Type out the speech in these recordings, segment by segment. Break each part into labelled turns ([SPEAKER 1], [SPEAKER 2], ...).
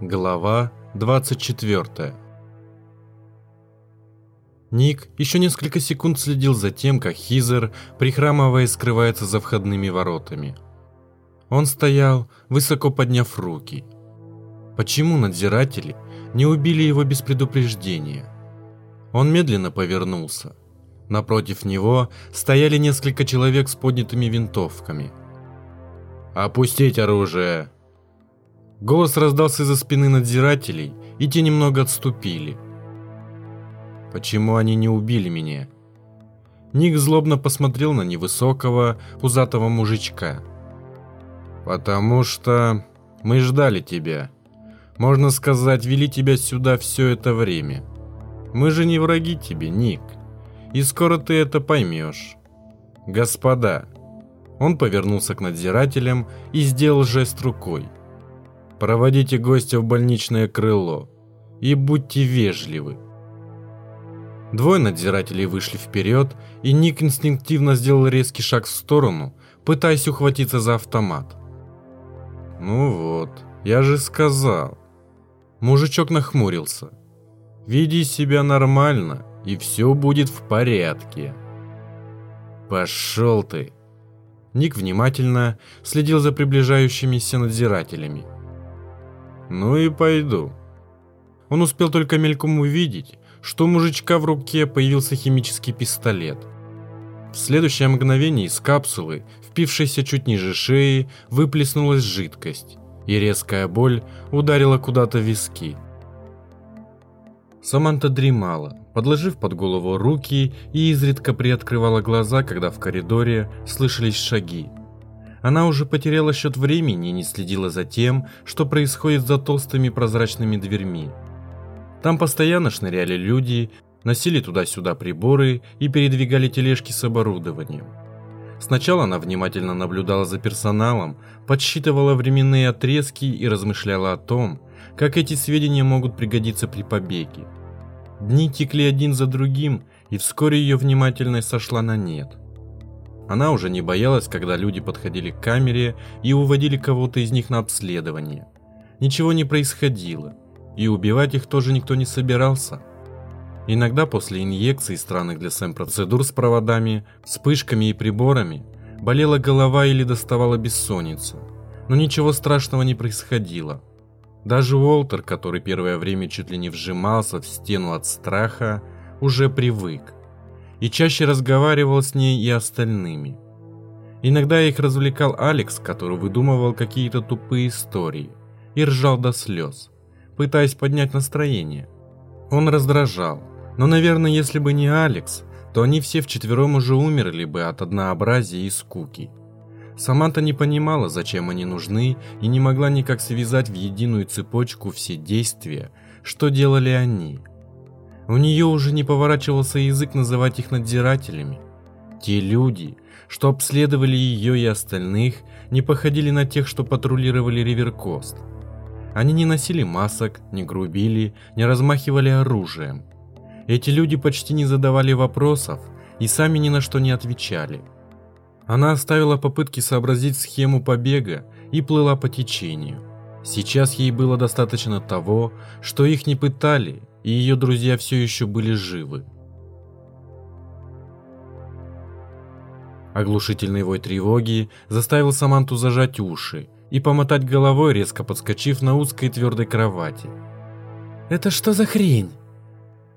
[SPEAKER 1] Глава 24 Ник еще несколько секунд следил за тем, как Хизер, прихрамывая, скрывается за входными воротами. Он стоял, высоко подняв руки. Почему надзиратели не убили его без предупреждения? Он медленно повернулся. Напротив него стояли несколько человек с поднятыми винтовками. «Опустить оружие!» Голос раздался из-за спины надзирателей, и те немного отступили. Почему они не убили меня? Ник злобно посмотрел на невысокого, пузатого мужичка. Потому что мы ждали тебя. Можно сказать, вели тебя сюда все это время. Мы же не враги тебе, Ник. И скоро ты это поймешь. Господа. Он повернулся к надзирателям и сделал жест рукой. Проводите гостя в больничное крыло и будьте вежливы. Двое надзирателей вышли вперед, и Ник инстинктивно сделал резкий шаг в сторону, пытаясь ухватиться за автомат. Ну вот, я же сказал. Мужичок нахмурился. Веди себя нормально, и все будет в порядке. Пошел ты. Ник внимательно следил за приближающимися надзирателями. Ну и пойду. Он успел только мельком увидеть, что у мужичка в руке появился химический пистолет. В следующее мгновение из капсулы, впившейся чуть ниже шеи, выплеснулась жидкость, и резкая боль ударила куда-то в виски. Саманта дремала, подложив под голову руки и изредка приоткрывала глаза, когда в коридоре слышались шаги. Она уже потеряла счет времени и не следила за тем, что происходит за толстыми прозрачными дверьми. Там постоянно шныряли люди, носили туда-сюда приборы и передвигали тележки с оборудованием. Сначала она внимательно наблюдала за персоналом, подсчитывала временные отрезки и размышляла о том, как эти сведения могут пригодиться при побеге. Дни текли один за другим, и вскоре ее внимательность сошла на нет. Она уже не боялась, когда люди подходили к камере и уводили кого-то из них на обследование. Ничего не происходило, и убивать их тоже никто не собирался. Иногда после инъекций странных для Сэм процедур с проводами, вспышками и приборами болела голова или доставала бессонница, но ничего страшного не происходило. Даже Уолтер, который первое время чуть ли не вжимался в стену от страха, уже привык и чаще разговаривал с ней и остальными. Иногда их развлекал Алекс, который выдумывал какие-то тупые истории и ржал до слез, пытаясь поднять настроение. Он раздражал, но, наверное, если бы не Алекс, то они все вчетвером уже умерли бы от однообразия и скуки. Саманта не понимала, зачем они нужны, и не могла никак связать в единую цепочку все действия, что делали они – у нее уже не поворачивался язык называть их надзирателями. Те люди, что обследовали ее и остальных, не походили на тех, что патрулировали Риверкост. Они не носили масок, не грубили, не размахивали оружием. Эти люди почти не задавали вопросов и сами ни на что не отвечали. Она оставила попытки сообразить схему побега и плыла по течению. Сейчас ей было достаточно того, что их не пытали и ее друзья все еще были живы. Оглушительный вой тревоги заставил Саманту зажать уши и помотать головой, резко подскочив на узкой твердой кровати. «Это что за хрень?»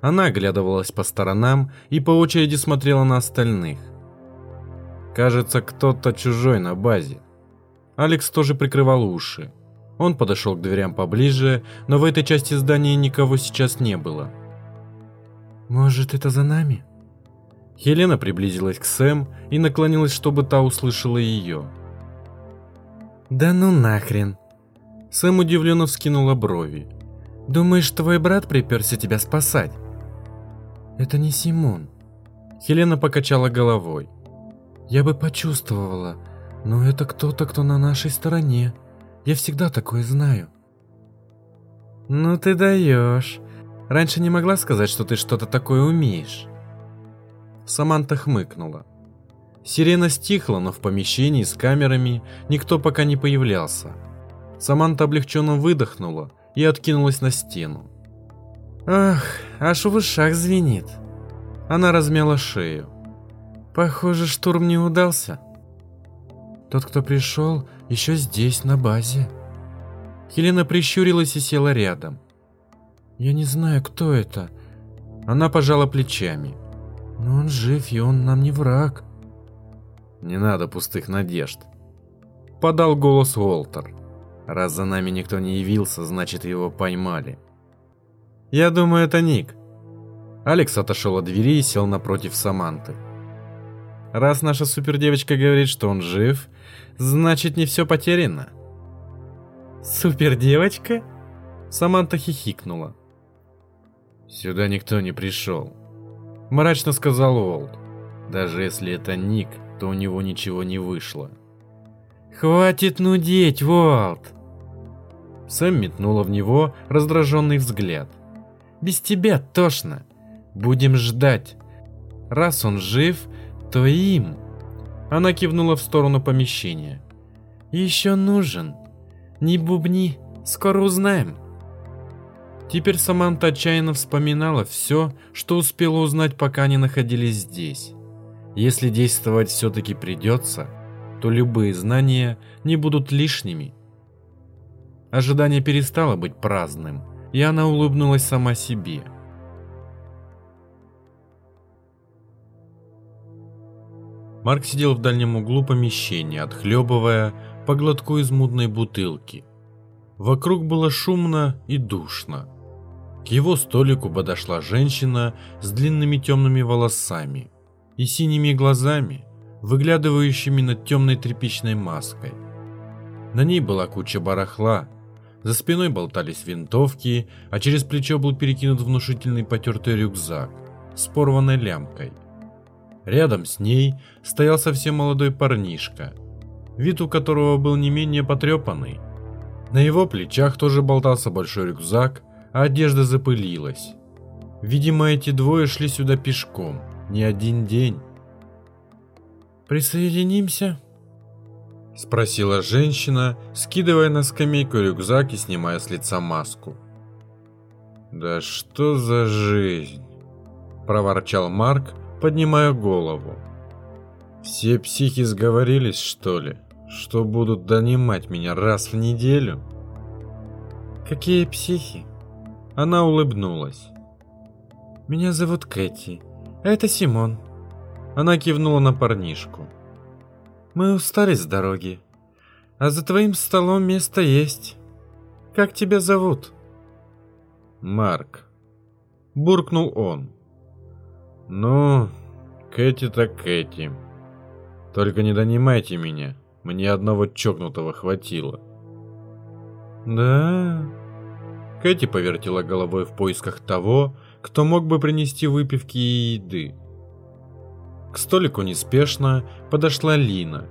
[SPEAKER 1] Она оглядывалась по сторонам и по очереди смотрела на остальных. Кажется, кто-то чужой на базе. Алекс тоже прикрывал уши. Он подошел к дверям поближе, но в этой части здания никого сейчас не было. «Может, это за нами?» Хелена приблизилась к Сэм и наклонилась, чтобы та услышала ее. «Да ну нахрен!» Сэм удивленно вскинула брови. «Думаешь, твой брат приперся тебя спасать?» «Это не Симон». Хелена покачала головой. «Я бы почувствовала, но это кто-то, кто на нашей стороне. Я всегда такое знаю. Ну ты даешь. Раньше не могла сказать, что ты что-то такое умеешь. Саманта хмыкнула. Сирена стихла, но в помещении с камерами никто пока не появлялся. Саманта облегченно выдохнула и откинулась на стену.
[SPEAKER 2] Ах, аж в ушах звенит.
[SPEAKER 1] Она размяла шею.
[SPEAKER 2] Похоже, штурм не удался. Тот, кто пришел, еще здесь, на базе.
[SPEAKER 1] Хелена прищурилась и села рядом.
[SPEAKER 2] Я не знаю, кто это.
[SPEAKER 1] Она пожала плечами.
[SPEAKER 2] Но он жив, и он нам не враг.
[SPEAKER 1] Не надо пустых надежд. Подал голос Уолтер. Раз за нами никто не явился, значит его поймали. Я думаю, это Ник. Алекс отошел от двери и сел напротив Саманты. Раз наша супердевочка говорит, что он жив, значит не все потеряно.
[SPEAKER 2] Супердевочка?
[SPEAKER 1] Саманта хихикнула. Сюда никто не пришел. Мрачно сказал Уолт. Даже если это Ник, то у него ничего не вышло.
[SPEAKER 2] Хватит нудеть, Уолт.
[SPEAKER 1] Сэм метнула в него раздраженный взгляд.
[SPEAKER 2] Без тебя тошно. Будем ждать. Раз он жив, то им.
[SPEAKER 1] Она кивнула в сторону помещения.
[SPEAKER 2] Еще нужен. Не бубни, скоро узнаем.
[SPEAKER 1] Теперь Саманта отчаянно вспоминала все, что успела узнать, пока они находились здесь. Если действовать все-таки придется, то любые знания не будут лишними. Ожидание перестало быть праздным, и она улыбнулась сама себе. Марк сидел в дальнем углу помещения, отхлебывая по глотку из мутной бутылки. Вокруг было шумно и душно. К его столику подошла женщина с длинными темными волосами и синими глазами, выглядывающими над темной тряпичной маской. На ней была куча барахла, за спиной болтались винтовки, а через плечо был перекинут внушительный потертый рюкзак с порванной лямкой. Рядом с ней стоял совсем молодой парнишка, вид у которого был не менее потрепанный. На его плечах тоже болтался большой рюкзак, а одежда запылилась. Видимо, эти двое шли сюда пешком, не один день.
[SPEAKER 2] «Присоединимся?»
[SPEAKER 1] Спросила женщина, скидывая на скамейку рюкзак и снимая с лица маску. «Да что за жизнь?» Проворчал Марк, поднимая голову. «Все психи сговорились, что ли, что будут донимать меня раз в неделю?»
[SPEAKER 2] «Какие психи?»
[SPEAKER 1] Она улыбнулась.
[SPEAKER 2] «Меня зовут Кэти. Это Симон».
[SPEAKER 1] Она кивнула на парнишку.
[SPEAKER 2] «Мы устали с дороги. А за твоим столом место есть. Как тебя зовут?»
[SPEAKER 1] «Марк», — буркнул он. «Ну, Кэти так Кэти. Только не донимайте меня, мне одного чокнутого хватило».
[SPEAKER 2] «Да...»
[SPEAKER 1] Кэти повертела головой в поисках того, кто мог бы принести выпивки и еды. К столику неспешно подошла Лина.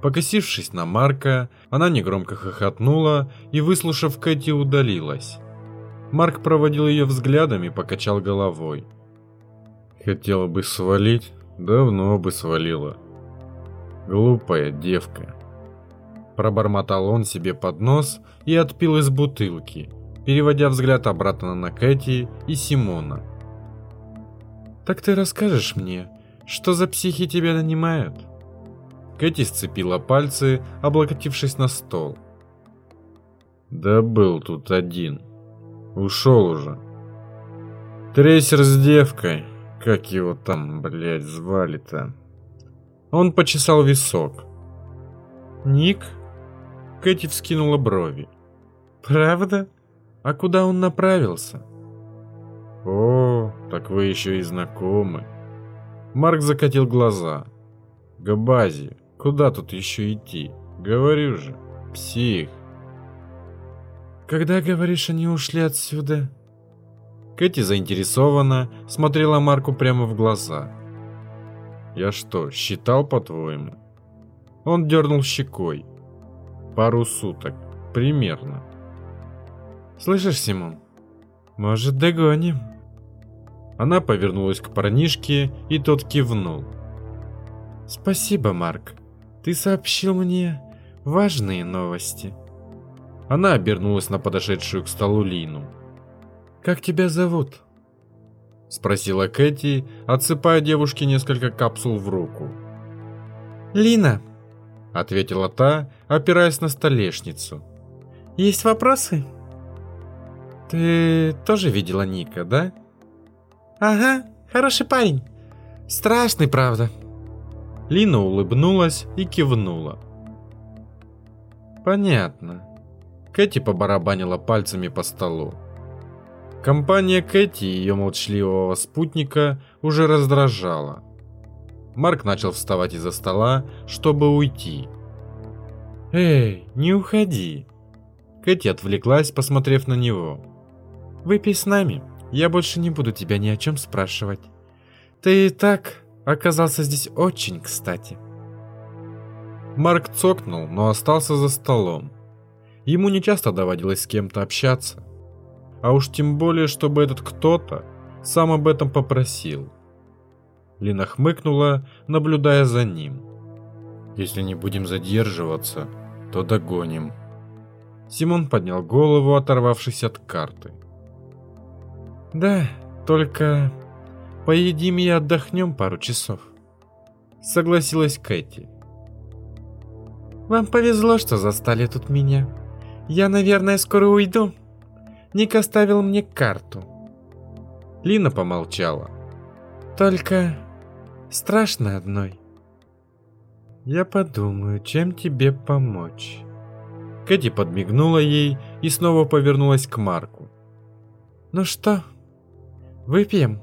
[SPEAKER 1] Покосившись на Марка, она негромко хохотнула и, выслушав Кэти, удалилась. Марк проводил ее взглядом и покачал головой. Хотела бы свалить, давно бы свалила. Глупая девка. Пробормотал он себе под нос и отпил из бутылки – переводя взгляд обратно на Кэти и Симона.
[SPEAKER 2] «Так ты расскажешь мне, что за психи тебя нанимают?»
[SPEAKER 1] Кэти сцепила пальцы, облокотившись на стол. «Да был тут один. Ушел уже. Трейсер с девкой. Как его там, блядь, звали-то?» Он почесал висок.
[SPEAKER 2] «Ник?»
[SPEAKER 1] Кэти вскинула брови.
[SPEAKER 2] «Правда?»
[SPEAKER 1] А куда он направился? О, так вы еще и знакомы. Марк закатил глаза. К базе. Куда тут еще идти? Говорю же, псих.
[SPEAKER 2] Когда, говоришь, они ушли отсюда?
[SPEAKER 1] Кэти заинтересованно смотрела Марку прямо в глаза. Я что, считал, по-твоему? Он дернул щекой. Пару суток, примерно.
[SPEAKER 2] Слышишь, Симон? Может, догоним?
[SPEAKER 1] Она повернулась к парнишке, и тот кивнул.
[SPEAKER 2] Спасибо, Марк. Ты сообщил мне важные новости.
[SPEAKER 1] Она обернулась на подошедшую к столу Лину.
[SPEAKER 2] «Как тебя зовут?»
[SPEAKER 1] Спросила Кэти, отсыпая девушке несколько капсул в руку.
[SPEAKER 2] «Лина», —
[SPEAKER 1] ответила та, опираясь на столешницу.
[SPEAKER 2] «Есть вопросы?» «Ты тоже видела Ника, да?» «Ага, хороший парень. Страшный, правда».
[SPEAKER 1] Лина улыбнулась и кивнула. «Понятно». Кэти побарабанила пальцами по столу. Компания Кэти и ее молчаливого спутника уже раздражала. Марк начал вставать из-за стола, чтобы уйти.
[SPEAKER 2] «Эй, не уходи!»
[SPEAKER 1] Кэти отвлеклась, посмотрев на него.
[SPEAKER 2] «Выпей с нами, я больше не буду тебя ни о чем спрашивать. Ты и так оказался здесь очень кстати».
[SPEAKER 1] Марк цокнул, но остался за столом. Ему не часто доводилось с кем-то общаться. А уж тем более, чтобы этот кто-то сам об этом попросил. Лина хмыкнула, наблюдая за ним. «Если не будем задерживаться, то догоним». Симон поднял голову, оторвавшись от карты.
[SPEAKER 2] «Да, только поедим и отдохнем пару часов», — согласилась Кэти. «Вам повезло, что застали тут меня. Я, наверное, скоро уйду. Ник оставил мне карту».
[SPEAKER 1] Лина помолчала.
[SPEAKER 2] «Только страшно одной. Я подумаю, чем тебе помочь».
[SPEAKER 1] Кэти подмигнула ей и снова повернулась к Марку.
[SPEAKER 2] «Ну что, выпьем?»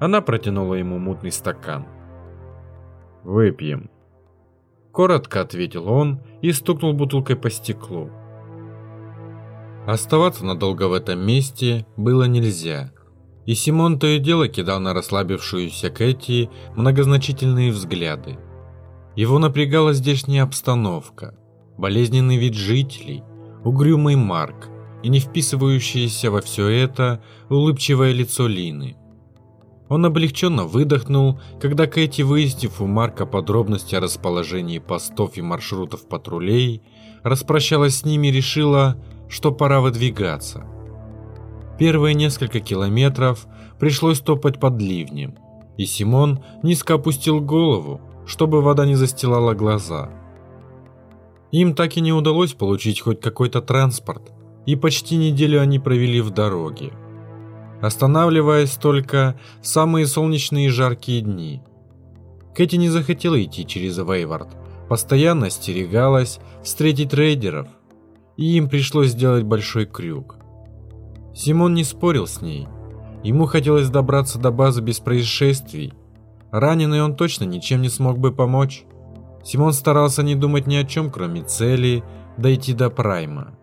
[SPEAKER 1] Она протянула ему мутный стакан. «Выпьем», Коротко ответил он и стукнул бутылкой по стеклу. Оставаться надолго в этом месте было нельзя. И Симон то и дело кидал на расслабившуюся Кэти многозначительные взгляды. Его напрягала здешняя обстановка, болезненный вид жителей, угрюмый Марк и не вписывающееся во все это улыбчивое лицо Лины – он облегченно выдохнул, когда Кэти, выяснив у Марка подробности о расположении постов и маршрутов патрулей, распрощалась с ними и решила, что пора выдвигаться. Первые несколько километров пришлось топать под ливнем, и Симон низко опустил голову, чтобы вода не застилала глаза. Им так и не удалось получить хоть какой-то транспорт, и почти неделю они провели в дороге останавливаясь только в самые солнечные и жаркие дни. Кэти не захотела идти через Вейвард, постоянно остерегалась встретить рейдеров, и им пришлось сделать большой крюк. Симон не спорил с ней. Ему хотелось добраться до базы без происшествий. Раненый он точно ничем не смог бы помочь. Симон старался не думать ни о чем, кроме цели дойти до Прайма.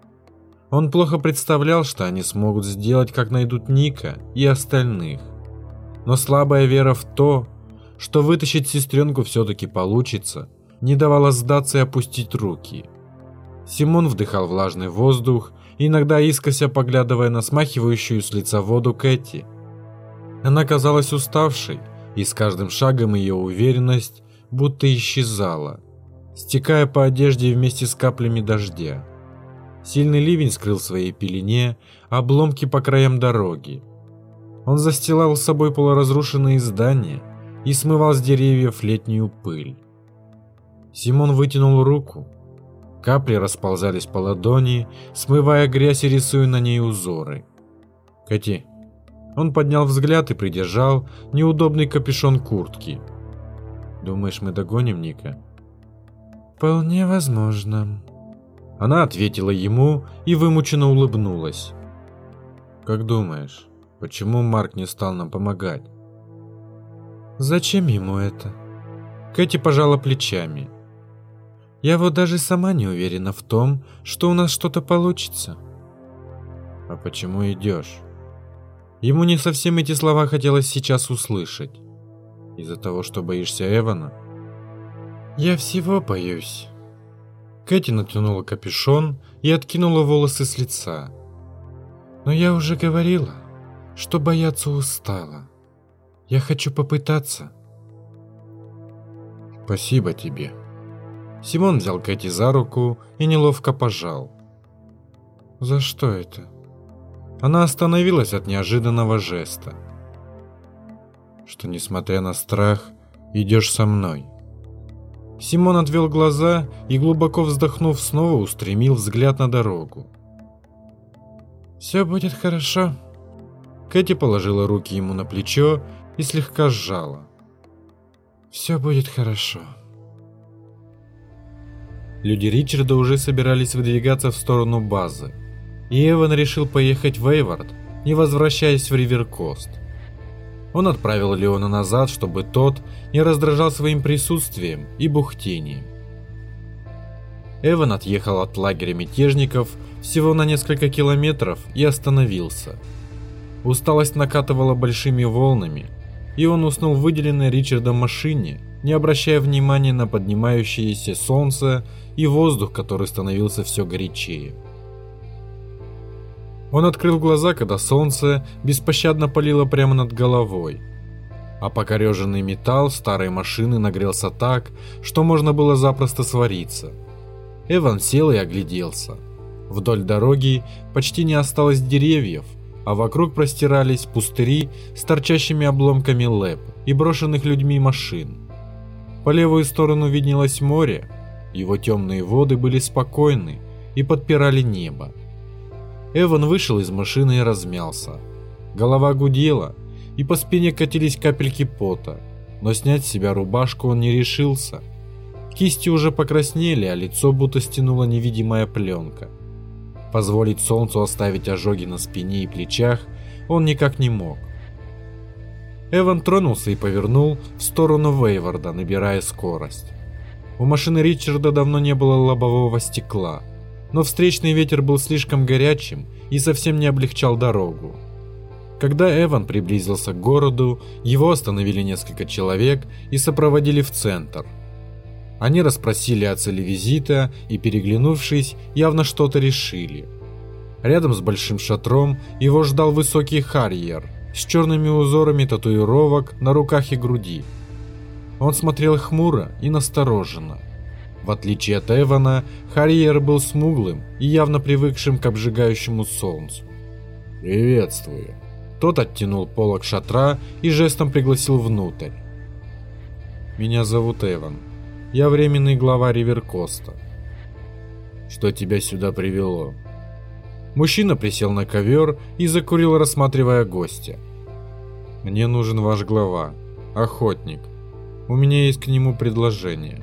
[SPEAKER 1] Он плохо представлял, что они смогут сделать, как найдут Ника и остальных. Но слабая вера в то, что вытащить сестренку все-таки получится, не давала сдаться и опустить руки. Симон вдыхал влажный воздух, иногда искося поглядывая на смахивающую с лица воду Кэти. Она казалась уставшей, и с каждым шагом ее уверенность будто исчезала, стекая по одежде вместе с каплями дождя. Сильный ливень скрыл в своей пелене обломки по краям дороги. Он застилал с собой полуразрушенные здания и смывал с деревьев летнюю пыль. Симон вытянул руку. Капли расползались по ладони, смывая грязь и рисуя на ней узоры. «Кати». Он поднял взгляд и придержал неудобный капюшон куртки. «Думаешь, мы догоним Ника?»
[SPEAKER 2] «Вполне возможно»,
[SPEAKER 1] она ответила ему и вымученно улыбнулась. «Как думаешь, почему Марк не стал нам помогать?»
[SPEAKER 2] «Зачем ему это?»
[SPEAKER 1] Кэти пожала плечами.
[SPEAKER 2] «Я вот даже сама не уверена в том, что у нас что-то получится».
[SPEAKER 1] «А почему идешь?» Ему не совсем эти слова хотелось сейчас услышать. Из-за того, что боишься Эвана?
[SPEAKER 2] «Я всего боюсь».
[SPEAKER 1] Кэти натянула капюшон и откинула волосы с лица.
[SPEAKER 2] «Но я уже говорила, что бояться устала. Я хочу попытаться».
[SPEAKER 1] «Спасибо тебе». Симон взял Кэти за руку и неловко пожал.
[SPEAKER 2] За что это? Она остановилась от неожиданного жеста. Что, несмотря на страх, идешь со мной. Симон отвел глаза и, глубоко вздохнув, снова устремил взгляд на дорогу. «Все будет хорошо». Кэти положила руки ему на плечо и слегка сжала. «Все будет хорошо». Люди Ричарда уже собирались выдвигаться в сторону базы, и Эван решил поехать в Эйвард, не возвращаясь в Риверкост. Он отправил Леона назад, чтобы тот не раздражал своим присутствием и бухтением. Эван отъехал от лагеря мятежников всего на несколько километров и остановился. Усталость накатывала большими волнами, и он уснул в выделенной Ричардом машине, не обращая внимания на поднимающееся солнце и воздух, который становился все горячее. Он открыл глаза, когда солнце беспощадно палило прямо над головой. А покореженный металл старой машины нагрелся так, что можно было запросто свариться. Эван сел и огляделся. Вдоль дороги почти не осталось деревьев, а вокруг простирались пустыри с торчащими обломками лэп и брошенных людьми машин. По левую сторону виднелось море, его темные воды были спокойны и подпирали небо. Эван вышел из машины и размялся. Голова гудела, и по спине катились капельки пота, но снять с себя рубашку он не решился. Кисти уже покраснели, а лицо будто стянула невидимая пленка. Позволить солнцу оставить ожоги на спине и плечах он никак не мог. Эван тронулся и повернул в сторону Вейварда, набирая скорость. У машины Ричарда давно не было лобового стекла, но встречный ветер был слишком горячим и совсем не облегчал дорогу. Когда Эван приблизился к городу, его остановили несколько человек и сопроводили в центр. Они расспросили о цели визита и, переглянувшись, явно что-то решили. Рядом с большим шатром его ждал высокий харьер с черными узорами татуировок на руках и груди. Он смотрел хмуро и настороженно. В отличие от Эвана, Харьер был смуглым и явно привыкшим к обжигающему солнцу.
[SPEAKER 1] «Приветствую».
[SPEAKER 2] Тот оттянул полок шатра и жестом пригласил внутрь. «Меня зовут Эван. Я временный глава Риверкоста».
[SPEAKER 1] «Что тебя сюда привело?»
[SPEAKER 2] Мужчина присел на ковер и закурил, рассматривая гостя. «Мне нужен ваш глава, охотник. У меня есть к нему предложение».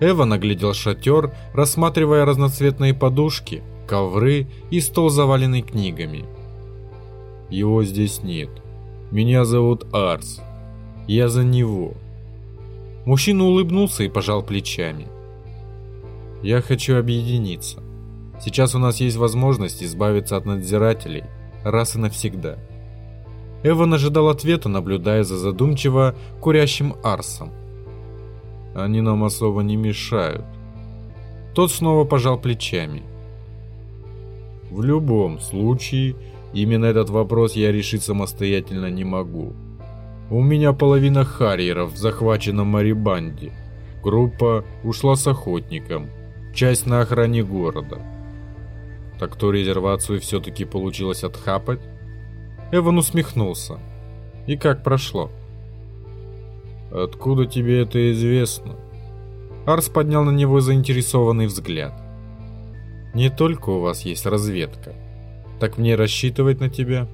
[SPEAKER 2] Эва наглядел шатер, рассматривая разноцветные подушки, ковры и стол, заваленный книгами.
[SPEAKER 1] «Его здесь нет. Меня зовут Арс. Я за него».
[SPEAKER 2] Мужчина улыбнулся и пожал плечами. «Я хочу объединиться. Сейчас у нас есть возможность избавиться от надзирателей раз и навсегда». Эван ожидал ответа, наблюдая за задумчиво курящим Арсом.
[SPEAKER 1] Они нам особо не мешают.
[SPEAKER 2] Тот снова пожал плечами.
[SPEAKER 1] В любом случае, именно этот вопрос я решить самостоятельно не могу. У меня половина харьеров в захваченном Марибанде. Группа ушла с охотником, часть на охране города. Так то резервацию все-таки получилось отхапать?
[SPEAKER 2] Эван усмехнулся. И как прошло?
[SPEAKER 1] Откуда тебе это известно?
[SPEAKER 2] Арс поднял на него заинтересованный взгляд. Не только у вас есть разведка. Так мне рассчитывать на тебя?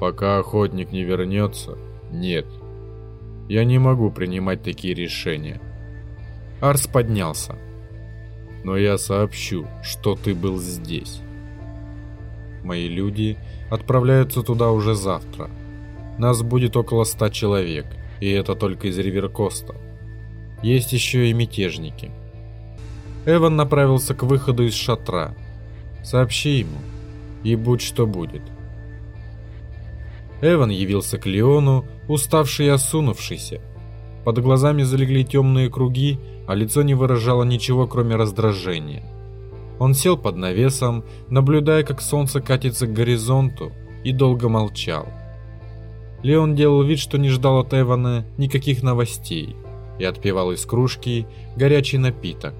[SPEAKER 1] Пока охотник не вернется, нет. Я не могу принимать такие решения.
[SPEAKER 2] Арс поднялся.
[SPEAKER 1] Но я сообщу, что ты был здесь.
[SPEAKER 2] Мои люди отправляются туда уже завтра. Нас будет около ста человек, и это только из Риверкоста. Есть еще и мятежники. Эван направился к выходу из шатра. Сообщи ему, и будь что будет. Эван явился к Леону, уставший и осунувшийся. Под глазами залегли темные круги, а лицо не выражало ничего, кроме раздражения. Он сел под навесом, наблюдая, как солнце катится к горизонту, и долго молчал. Леон делал вид, что не ждал от Эвана никаких новостей и отпивал из кружки горячий напиток.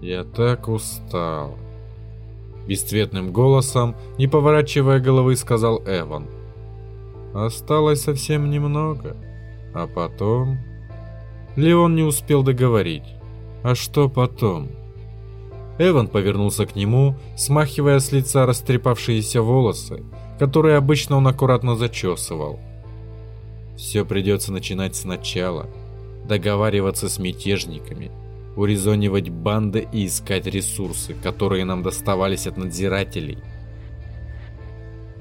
[SPEAKER 1] «Я так устал»,
[SPEAKER 2] Бесцветным голосом, не поворачивая головы, сказал Эван. Осталось совсем немного. А потом... Леон не успел договорить. А что потом? Эван повернулся к нему, смахивая с лица растрепавшиеся волосы, которые обычно он аккуратно зачесывал. Все придется начинать сначала. Договариваться с мятежниками, урезонивать банды и искать ресурсы, которые нам доставались от надзирателей.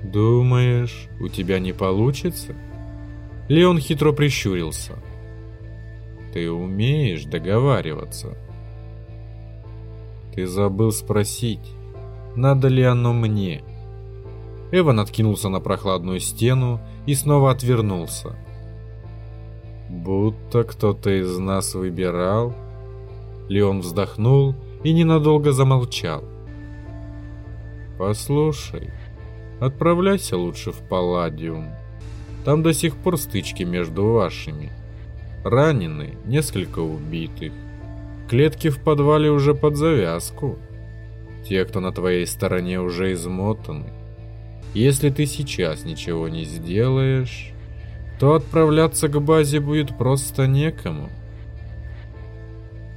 [SPEAKER 2] «Думаешь, у тебя не получится?» Леон хитро прищурился. «Ты умеешь договариваться?» «Ты забыл спросить, надо ли оно мне?» Эван откинулся на прохладную стену и снова отвернулся. «Будто кто-то из нас выбирал?» Леон вздохнул и ненадолго замолчал. «Послушай, отправляйся лучше в Палладиум. Там до сих пор стычки между вашими. Ранены, несколько убитых. Клетки в подвале уже под завязку. Те, кто на твоей стороне, уже измотаны. Если ты сейчас ничего не сделаешь, то отправляться к базе будет просто некому.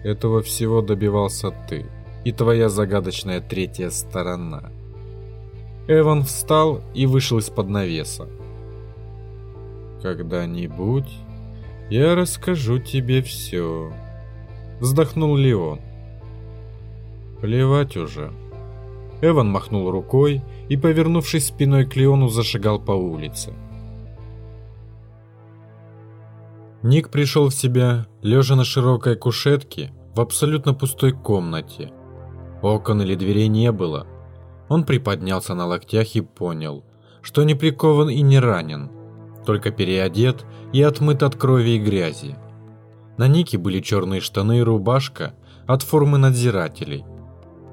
[SPEAKER 2] Этого всего добивался ты и твоя загадочная третья сторона. Эван встал и вышел из-под навеса. Когда-нибудь я расскажу тебе все. Вздохнул Леон. Плевать уже. Эван махнул рукой и, повернувшись спиной к Леону, зашагал по улице. Ник пришел в себя, лежа на широкой кушетке в абсолютно пустой комнате. Окон или дверей не было. Он приподнялся на локтях и понял, что не прикован и не ранен, только переодет и отмыт от крови и грязи. На Нике были черные штаны и рубашка от формы надзирателей.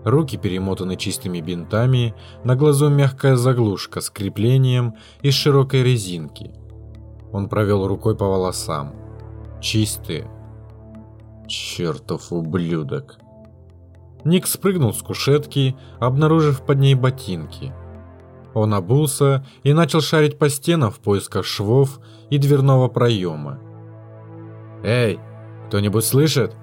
[SPEAKER 2] Руки перемотаны чистыми бинтами, на глазу мягкая заглушка с креплением из широкой резинки. Он провел рукой по волосам. Чистые. Чертов ублюдок. Ник спрыгнул с кушетки, обнаружив под ней ботинки. Он обулся и начал шарить по стенам в поисках швов и дверного проема. «Эй, кто-нибудь слышит?»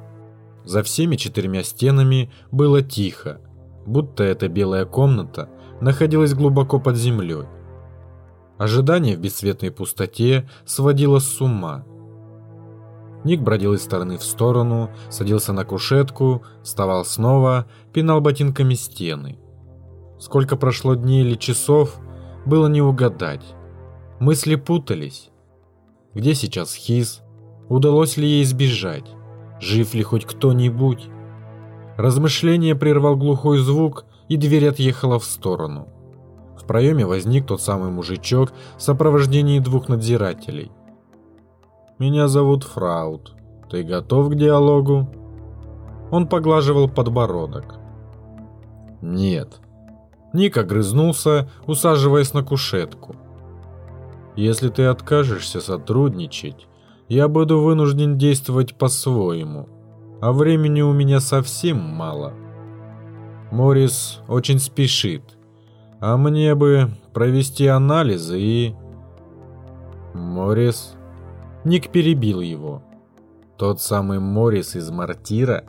[SPEAKER 2] За всеми четырьмя стенами было тихо, будто эта белая комната находилась глубоко под землей. Ожидание в бесцветной пустоте сводило с ума. Ник бродил из стороны в сторону, садился на кушетку, вставал снова, пинал ботинками стены. Сколько прошло дней или часов, было не угадать. Мысли путались. Где сейчас Хиз? Удалось ли ей избежать? Жив ли хоть кто-нибудь? Размышление прервал глухой звук, и дверь отъехала в сторону. В проеме возник тот самый мужичок в сопровождении двух надзирателей. «Меня зовут Фраут. Ты готов к диалогу?» Он поглаживал подбородок. «Нет». Ник огрызнулся, усаживаясь на кушетку. «Если ты откажешься сотрудничать, я буду вынужден действовать по-своему, а времени у меня совсем мало. Морис очень спешит, а мне бы провести анализы и...» «Морис...» Ник перебил его. Тот самый Морис из Мартира?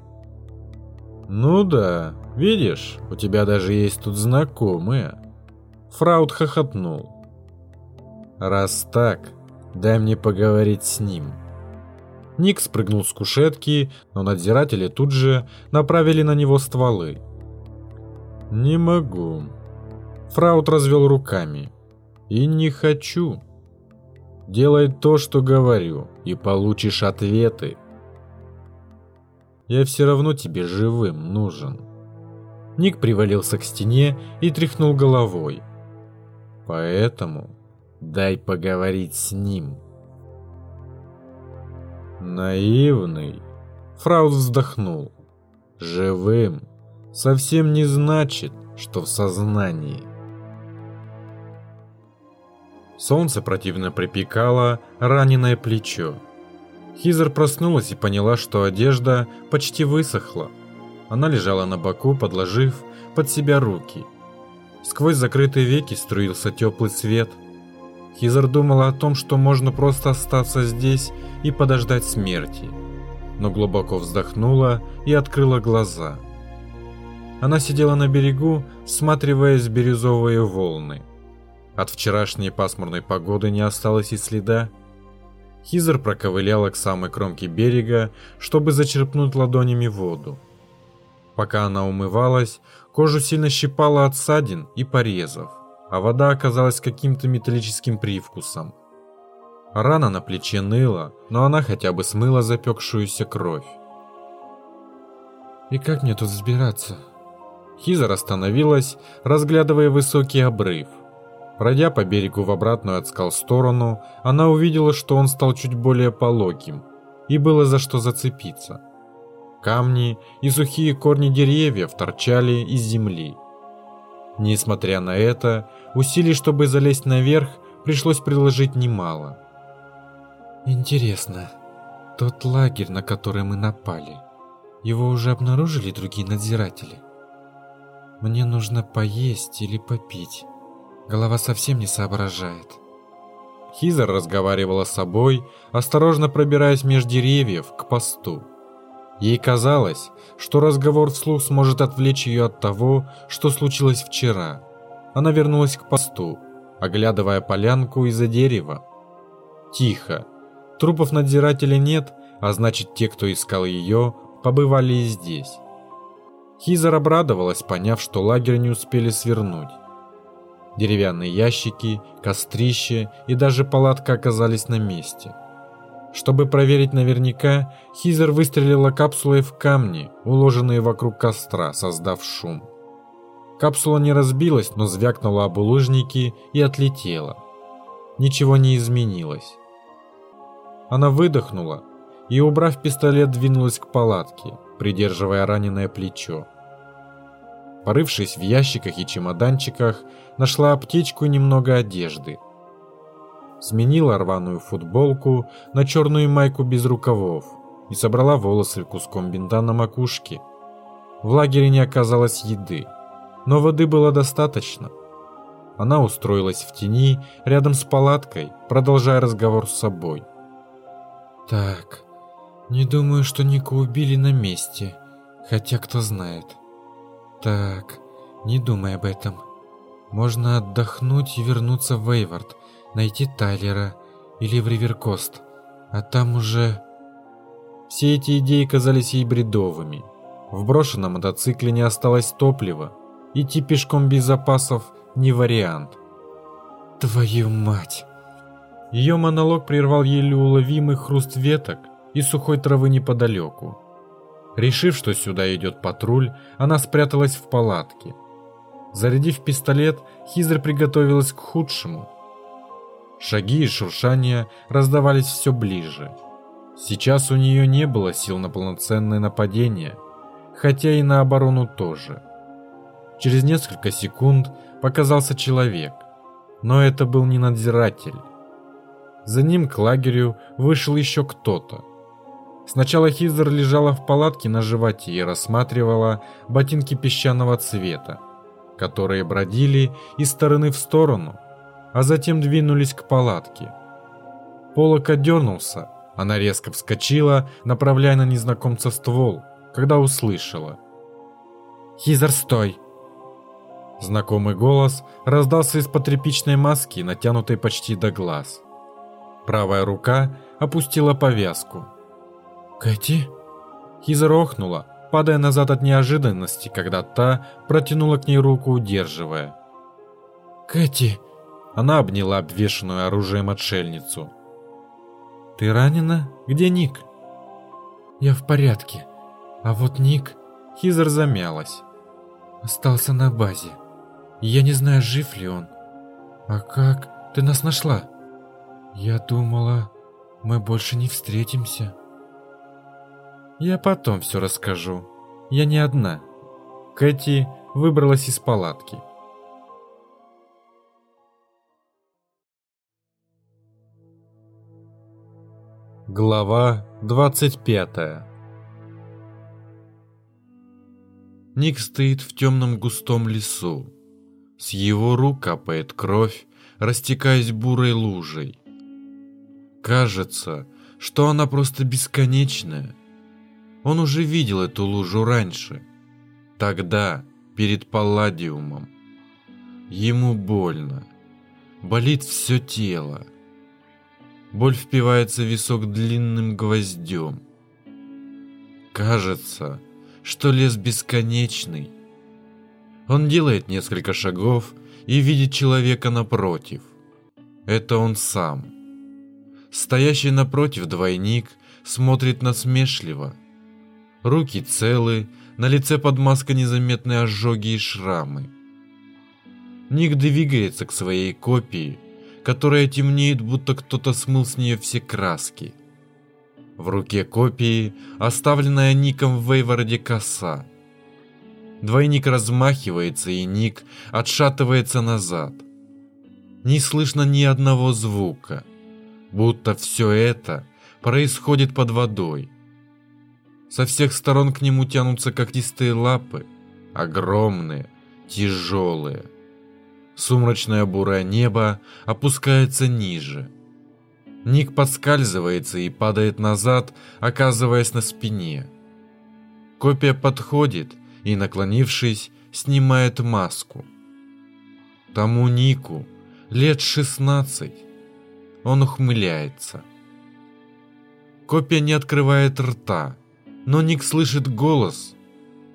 [SPEAKER 2] Ну да, видишь, у тебя даже есть тут знакомые. Фраут хохотнул. Раз так, дай мне поговорить с ним. Ник спрыгнул с кушетки, но надзиратели тут же направили на него стволы. «Не могу». Фраут развел руками. «И не хочу». Делай то, что говорю, и получишь ответы. Я все равно тебе живым нужен. Ник привалился к стене и тряхнул головой. Поэтому дай поговорить с ним. Наивный. Фраут вздохнул. Живым совсем не значит, что в сознании. Солнце противно припекало раненое плечо. Хизер проснулась и поняла, что одежда почти высохла. Она лежала на боку, подложив под себя руки.
[SPEAKER 1] Сквозь закрытые веки струился теплый свет. Хизер думала о том, что можно просто остаться здесь и подождать смерти. Но глубоко вздохнула и открыла глаза. Она сидела на берегу, всматриваясь в бирюзовые волны. От вчерашней пасмурной погоды не осталось и следа. Хизер проковыляла к самой кромке берега, чтобы зачерпнуть ладонями воду. Пока она умывалась, кожу сильно щипала от ссадин и порезов, а вода оказалась каким-то металлическим привкусом. Рана на плече ныла, но она хотя бы смыла запекшуюся кровь.
[SPEAKER 2] «И как мне тут взбираться?»
[SPEAKER 1] Хизер остановилась, разглядывая высокий обрыв. Пройдя по берегу в обратную от скал сторону, она увидела, что он стал чуть более пологим, и было за что зацепиться. Камни и сухие корни деревьев торчали из земли. Несмотря на это, усилий, чтобы залезть наверх, пришлось приложить немало.
[SPEAKER 2] Интересно, тот лагерь, на который мы напали, его уже обнаружили другие надзиратели? Мне нужно поесть или попить. Голова совсем не соображает.
[SPEAKER 1] Хизер разговаривала с собой, осторожно пробираясь меж деревьев к посту. Ей казалось, что разговор вслух сможет отвлечь ее от того, что случилось вчера. Она вернулась к посту, оглядывая полянку из-за дерева. Тихо. Трупов надзирателя нет, а значит те, кто искал ее, побывали и здесь. Хизер обрадовалась, поняв, что лагерь не успели свернуть. Деревянные ящики, кострище и даже палатка оказались на месте. Чтобы проверить наверняка, Хизер выстрелила капсулой в камни, уложенные вокруг костра, создав шум. Капсула не разбилась, но звякнула об улыжники и отлетела. Ничего не изменилось. Она выдохнула и, убрав пистолет, двинулась к палатке, придерживая раненое плечо. Порывшись в ящиках и чемоданчиках, нашла аптечку и немного одежды. Сменила рваную футболку на черную майку без рукавов и собрала волосы куском бинта на макушке. В лагере не оказалось еды, но воды было достаточно. Она устроилась в тени рядом с палаткой, продолжая разговор с собой.
[SPEAKER 2] «Так, не думаю, что Нику убили на месте, хотя кто знает». Так, не думай об этом. Можно отдохнуть и вернуться в Вейвард, найти Тайлера или в Риверкост, а там уже...
[SPEAKER 1] Все эти идеи казались ей бредовыми. В брошенном мотоцикле не осталось топлива. Идти пешком без запасов не вариант.
[SPEAKER 2] Твою мать!
[SPEAKER 1] Ее монолог прервал еле уловимый хруст веток и сухой травы неподалеку. Решив, что сюда идет патруль, она спряталась в палатке. Зарядив пистолет, Хизер приготовилась к худшему. Шаги и шуршания раздавались все ближе. Сейчас у нее не было сил на полноценное нападение, хотя и на оборону тоже. Через несколько секунд показался человек, но это был не надзиратель. За ним к лагерю вышел еще кто-то. Сначала Хизер лежала в палатке на животе и рассматривала ботинки песчаного цвета, которые бродили из стороны в сторону, а затем двинулись к палатке. Полок отдернулся, она резко вскочила, направляя на незнакомца ствол, когда услышала.
[SPEAKER 2] «Хизер, стой!»
[SPEAKER 1] Знакомый голос раздался из-под тряпичной маски, натянутой почти до глаз. Правая рука опустила повязку –
[SPEAKER 2] «Кэти?»
[SPEAKER 1] Хизер охнула, падая назад от неожиданности, когда та протянула к ней руку, удерживая.
[SPEAKER 2] «Кэти!»
[SPEAKER 1] Она обняла обвешанную оружием отшельницу.
[SPEAKER 2] «Ты ранена? Где Ник?» «Я в порядке. А вот Ник...»
[SPEAKER 1] Хизер замялась.
[SPEAKER 2] «Остался на базе. Я не знаю, жив ли он. А как ты нас нашла?» «Я думала, мы больше не встретимся».
[SPEAKER 1] Я потом все расскажу. Я не одна. Кэти выбралась из палатки. Глава 25 Ник стоит в темном густом лесу. С его рук капает кровь, растекаясь бурой лужей. Кажется, что она просто бесконечная. Он уже видел эту лужу раньше. Тогда, перед Палладиумом. Ему больно. Болит все тело. Боль впивается в висок длинным гвоздем. Кажется, что лес бесконечный. Он делает несколько шагов и видит человека напротив. Это он сам. Стоящий напротив двойник смотрит насмешливо. Руки целы, на лице под маской незаметные ожоги и шрамы. Ник двигается к своей копии, которая темнеет, будто кто-то смыл с нее все краски. В руке копии, оставленная Ником в Вейвороде коса. Двойник размахивается, и Ник отшатывается назад. Не слышно ни одного звука, будто все это происходит под водой. Со всех сторон к нему тянутся когтистые лапы, огромные, тяжелые. Сумрачное бурое небо опускается ниже. Ник подскальзывается и падает назад, оказываясь на спине. Копия подходит и, наклонившись, снимает маску. Тому Нику лет шестнадцать. Он ухмыляется. Копия не открывает рта, но Ник слышит голос,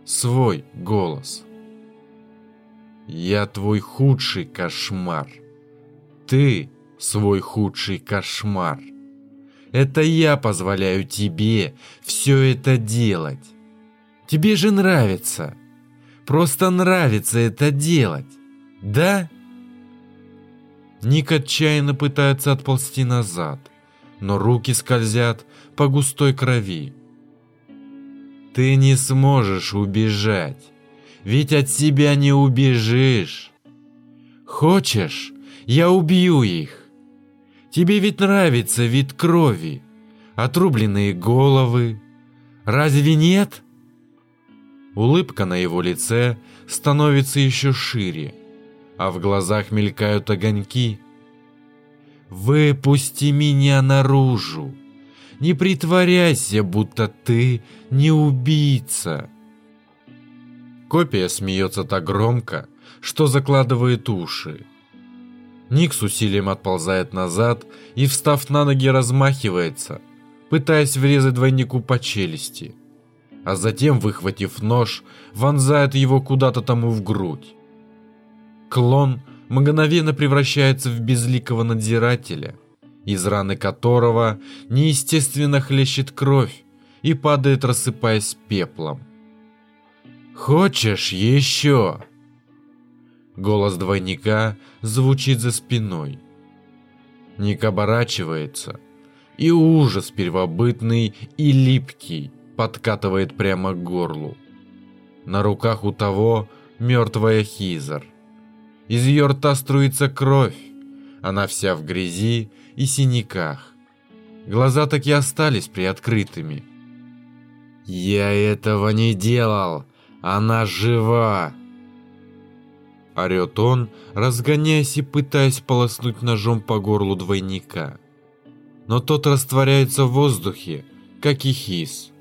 [SPEAKER 1] свой голос. «Я твой худший кошмар. Ты свой худший кошмар. Это я позволяю тебе все это делать. Тебе же нравится. Просто нравится это делать. Да? Ник отчаянно пытается отползти назад, но руки скользят по густой крови. Ты не сможешь убежать, ведь от себя не убежишь. Хочешь, я убью их? Тебе ведь нравится вид крови, отрубленные головы. Разве нет? Улыбка на его лице становится еще шире, а в глазах мелькают огоньки. «Выпусти меня наружу! Не притворяйся, будто ты не убийца!» Копия смеется так громко, что закладывает уши. Ник с усилием отползает назад и, встав на ноги, размахивается, пытаясь врезать двойнику по челюсти а затем, выхватив нож, вонзает его куда-то тому в грудь. Клон мгновенно превращается в безликого надзирателя, из раны которого неестественно хлещет кровь и падает, рассыпаясь пеплом. «Хочешь еще?» Голос двойника звучит за спиной. Ник оборачивается, и ужас первобытный и липкий подкатывает прямо к горлу. На руках у того мертвая Хизер. Из ее рта струится кровь. Она вся в грязи и синяках. Глаза так и остались приоткрытыми. «Я этого не делал! Она жива!» Орет он, разгоняясь и пытаясь полоснуть ножом по горлу двойника. Но тот растворяется в воздухе, как и хис.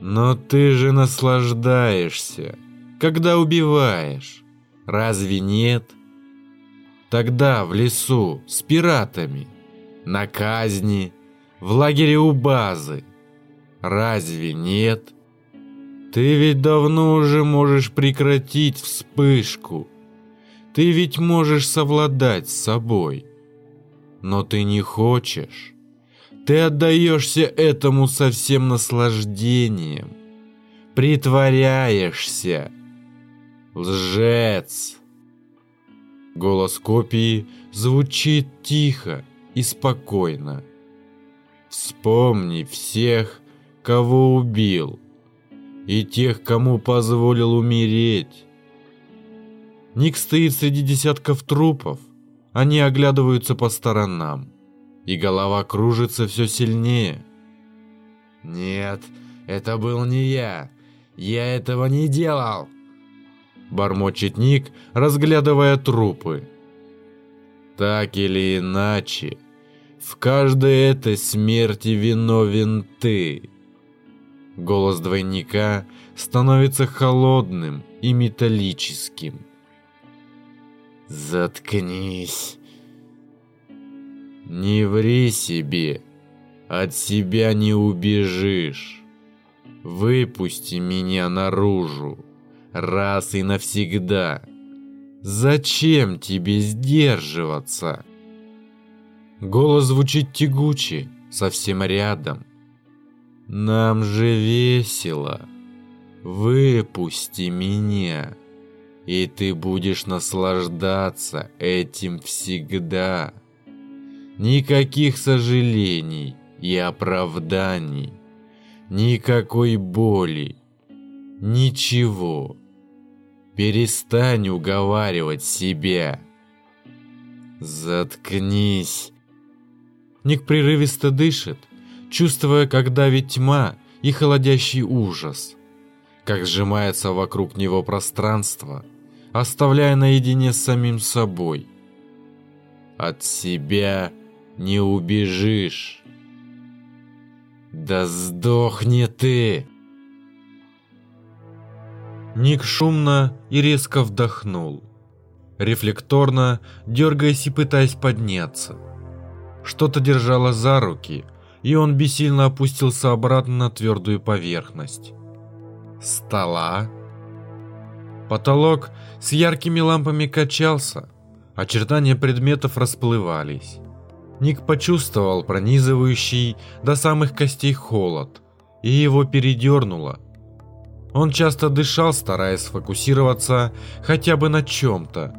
[SPEAKER 1] Но ты же наслаждаешься, когда убиваешь. Разве нет? Тогда в лесу с пиратами, на казни, в лагере у базы. Разве нет? Ты ведь давно уже можешь прекратить вспышку. Ты ведь можешь совладать с собой. Но ты не хочешь. Ты отдаешься этому со всем наслаждением. Притворяешься. Лжец. Голос копии звучит тихо и спокойно. Вспомни всех, кого убил, и тех, кому позволил умереть. Ник стоит среди десятков трупов, они оглядываются по сторонам и голова кружится все сильнее.
[SPEAKER 3] «Нет, это был не я. Я этого не делал!»
[SPEAKER 2] Бормочет Ник, разглядывая трупы. Так или иначе, в каждой этой смерти виновен ты. Голос двойника становится холодным и металлическим. Заткнись. Не ври себе. От себя не убежишь. Выпусти меня наружу. Раз и навсегда. Зачем тебе сдерживаться? Голос звучит тягуче, совсем рядом. Нам же весело. Выпусти меня, и ты будешь наслаждаться этим всегда. Никаких сожалений и оправданий, никакой боли, ничего. Перестань уговаривать себя. Заткнись. Ник прерывисто дышит, чувствуя, как давит тьма и холодящий ужас, как сжимается вокруг него пространство, оставляя наедине с самим собой. От себя не убежишь. Да сдохни ты!
[SPEAKER 1] Ник шумно и резко вдохнул, рефлекторно дергаясь и пытаясь подняться. Что-то держало за руки, и он бессильно опустился обратно на твердую поверхность. Стола. Потолок с яркими лампами качался, очертания предметов расплывались. Ник почувствовал пронизывающий до самых костей холод, и его передернуло. Он часто дышал, стараясь сфокусироваться хотя бы на чем-то.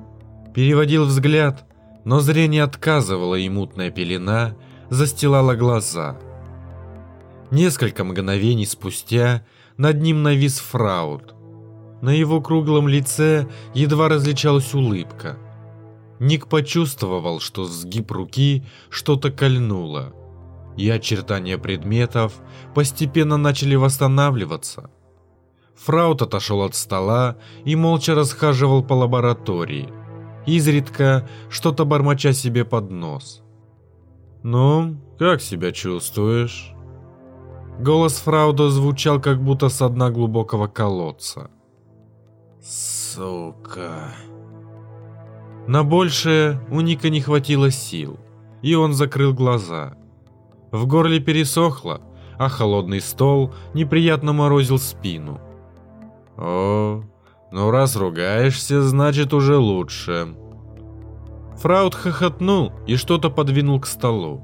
[SPEAKER 1] Переводил взгляд, но зрение отказывало, и мутная пелена застилала глаза. Несколько мгновений спустя над ним навис Фрауд. На его круглом лице едва различалась улыбка – Ник почувствовал, что сгиб руки что-то кольнуло, и очертания предметов постепенно начали восстанавливаться. Фраут отошел от стола и молча расхаживал по лаборатории, изредка что-то бормоча себе под нос. «Ну, как себя чувствуешь?» Голос Фрауда звучал как будто с дна глубокого колодца.
[SPEAKER 2] «Сука!»
[SPEAKER 1] На большее у Ника не хватило сил, и он закрыл глаза. В горле пересохло, а холодный стол неприятно морозил спину.
[SPEAKER 2] «О, ну раз ругаешься, значит уже лучше».
[SPEAKER 1] Фраут хохотнул и что-то подвинул к столу.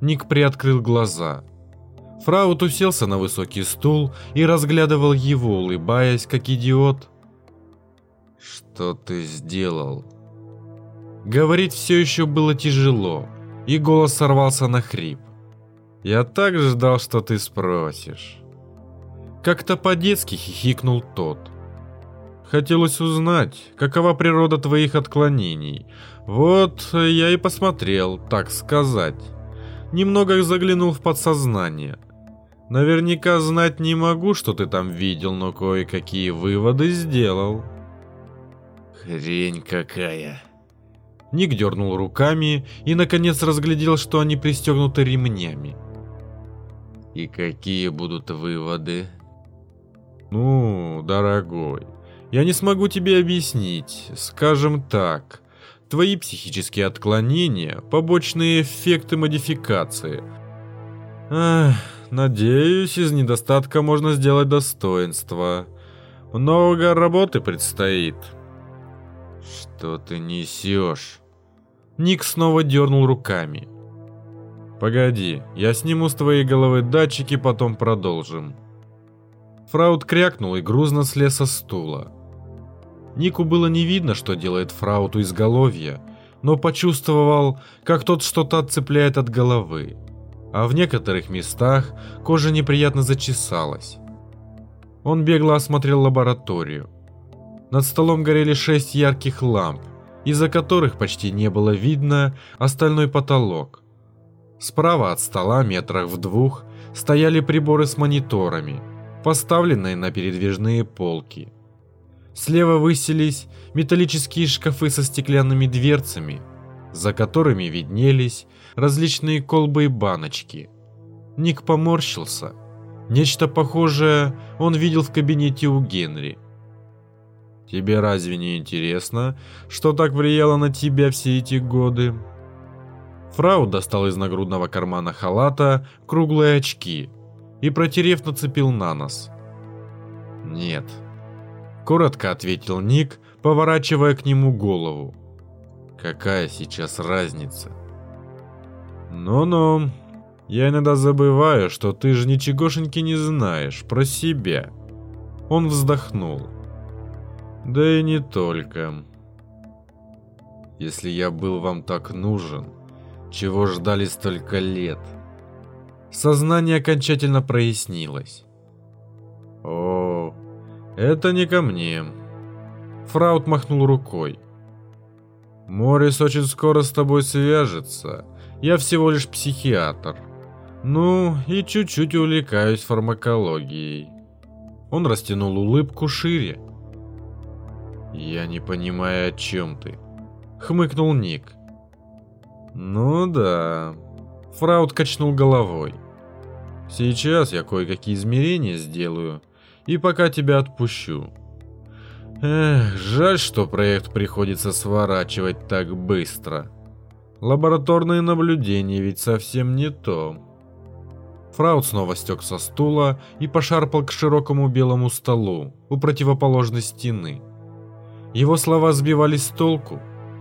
[SPEAKER 1] Ник приоткрыл глаза. Фраут уселся на высокий стул и разглядывал его, улыбаясь, как идиот.
[SPEAKER 2] «Что ты сделал?»
[SPEAKER 1] Говорить все еще было тяжело, и голос сорвался на хрип. «Я так ждал, что ты спросишь». Как-то по-детски хихикнул тот. Хотелось узнать, какова природа твоих отклонений. Вот я и посмотрел, так сказать. Немного заглянул в подсознание. Наверняка знать не могу, что ты там видел, но кое-какие выводы сделал.
[SPEAKER 2] Хрень какая.
[SPEAKER 1] Ник дернул руками и наконец разглядел, что они пристегнуты ремнями.
[SPEAKER 2] «И какие будут выводы?»
[SPEAKER 1] «Ну, дорогой, я не смогу тебе объяснить. Скажем так, твои психические отклонения – побочные эффекты модификации. Ах, надеюсь, из недостатка можно сделать достоинство. Много работы предстоит».
[SPEAKER 2] «Что ты несешь?»
[SPEAKER 1] Ник снова дернул руками. «Погоди, я сниму с твоей головы датчики, потом продолжим». Фрауд крякнул и грузно слез со стула. Нику было не видно, что делает Фрауту из изголовья, но почувствовал, как тот что-то отцепляет от головы, а в некоторых местах кожа неприятно зачесалась. Он бегло осмотрел лабораторию. Над столом горели шесть ярких ламп, из-за которых почти не было видно остальной потолок. Справа от стола, метрах в двух, стояли приборы с мониторами, поставленные на передвижные полки. Слева высились металлические шкафы со стеклянными дверцами, за которыми виднелись различные колбы и баночки. Ник поморщился. Нечто похожее он видел в кабинете у Генри. Тебе разве не интересно, что так влияло на тебя все эти годы? Фрау достал из нагрудного кармана халата круглые очки и, протерев, нацепил на нос. «Нет», — коротко ответил Ник, поворачивая к нему голову. «Какая сейчас разница?» «Ну-ну, я иногда забываю, что ты же ничегошеньки не знаешь про себя». Он вздохнул. «Да и не только. Если я был вам так нужен, чего ждали столько лет?» Сознание окончательно прояснилось. «О, это не ко мне». Фраут махнул рукой. «Морис очень скоро с тобой свяжется. Я всего лишь психиатр. Ну, и чуть-чуть увлекаюсь фармакологией». Он растянул улыбку шире. «Я не понимаю, о чем ты», — хмыкнул Ник. «Ну да», — Фраут качнул головой. «Сейчас я кое-какие измерения сделаю, и пока тебя отпущу. Эх, жаль, что проект приходится сворачивать так быстро. Лабораторные наблюдения ведь совсем не то. Фраут снова стек со стула и пошарпал к широкому белому столу у противоположной стены. Его слова сбивались с толку,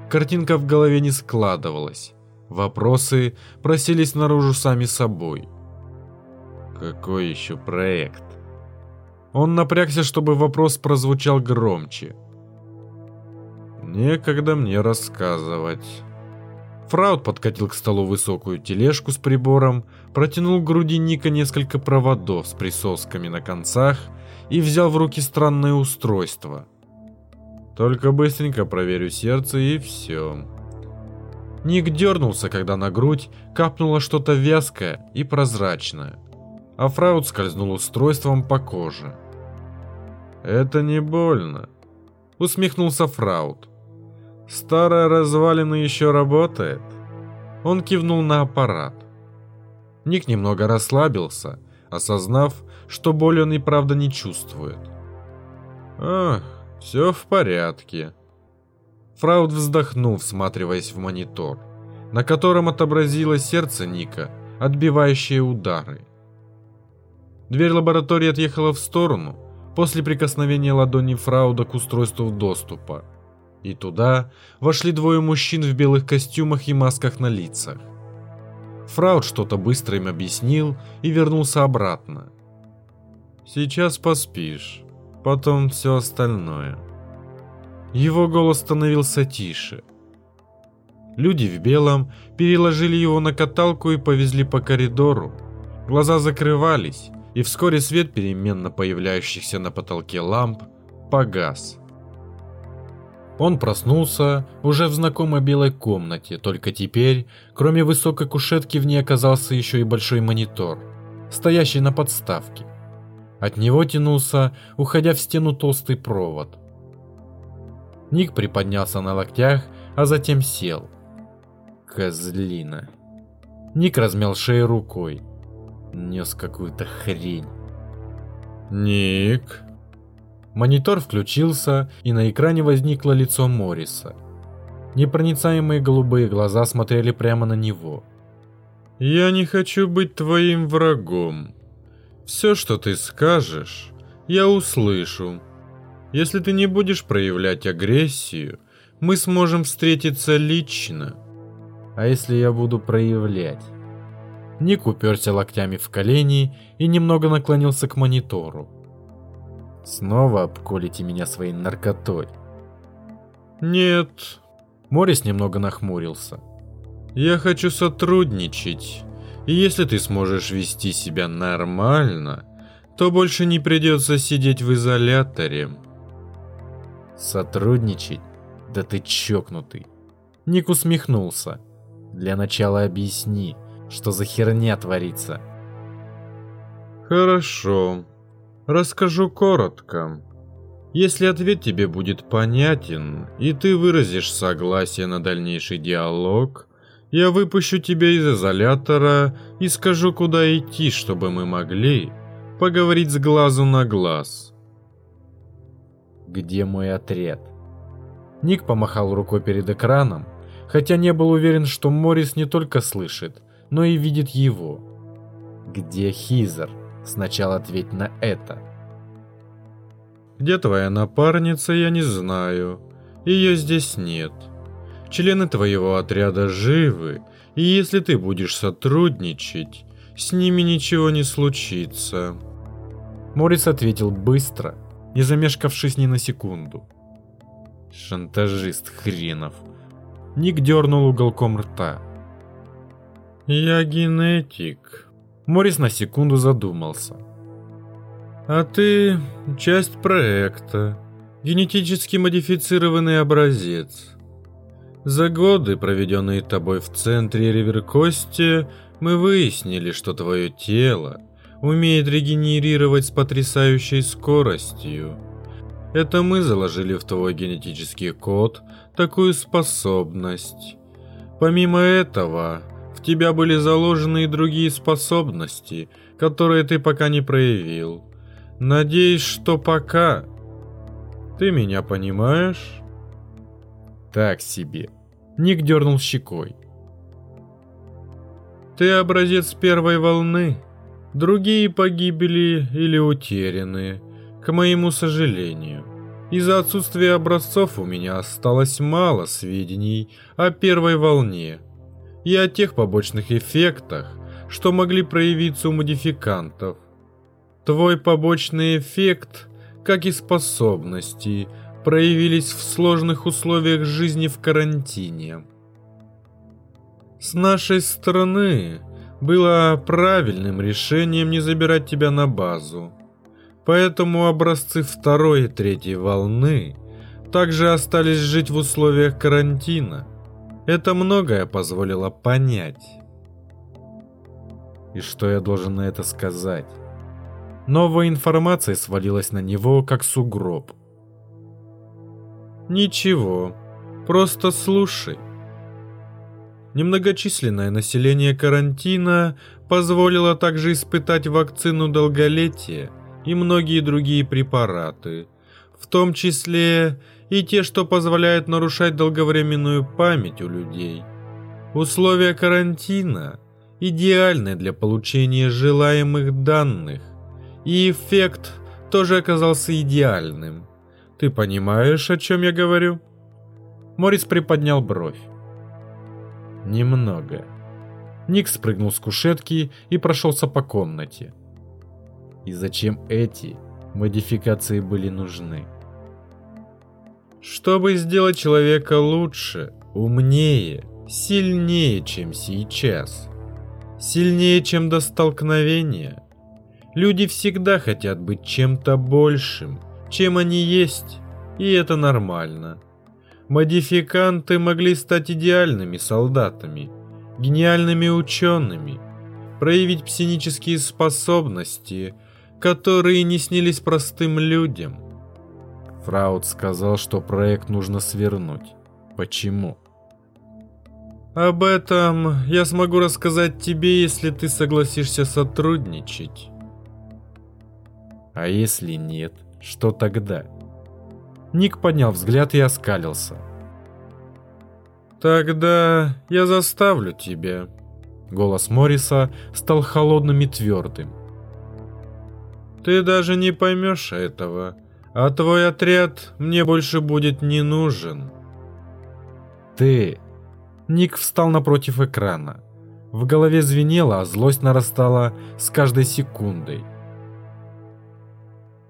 [SPEAKER 1] картинка в голове не складывалась, вопросы просились наружу сами собой. Какой еще проект? Он напрягся, чтобы вопрос прозвучал громче. Некогда мне рассказывать. Фраут подкатил к столу высокую тележку с прибором, протянул к груди Ника несколько проводов с присосками на концах и взял в руки странное устройство. Только быстренько проверю сердце и все. Ник дернулся, когда на грудь капнуло что-то вязкое и прозрачное а Фраут скользнул устройством по коже. «Это не больно», — усмехнулся Фраут. «Старая развалина еще работает?» Он кивнул на аппарат. Ник немного расслабился, осознав, что боли он и правда не чувствует. «Ах, все в порядке». Фраут вздохнул, всматриваясь в монитор, на котором отобразилось сердце Ника, отбивающее удары. Дверь лаборатории отъехала в сторону после прикосновения ладони Фрауда к устройству доступа. И туда вошли двое мужчин в белых костюмах и масках на лицах. Фрауд что-то быстро им объяснил и вернулся обратно. «Сейчас поспишь, потом все остальное». Его голос становился тише. Люди в белом переложили его на каталку и повезли по коридору. Глаза закрывались, и вскоре свет переменно появляющихся на потолке ламп погас. Он проснулся уже в знакомой белой комнате, только теперь, кроме высокой кушетки, в ней оказался еще и большой монитор, стоящий на подставке. От него тянулся, уходя в стену толстый провод. Ник приподнялся на локтях, а затем сел. Козлина. Ник размял шею рукой нес какую-то хрень. «Ник?» Монитор включился, и на экране возникло лицо Морриса. Непроницаемые голубые глаза смотрели прямо на него. «Я не хочу быть твоим врагом. Все, что ты скажешь, я услышу. Если ты не будешь проявлять агрессию, мы сможем встретиться лично. А если я буду проявлять?» Ник уперся локтями в колени и немного наклонился к монитору. «Снова обколите меня своей наркотой?» «Нет». Морис немного нахмурился. «Я хочу сотрудничать. И если ты сможешь вести себя нормально, то больше не придется сидеть в изоляторе». «Сотрудничать? Да ты чокнутый!» Ник усмехнулся. «Для начала объясни, что за херня творится? Хорошо. Расскажу коротко. Если ответ тебе будет понятен, и ты выразишь согласие на дальнейший диалог, я выпущу тебя из изолятора и скажу, куда идти, чтобы мы могли поговорить с глазу на глаз.
[SPEAKER 2] Где мой отряд? Ник помахал рукой перед экраном, хотя не был уверен, что Морис не только слышит, но и видит его. Где Хизер? Сначала ответь на это.
[SPEAKER 1] Где твоя напарница, я не знаю. Ее здесь нет. Члены твоего отряда живы, и если ты будешь сотрудничать, с ними ничего не случится.
[SPEAKER 2] Морис ответил быстро, не замешкавшись ни на секунду.
[SPEAKER 1] Шантажист хренов.
[SPEAKER 2] Ник дернул уголком рта.
[SPEAKER 1] Я генетик.
[SPEAKER 2] Морис на секунду задумался.
[SPEAKER 1] А ты часть проекта. Генетически модифицированный образец. За годы, проведенные тобой в центре Риверкости, мы выяснили, что твое тело умеет регенерировать с потрясающей скоростью. Это мы заложили в твой генетический код такую способность. Помимо этого, в тебя были заложены и другие способности, которые ты пока не проявил. Надеюсь, что пока. Ты меня понимаешь?
[SPEAKER 2] Так себе. Ник дернул щекой.
[SPEAKER 1] Ты образец первой волны. Другие погибли или утеряны, к моему сожалению. Из-за отсутствия образцов у меня осталось мало сведений о первой волне и о тех побочных эффектах, что могли проявиться у модификантов. Твой побочный эффект, как и способности, проявились в сложных условиях жизни в карантине. С нашей стороны было правильным решением не забирать тебя на базу. Поэтому образцы второй и третьей волны также остались жить в условиях карантина. Это многое позволило понять.
[SPEAKER 2] И что я должен на это сказать? Новая информация свалилась на него, как сугроб.
[SPEAKER 1] Ничего, просто слушай. Немногочисленное население карантина позволило также испытать вакцину долголетия и многие другие препараты, в том числе и те, что позволяют нарушать долговременную память у людей. Условия карантина идеальны для получения желаемых данных, и эффект тоже оказался идеальным. Ты понимаешь, о чем я говорю?
[SPEAKER 2] Морис приподнял бровь.
[SPEAKER 1] Немного.
[SPEAKER 2] Ник спрыгнул с кушетки и прошелся по комнате.
[SPEAKER 1] И зачем эти модификации были нужны? Чтобы сделать человека лучше, умнее, сильнее, чем сейчас. Сильнее, чем до столкновения. Люди всегда хотят быть чем-то большим, чем они есть, и это нормально. Модификанты могли стать идеальными солдатами, гениальными учеными, проявить псинические способности, которые не снились простым людям.
[SPEAKER 2] Фраут сказал, что проект нужно свернуть. Почему?
[SPEAKER 1] Об этом я смогу рассказать тебе, если ты согласишься сотрудничать.
[SPEAKER 2] А если нет, что тогда? Ник поднял взгляд и оскалился.
[SPEAKER 1] Тогда я заставлю тебя. Голос Морриса стал холодным и твердым. Ты даже не поймешь этого, а твой отряд мне больше будет не нужен.
[SPEAKER 2] Ты... Ник встал напротив экрана. В голове звенело, а злость нарастала с каждой секундой.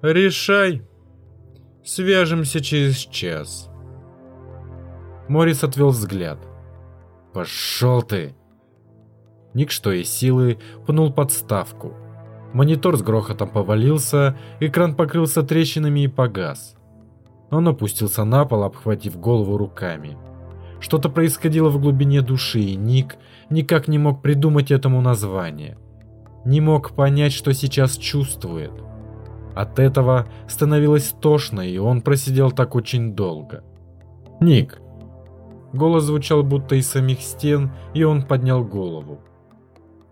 [SPEAKER 1] Решай. Свяжемся через час.
[SPEAKER 2] Морис отвел взгляд. Пошел ты. Ник что из силы пнул подставку. Монитор с грохотом повалился, экран покрылся трещинами и погас. Он опустился на пол, обхватив голову руками. Что-то происходило в глубине души, и Ник никак не мог придумать этому название. Не мог понять, что сейчас чувствует. От этого становилось тошно, и он просидел так очень долго. «Ник!» Голос звучал будто из самих стен, и он поднял голову.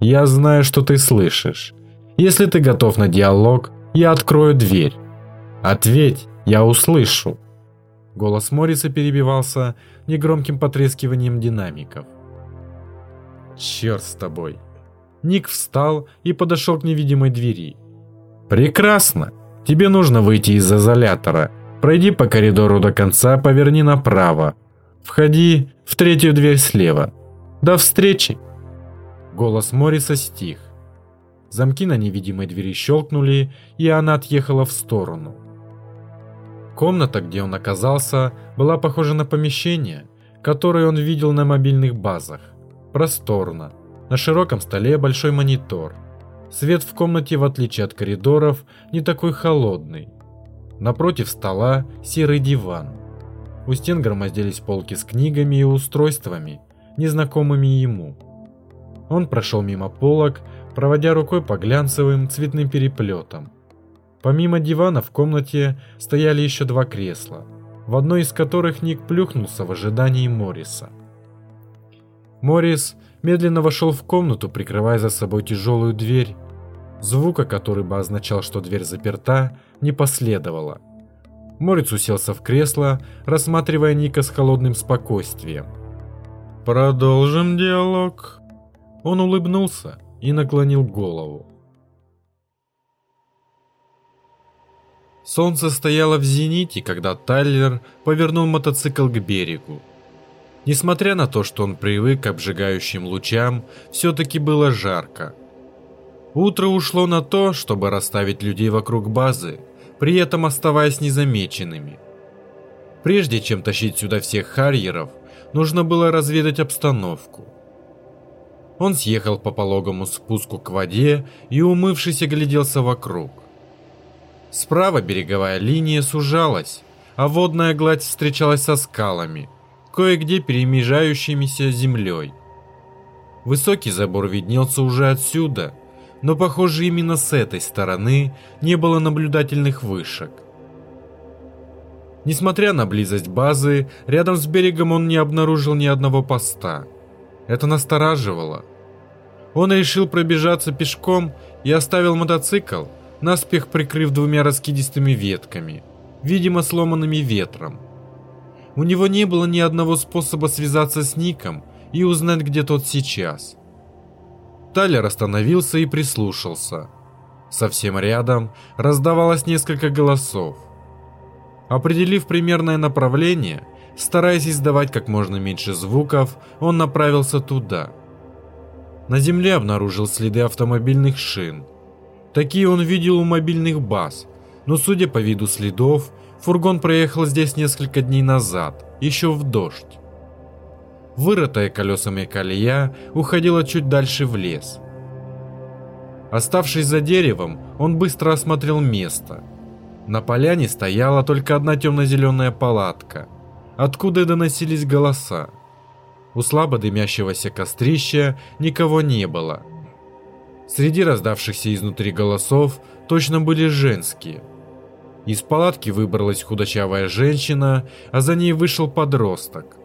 [SPEAKER 2] «Я знаю, что ты слышишь. Если ты готов на диалог, я открою дверь. Ответь, я услышу». Голос Морриса перебивался негромким потрескиванием динамиков. «Черт с тобой!» Ник встал и подошел к невидимой двери. «Прекрасно! Тебе нужно выйти из изолятора. Пройди по коридору до конца, поверни направо. Входи в третью дверь слева. До встречи!» Голос Морриса стих. Замки на невидимой двери щелкнули, и она отъехала в сторону. Комната, где он оказался, была похожа на помещение, которое он видел на мобильных базах. Просторно. На широком столе большой монитор. Свет в комнате, в отличие от коридоров, не такой холодный. Напротив стола серый диван. У стен громоздились полки с книгами и устройствами, незнакомыми ему. Он прошел мимо полок, проводя рукой по глянцевым цветным переплетам. Помимо дивана в комнате стояли еще два кресла, в одно из которых Ник плюхнулся в ожидании Морриса. Моррис медленно вошел в комнату, прикрывая за собой тяжелую дверь. Звука, который бы означал, что дверь заперта, не последовало. Морец уселся в кресло, рассматривая Ника с холодным спокойствием. «Продолжим диалог». Он улыбнулся и наклонил голову. Солнце стояло в зените, когда Тайлер повернул мотоцикл к берегу. Несмотря на то, что он привык к обжигающим лучам, все-таки было жарко. Утро ушло на то, чтобы расставить людей вокруг базы, при этом оставаясь незамеченными. Прежде чем тащить сюда всех харьеров, нужно было разведать обстановку. Он съехал по пологому спуску к воде и, умывшись, огляделся вокруг. Справа береговая линия сужалась, а водная гладь встречалась со скалами, кое-где перемежающимися землей. Высокий забор виднелся уже отсюда, но, похоже, именно с этой стороны не было наблюдательных вышек. Несмотря на близость базы, рядом с берегом он не обнаружил ни одного поста. Это настораживало. Он решил пробежаться пешком и оставил мотоцикл, наспех прикрыв двумя раскидистыми ветками, видимо сломанными ветром. У него не было ни одного способа связаться с Ником и узнать, где тот сейчас. Талер остановился и прислушался. Совсем рядом раздавалось несколько голосов. Определив примерное направление, стараясь издавать как можно меньше звуков, он направился туда. На земле обнаружил следы автомобильных шин – Такие он видел у мобильных баз, но судя по виду следов, фургон проехал здесь несколько дней назад, еще в дождь. Вырытая колесами колея уходила чуть дальше в лес. Оставшись за деревом, он быстро осмотрел место. На поляне стояла только одна темно-зеленая палатка, откуда доносились голоса. У слабо дымящегося кострища никого не было – Среди раздавшихся изнутри голосов точно были женские. Из палатки выбралась худощавая женщина, а за ней вышел подросток.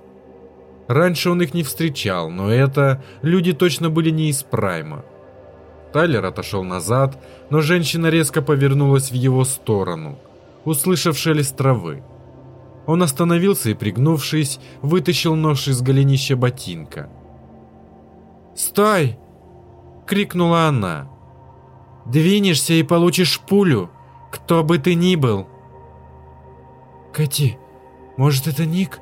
[SPEAKER 2] Раньше он их не встречал, но это люди точно были не из Прайма. Тайлер отошел назад, но женщина резко повернулась в его сторону, услышав шелест травы. Он остановился и, пригнувшись, вытащил нож из голенища ботинка. «Стой!» — крикнула она. «Двинешься и получишь пулю, кто бы ты ни был!» «Кати, может это Ник?»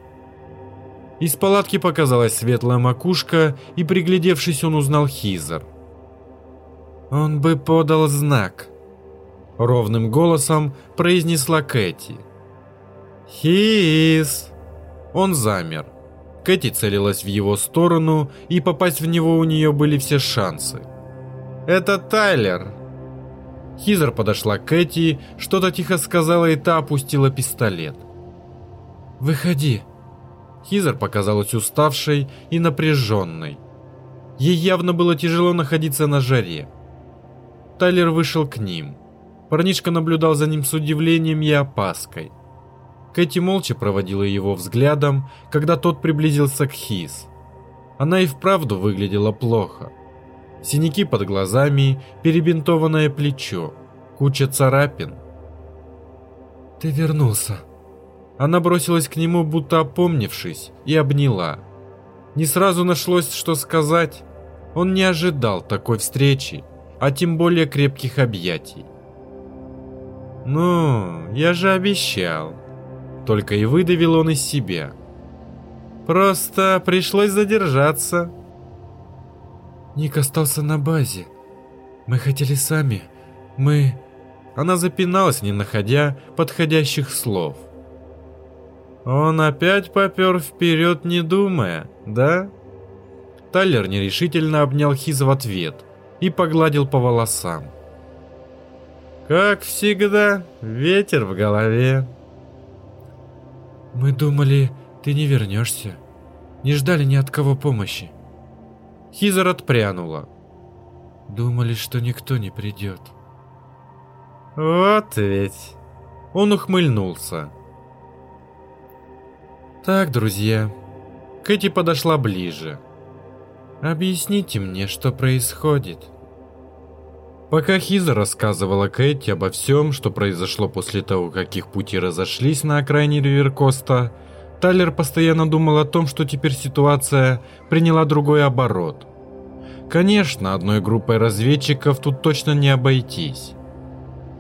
[SPEAKER 2] Из палатки показалась светлая макушка, и, приглядевшись, он узнал Хизер. «Он бы подал знак», — ровным голосом произнесла Кэти. «Хиз!» Он замер. Кэти целилась в его сторону, и попасть в него у нее были все шансы. «Это Тайлер!» Хизер подошла к Кэти, что-то тихо сказала, и та опустила пистолет. «Выходи!» Хизер показалась уставшей и напряженной. Ей явно было тяжело находиться на жаре. Тайлер вышел к ним.
[SPEAKER 1] Парнишка наблюдал за ним с удивлением и опаской. Кэти молча проводила его взглядом, когда тот приблизился к Хиз. Она и вправду выглядела плохо. Синяки под глазами, перебинтованное плечо, куча царапин. «Ты вернулся». Она бросилась к нему, будто опомнившись, и обняла. Не сразу нашлось, что сказать. Он не ожидал такой встречи, а тем более крепких объятий. «Ну, я же обещал», — только и выдавил он из себя. «Просто пришлось задержаться». Ник остался на базе. Мы хотели сами. Мы... Она запиналась, не находя подходящих слов. Он опять попер вперед, не думая, да? Тайлер нерешительно обнял Хиз в ответ и погладил по волосам. Как всегда, ветер в голове. Мы думали, ты не вернешься. Не ждали ни от кого помощи. Хизер отпрянула. Думали, что никто не придет. Вот ведь. Он ухмыльнулся. Так, друзья. Кэти подошла ближе. Объясните мне, что происходит. Пока Хиза рассказывала Кэти обо всем, что произошло после того, как их пути разошлись на окраине Риверкоста, Тайлер постоянно думал о том, что теперь ситуация приняла другой оборот. Конечно, одной группой разведчиков тут точно не обойтись.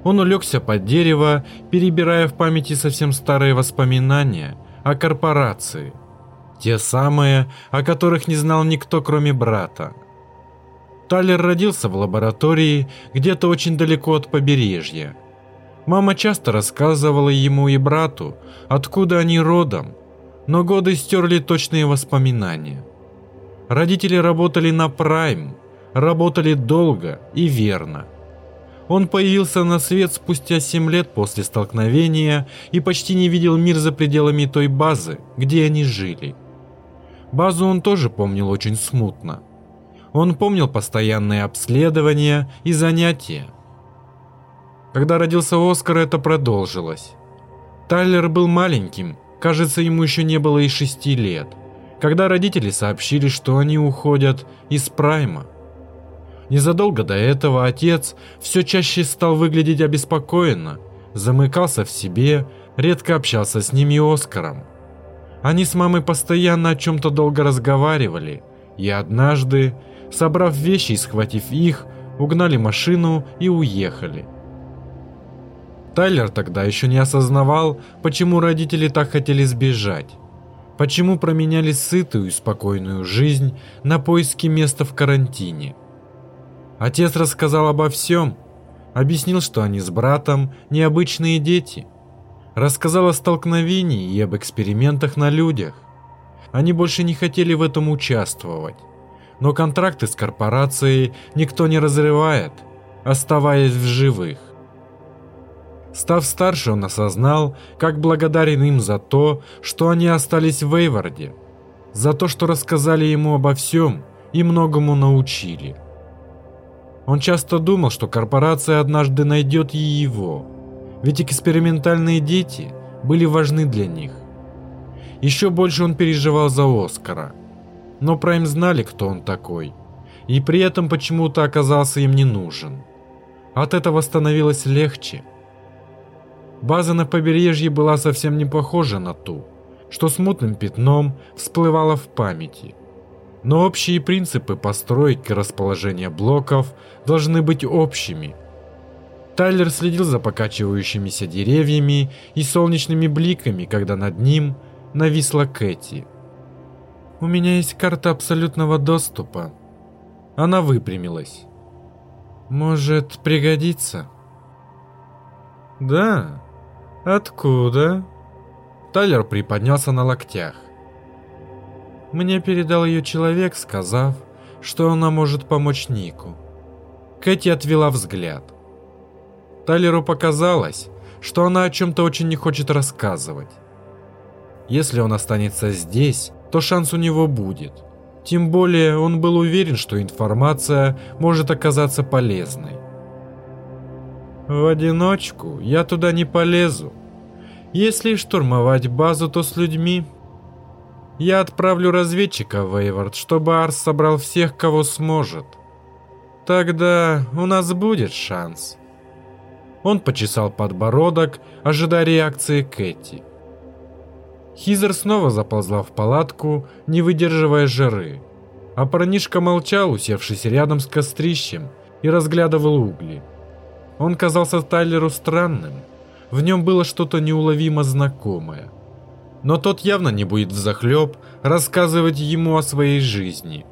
[SPEAKER 1] Он улегся под дерево, перебирая в памяти совсем старые воспоминания о корпорации. Те самые, о которых не знал никто, кроме брата. Талер родился в лаборатории, где-то очень далеко от побережья. Мама часто рассказывала ему и брату, откуда они родом, но годы стерли точные воспоминания. Родители работали на Прайм, работали долго и верно. Он появился на свет спустя 7 лет после столкновения и почти не видел мир за пределами той базы, где они жили. Базу он тоже помнил очень смутно. Он помнил постоянные обследования и занятия. Когда родился Оскар, это продолжилось. Тайлер был маленьким, кажется, ему еще не было и шести лет, когда родители сообщили, что они уходят из Прайма. Незадолго до этого отец все чаще стал выглядеть обеспокоенно, замыкался в себе, редко общался с ними и Оскаром. Они с мамой постоянно о чем-то долго разговаривали, и однажды, собрав вещи и схватив их, угнали машину и уехали. Тайлер тогда еще не осознавал, почему родители так хотели сбежать. Почему променяли сытую и спокойную жизнь на поиски места в карантине. Отец рассказал обо всем, объяснил, что они с братом необычные дети – Рассказал о столкновении и об экспериментах на людях. Они больше не хотели в этом участвовать. Но контракты с корпорацией никто не разрывает, оставаясь в живых. Став старше, он осознал, как благодарен им за то, что они остались в Эйварде, за то, что рассказали ему обо всем и многому научили. Он часто думал, что корпорация однажды найдет и его – ведь экспериментальные дети были важны для них. Еще больше он переживал за Оскара. Но Прайм знали, кто он такой, и при этом почему-то оказался им не нужен. От этого становилось легче. База на побережье была совсем не похожа на ту, что смутным пятном всплывала в памяти. Но общие принципы постройки расположения блоков должны быть общими – Тайлер следил за покачивающимися деревьями и солнечными бликами, когда над ним нависла Кэти. «У меня есть карта абсолютного доступа». Она выпрямилась. «Может, пригодится?» «Да? Откуда?» Тайлер приподнялся на локтях. Мне передал ее человек, сказав, что она может помочь Нику. Кэти отвела взгляд. Талеру показалось, что она о чем-то очень не хочет рассказывать. Если он останется здесь, то шанс у него будет. Тем более он был уверен, что информация может оказаться полезной. В одиночку я туда не полезу. Если штурмовать базу, то с людьми. Я отправлю разведчика в Эйвард, чтобы Арс собрал всех, кого сможет. Тогда у нас будет шанс. Он почесал подбородок, ожидая реакции Кэти. Хизер снова заползла в палатку, не выдерживая жары. А парнишка молчал, усевшись рядом с кострищем, и разглядывал угли. Он казался Тайлеру странным. В нем было что-то неуловимо знакомое. Но тот явно не будет взахлеб рассказывать ему о своей жизни.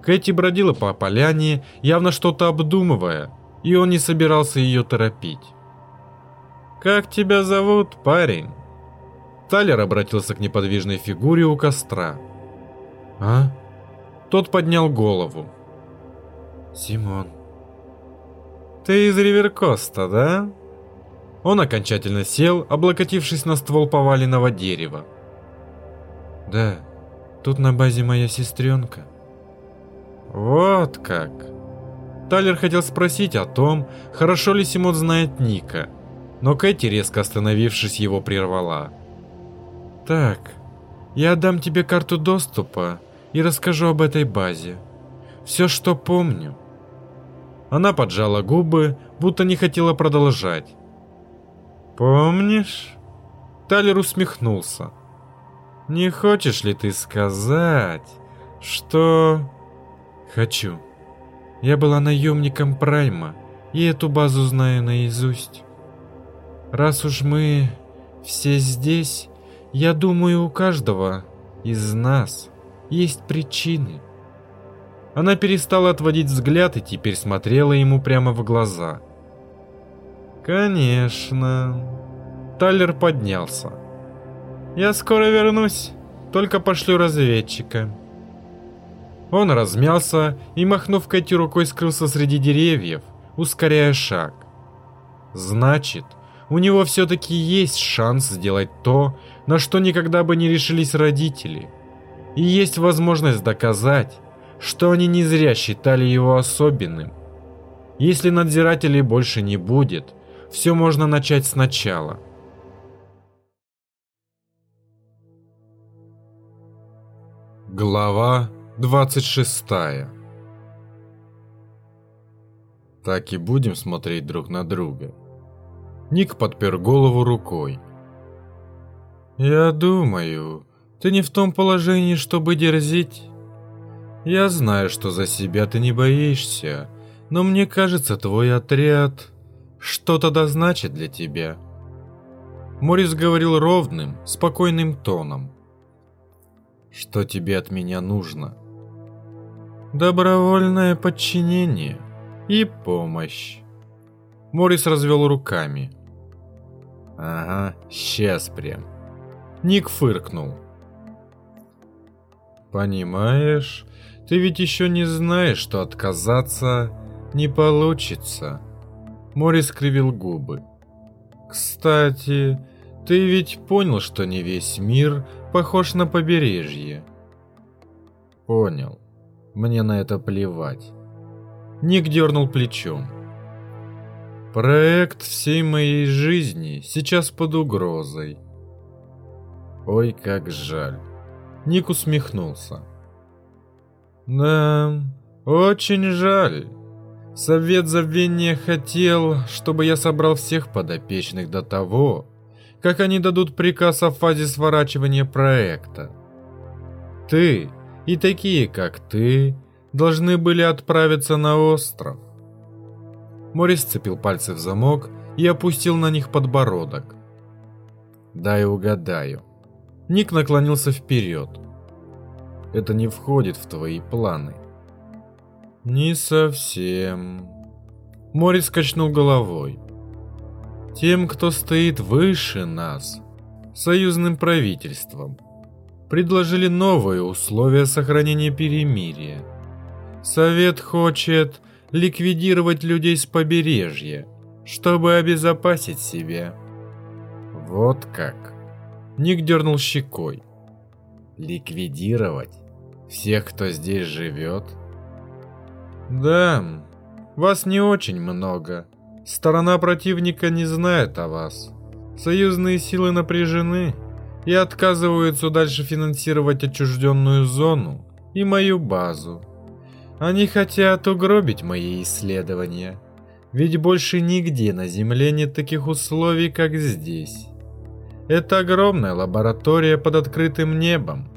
[SPEAKER 1] Кэти бродила по поляне, явно что-то обдумывая, и он не собирался ее торопить. «Как тебя зовут, парень?» Тайлер обратился к неподвижной фигуре у костра. «А?» Тот поднял голову. «Симон». «Ты из Риверкоста, да?» Он окончательно сел, облокотившись на ствол поваленного дерева. «Да, тут на базе моя сестренка». «Вот как!» Талер хотел спросить о том, хорошо ли Симон знает Ника, но Кэти, резко остановившись, его прервала. «Так, я дам тебе карту доступа и расскажу об этой базе. Все, что помню. Она поджала губы, будто не хотела продолжать. «Помнишь?» Талер усмехнулся. «Не хочешь ли ты сказать, что...» «Хочу. Я была наемником Прайма, и эту базу знаю наизусть. Раз уж мы все здесь, я думаю, у каждого из нас есть причины». Она перестала отводить взгляд и теперь смотрела ему прямо в глаза. «Конечно». Талер поднялся. «Я скоро вернусь, только пошлю разведчика». Он размялся и, махнув Кэти рукой, скрылся среди деревьев, ускоряя шаг. «Значит, у него все-таки есть шанс сделать то, на что никогда бы не решились родители. И есть возможность доказать, что они не зря считали его особенным. Если надзирателей больше не будет, все можно начать сначала. Глава 26 Так и будем смотреть друг на друга. Ник подпер голову рукой. «Я думаю, ты не в том положении, чтобы дерзить. Я знаю, что за себя ты не боишься, но мне кажется, твой отряд что-то да значит для тебя. Морис говорил ровным, спокойным тоном. Что тебе от меня нужно? Добровольное подчинение и помощь. Морис развел руками. Ага, сейчас прям. Ник фыркнул. Понимаешь, ты ведь еще не знаешь, что отказаться не получится. Мори скривил губы. Кстати, ты ведь понял, что не весь мир похож на побережье? Понял. Мне на это плевать. Ник дернул плечом. Проект всей моей жизни сейчас под угрозой. Ой, как жаль. Ник усмехнулся. Да, очень жаль. Совет забвения хотел, чтобы я собрал всех подопечных до того, как они дадут приказ о фазе сворачивания проекта. Ты и такие, как ты, должны были отправиться на остров. Морис сцепил пальцы в замок и опустил на них подбородок. «Дай угадаю». Ник наклонился вперед это не входит в твои планы. Не совсем. Морис качнул головой. Тем, кто стоит выше нас, союзным правительством, предложили новые условия сохранения перемирия. Совет хочет ликвидировать людей с побережья, чтобы обезопасить себя. Вот как. Ник дернул щекой. Ликвидировать? Всех, кто здесь живет? Да, вас не очень много. Сторона противника не знает о вас. Союзные силы напряжены и отказываются дальше финансировать отчужденную зону и мою базу. Они хотят угробить мои исследования, ведь больше нигде на Земле нет таких условий, как здесь. Это огромная лаборатория под открытым небом.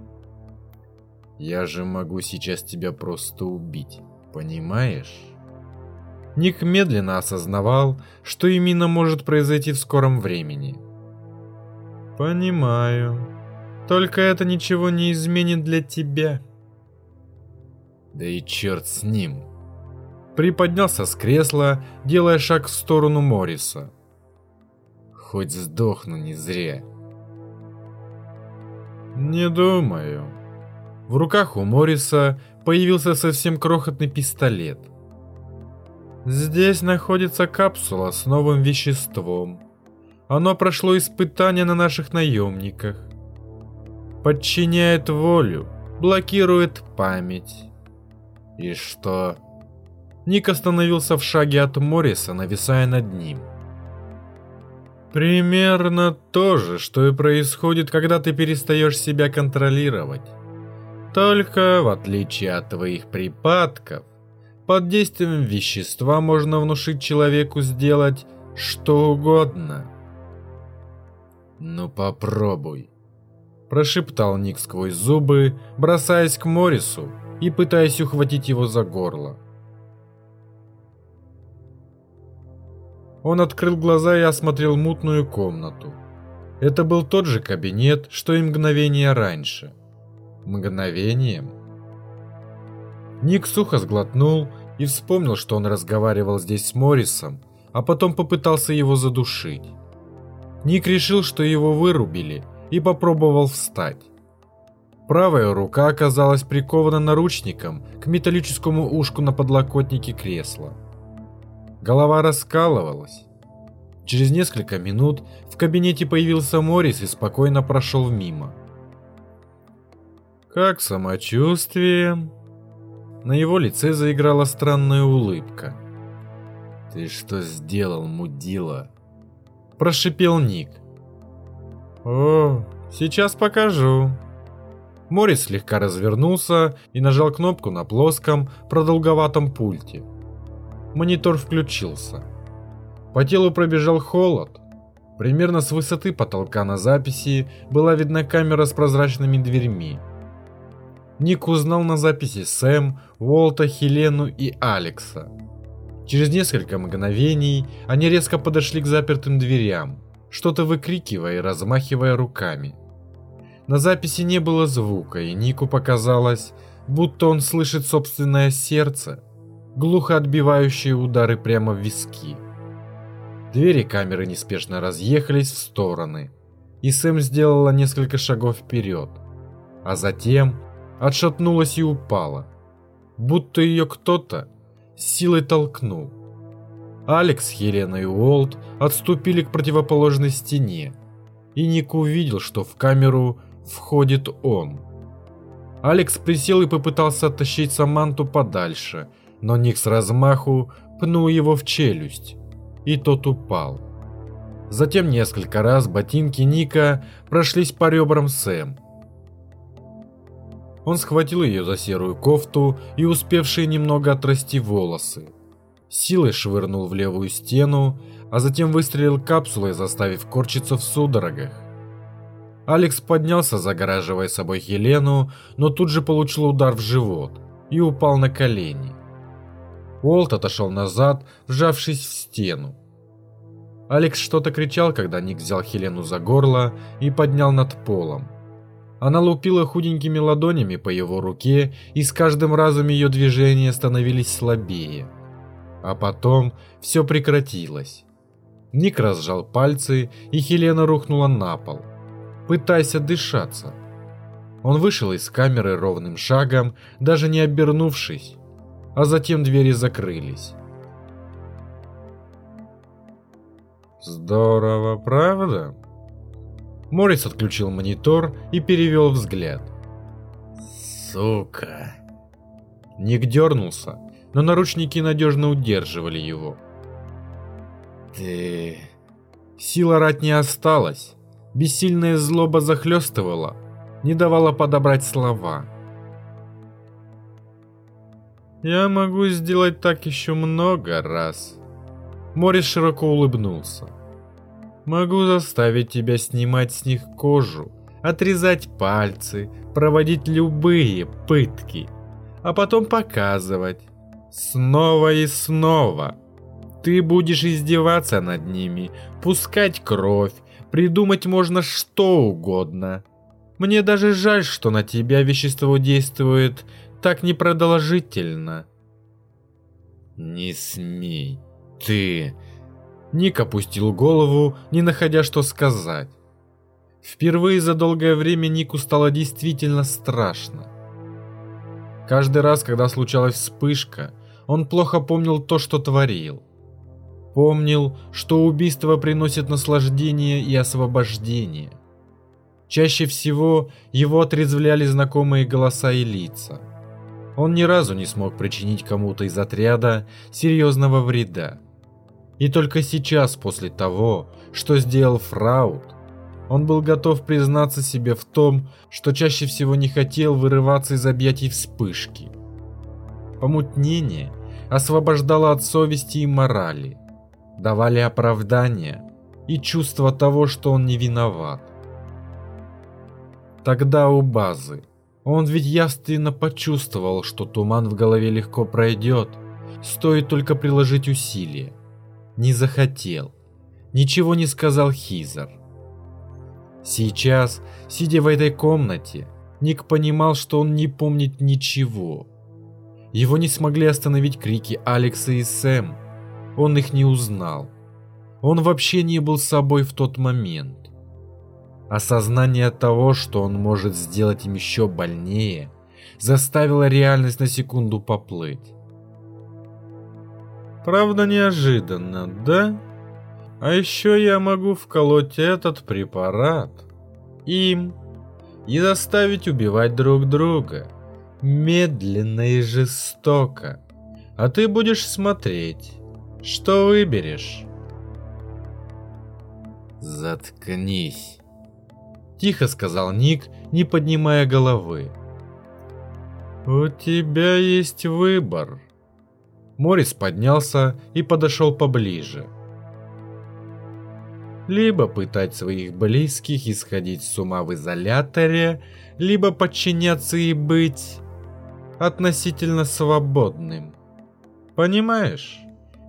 [SPEAKER 1] Я же могу сейчас тебя просто убить, понимаешь? Ник медленно осознавал, что именно может произойти в скором времени. Понимаю. Только это ничего не изменит для тебя. Да и черт с ним. Приподнялся с кресла, делая шаг в сторону Морриса. Хоть сдохну не зря. Не думаю. В руках у Морриса появился совсем крохотный пистолет. Здесь находится капсула с новым веществом. Оно прошло испытания на наших наемниках. Подчиняет волю, блокирует память. И что? Ник остановился в шаге от Морриса, нависая над ним. Примерно то же, что и происходит, когда ты перестаешь себя контролировать. Только, в отличие от твоих припадков, под действием вещества можно внушить человеку сделать что угодно. «Ну попробуй», – прошептал Ник сквозь зубы, бросаясь к Морису и пытаясь ухватить его за горло. Он открыл глаза и осмотрел мутную комнату. Это был тот же кабинет, что и мгновение раньше. Мгновением? Ник сухо сглотнул и вспомнил, что он разговаривал здесь с Моррисом, а потом попытался его задушить. Ник решил, что его вырубили, и попробовал встать. Правая рука оказалась прикована наручником к металлическому ушку на подлокотнике кресла. Голова раскалывалась. Через несколько минут в кабинете появился Моррис и спокойно прошел мимо. «Как самочувствие?» На его лице заиграла странная улыбка. «Ты что сделал, мудила?» Прошипел Ник. «О, сейчас покажу». Морис слегка развернулся и нажал кнопку на плоском, продолговатом пульте. Монитор включился. По телу пробежал холод. Примерно с высоты потолка на записи была видна камера с прозрачными дверьми. Ник узнал на записи Сэм, Уолта, Хелену и Алекса. Через несколько мгновений они резко подошли к запертым дверям, что-то выкрикивая и размахивая руками. На записи не было звука, и Нику показалось, будто он слышит собственное сердце, глухо отбивающие удары прямо в виски. Двери камеры неспешно разъехались в стороны, и Сэм сделала несколько шагов вперед, а затем отшатнулась и упала, будто ее кто-то силой толкнул. Алекс, Хелена и Уолт отступили к противоположной стене, и Ник увидел, что в камеру входит он. Алекс присел и попытался оттащить Саманту подальше, но Ник с размаху пнул его в челюсть, и тот упал. Затем несколько раз ботинки Ника прошлись по ребрам Сэм, он схватил ее за серую кофту и успевшие немного отрасти волосы. Силой швырнул в левую стену, а затем выстрелил капсулой, заставив корчиться в судорогах. Алекс поднялся, загораживая собой Елену, но тут же получил удар в живот и упал на колени. Уолт отошел назад, вжавшись в стену. Алекс что-то кричал, когда Ник взял Хелену за горло и поднял над полом. Она лупила худенькими ладонями по его руке, и с каждым разом ее движения становились слабее. А потом все прекратилось. Ник разжал пальцы, и Хелена рухнула на пол, пытаясь отдышаться. Он вышел из камеры ровным шагом, даже не обернувшись, а затем двери закрылись. Здорово, правда? Морис отключил монитор и перевел взгляд. «Сука!» Ник дернулся, но наручники надежно удерживали его. Ты...
[SPEAKER 2] Сила рать не осталась. Бессильная злоба захлестывала, не давала подобрать слова.
[SPEAKER 1] Я могу сделать так еще много раз.
[SPEAKER 2] Морис широко улыбнулся.
[SPEAKER 1] Могу заставить тебя снимать с них кожу, отрезать пальцы, проводить любые пытки, а потом показывать. Снова и снова. Ты будешь издеваться над ними, пускать кровь, придумать можно что угодно. Мне даже жаль, что на тебя вещество действует так непродолжительно.
[SPEAKER 2] Не смей. Ты... Ник опустил голову, не находя что сказать. Впервые за долгое время Нику стало действительно страшно. Каждый раз, когда случалась вспышка, он плохо помнил то, что творил. Помнил, что убийство приносит наслаждение и освобождение. Чаще всего его отрезвляли знакомые голоса и лица. Он ни разу не смог причинить кому-то из отряда серьезного вреда. И только сейчас, после того, что сделал Фраут, он был готов признаться себе в том, что чаще всего не хотел вырываться из объятий вспышки. Помутнение освобождало от совести и морали, давали оправдания и чувство того, что он не виноват. Тогда у базы он ведь явственно почувствовал, что туман в голове легко пройдет, стоит только приложить усилия. Не захотел. Ничего не сказал Хизер. Сейчас, сидя в этой комнате, Ник понимал, что он не помнит ничего. Его не смогли остановить крики Алекса и Сэм. Он их не узнал. Он вообще не был собой в тот момент. Осознание того, что он может сделать им еще больнее, заставило реальность на секунду поплыть.
[SPEAKER 1] Правда неожиданно, да? А еще я могу вколоть этот препарат им и заставить убивать друг друга. Медленно и жестоко. А ты будешь смотреть, что выберешь.
[SPEAKER 2] Заткнись. Тихо сказал Ник, не поднимая головы.
[SPEAKER 1] У тебя есть выбор.
[SPEAKER 2] Морис поднялся и подошел поближе.
[SPEAKER 1] Либо пытать своих близких и сходить с ума в изоляторе, либо подчиняться и быть относительно свободным. Понимаешь?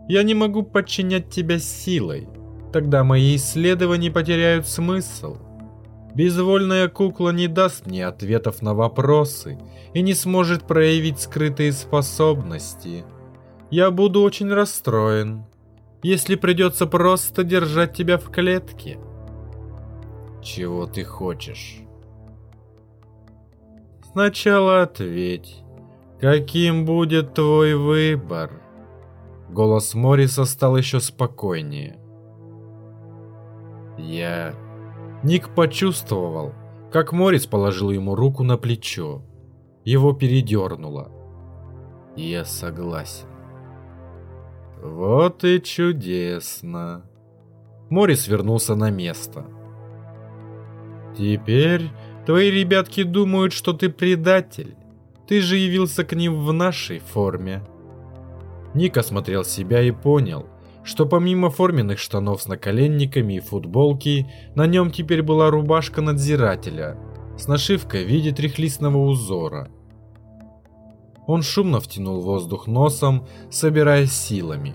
[SPEAKER 1] Я не могу подчинять тебя силой. Тогда мои исследования потеряют смысл. Безвольная кукла не даст мне ответов на вопросы и не сможет проявить скрытые способности. Я буду очень расстроен, если придется просто держать тебя в клетке.
[SPEAKER 2] Чего ты хочешь?
[SPEAKER 1] Сначала ответь, каким будет твой выбор?
[SPEAKER 2] Голос Морриса стал еще спокойнее. Я Ник почувствовал, как Морис положил ему руку на плечо. Его передернуло. Я согласен.
[SPEAKER 1] Вот и чудесно.
[SPEAKER 2] Морис вернулся на место.
[SPEAKER 1] Теперь твои ребятки думают, что ты предатель. Ты же явился к ним в нашей форме.
[SPEAKER 2] Ник осмотрел себя и понял, что помимо форменных штанов с наколенниками и футболки, на нем теперь была рубашка надзирателя с нашивкой в виде трехлистного узора. Он шумно втянул воздух носом, собираясь силами.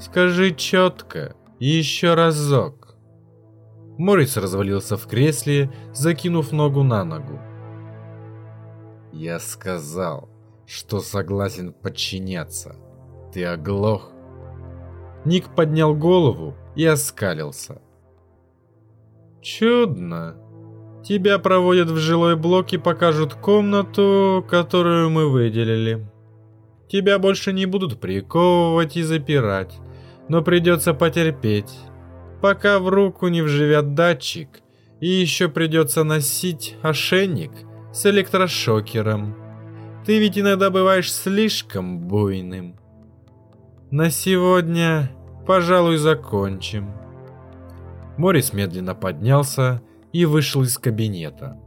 [SPEAKER 1] «Скажи четко и еще разок».
[SPEAKER 2] Морис развалился в кресле, закинув ногу на ногу. «Я сказал, что согласен подчиняться. Ты оглох?» Ник поднял голову и оскалился.
[SPEAKER 1] «Чудно. Тебя проводят в жилой блок и покажут комнату, которую мы выделили. Тебя больше не будут приковывать и запирать, но придется потерпеть, пока в руку не вживят датчик, и еще придется носить ошейник с электрошокером. Ты ведь иногда бываешь слишком буйным. На сегодня пожалуй, закончим. Морис медленно поднялся и вышел из кабинета.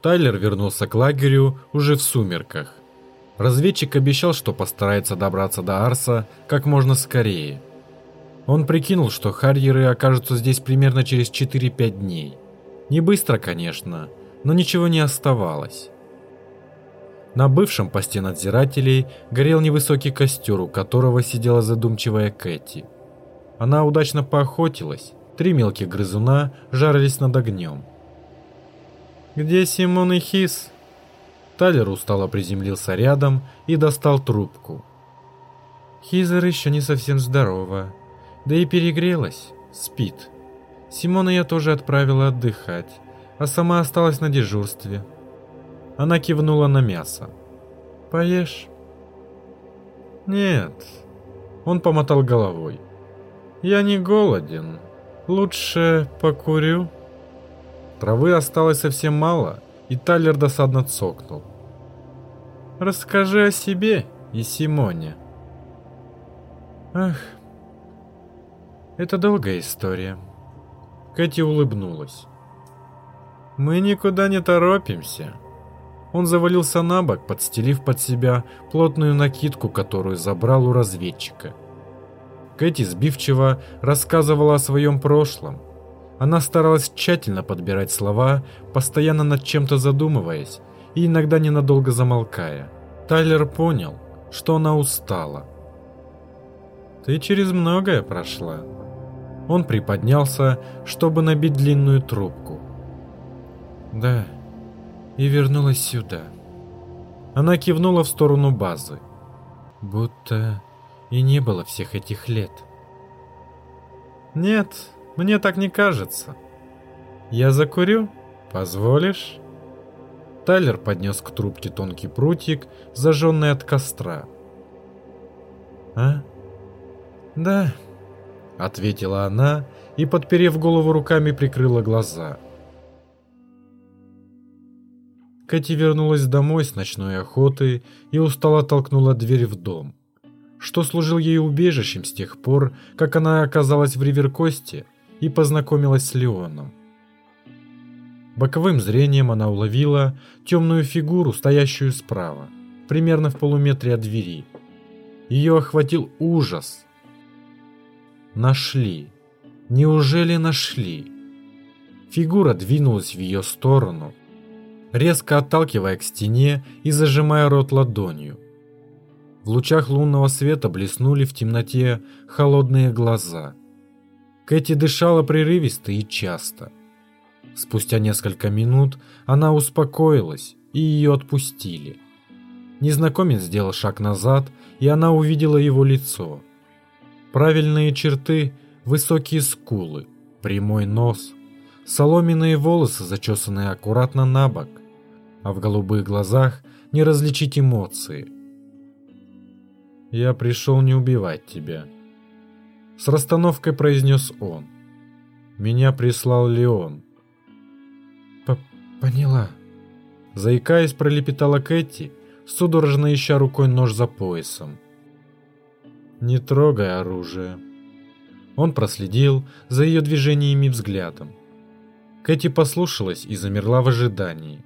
[SPEAKER 1] Тайлер вернулся к лагерю уже в сумерках. Разведчик обещал, что постарается добраться до Арса как можно скорее. Он прикинул, что харьеры окажутся здесь примерно через 4-5 дней. Не быстро, конечно, но ничего не оставалось. На бывшем посте надзирателей горел невысокий костер, у которого сидела задумчивая Кэти. Она удачно поохотилась, три мелких грызуна жарились над огнем. «Где Симон и Хис?» Талер устало приземлился рядом и достал трубку. Хизер еще не совсем здорова, да и перегрелась, спит. Симона я тоже отправила отдыхать, а сама осталась на дежурстве. Она кивнула на мясо. «Поешь?» «Нет». Он помотал головой. «Я не голоден. Лучше покурю». Травы осталось совсем мало, и Тайлер досадно цокнул. «Расскажи о себе и Симоне». «Ах, это долгая история». Кэти улыбнулась. «Мы никуда не торопимся». Он завалился на бок, подстелив под себя плотную накидку, которую забрал у разведчика. Кэти сбивчиво рассказывала о своем прошлом. Она старалась тщательно подбирать слова, постоянно над чем-то задумываясь и иногда ненадолго замолкая. Тайлер понял, что она устала. «Ты через многое прошла». Он приподнялся, чтобы набить длинную трубку. «Да» и вернулась сюда. Она кивнула в сторону базы. Будто и не было всех этих лет. Нет, мне так не кажется. Я закурю? Позволишь? Тайлер поднес к трубке тонкий прутик, зажженный от костра. «А? Да», — ответила она и, подперев голову руками, прикрыла глаза. Кэти вернулась домой с ночной охоты и устало толкнула дверь в дом, что служил ей убежищем с тех пор, как она оказалась в Риверкосте и познакомилась с Леоном. Боковым зрением она уловила темную фигуру, стоящую справа, примерно в полуметре от двери. Ее охватил ужас. Нашли. Неужели нашли? Фигура двинулась в ее сторону, резко отталкивая к стене и зажимая рот ладонью. В лучах лунного света блеснули в темноте холодные глаза. Кэти дышала прерывисто и часто. Спустя несколько минут она успокоилась, и ее отпустили. Незнакомец сделал шаг назад, и она увидела его лицо. Правильные черты, высокие скулы, прямой нос, соломенные волосы, зачесанные аккуратно на бок, а в голубых глазах не различить эмоции. «Я пришел не убивать тебя», — с расстановкой произнес он. «Меня прислал Леон». П «Поняла», — заикаясь, пролепетала Кэти, судорожно ища рукой нож за поясом. «Не трогай оружие». Он проследил за ее движениями взглядом. Кэти послушалась и замерла в ожидании.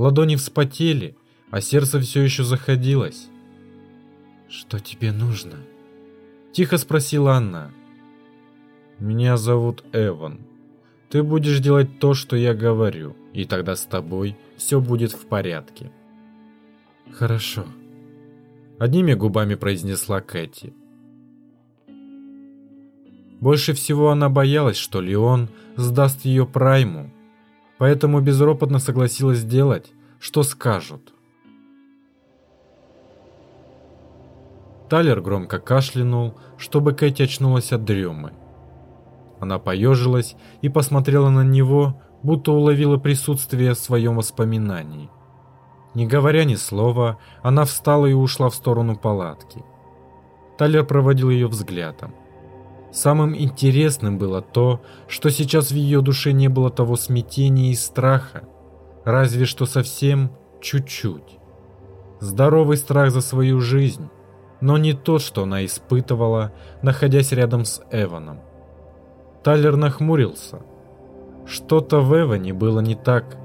[SPEAKER 1] Ладони вспотели, а сердце все еще заходилось. «Что тебе нужно?» Тихо спросила она. «Меня зовут Эван. Ты будешь делать то, что я говорю, и тогда с тобой все будет в порядке». «Хорошо», — одними губами произнесла Кэти. Больше всего она боялась, что Леон сдаст ее Прайму, поэтому безропотно согласилась сделать, что скажут. Талер громко кашлянул, чтобы Кэти очнулась от дремы. Она поежилась и посмотрела на него, будто уловила присутствие в своем воспоминании. Не говоря ни слова, она встала и ушла в сторону палатки. Талер проводил ее взглядом. Самым интересным было то, что сейчас в ее душе не было того смятения и страха, разве что совсем чуть-чуть. Здоровый страх за свою жизнь,
[SPEAKER 2] но не то, что она испытывала, находясь рядом с Эваном. Тайлер нахмурился. Что-то в Эване было не так,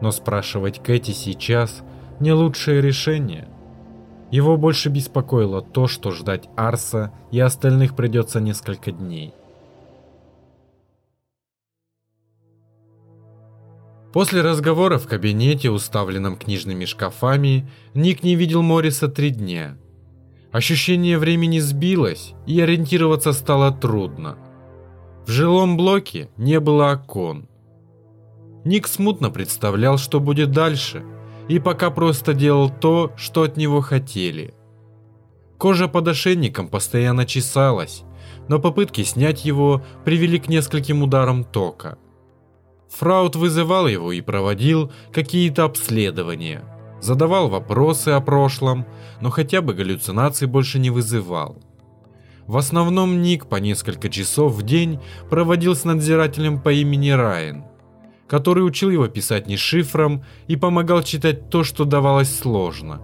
[SPEAKER 2] но спрашивать Кэти сейчас не лучшее решение. Его больше беспокоило то, что ждать Арса и остальных придется несколько дней. После разговора в кабинете, уставленном книжными шкафами, Ник не видел Морриса три дня. Ощущение времени сбилось, и ориентироваться стало трудно. В жилом блоке не было окон. Ник смутно представлял, что будет дальше, и пока просто делал то, что от него хотели. Кожа под ошейником постоянно чесалась, но попытки снять его привели к нескольким ударам тока. Фраут вызывал его и проводил какие-то обследования, задавал вопросы о прошлом, но хотя бы галлюцинаций больше не вызывал. В основном Ник по несколько часов в день проводил с надзирателем по имени Райан, который учил его писать не шифром и помогал читать то, что давалось сложно.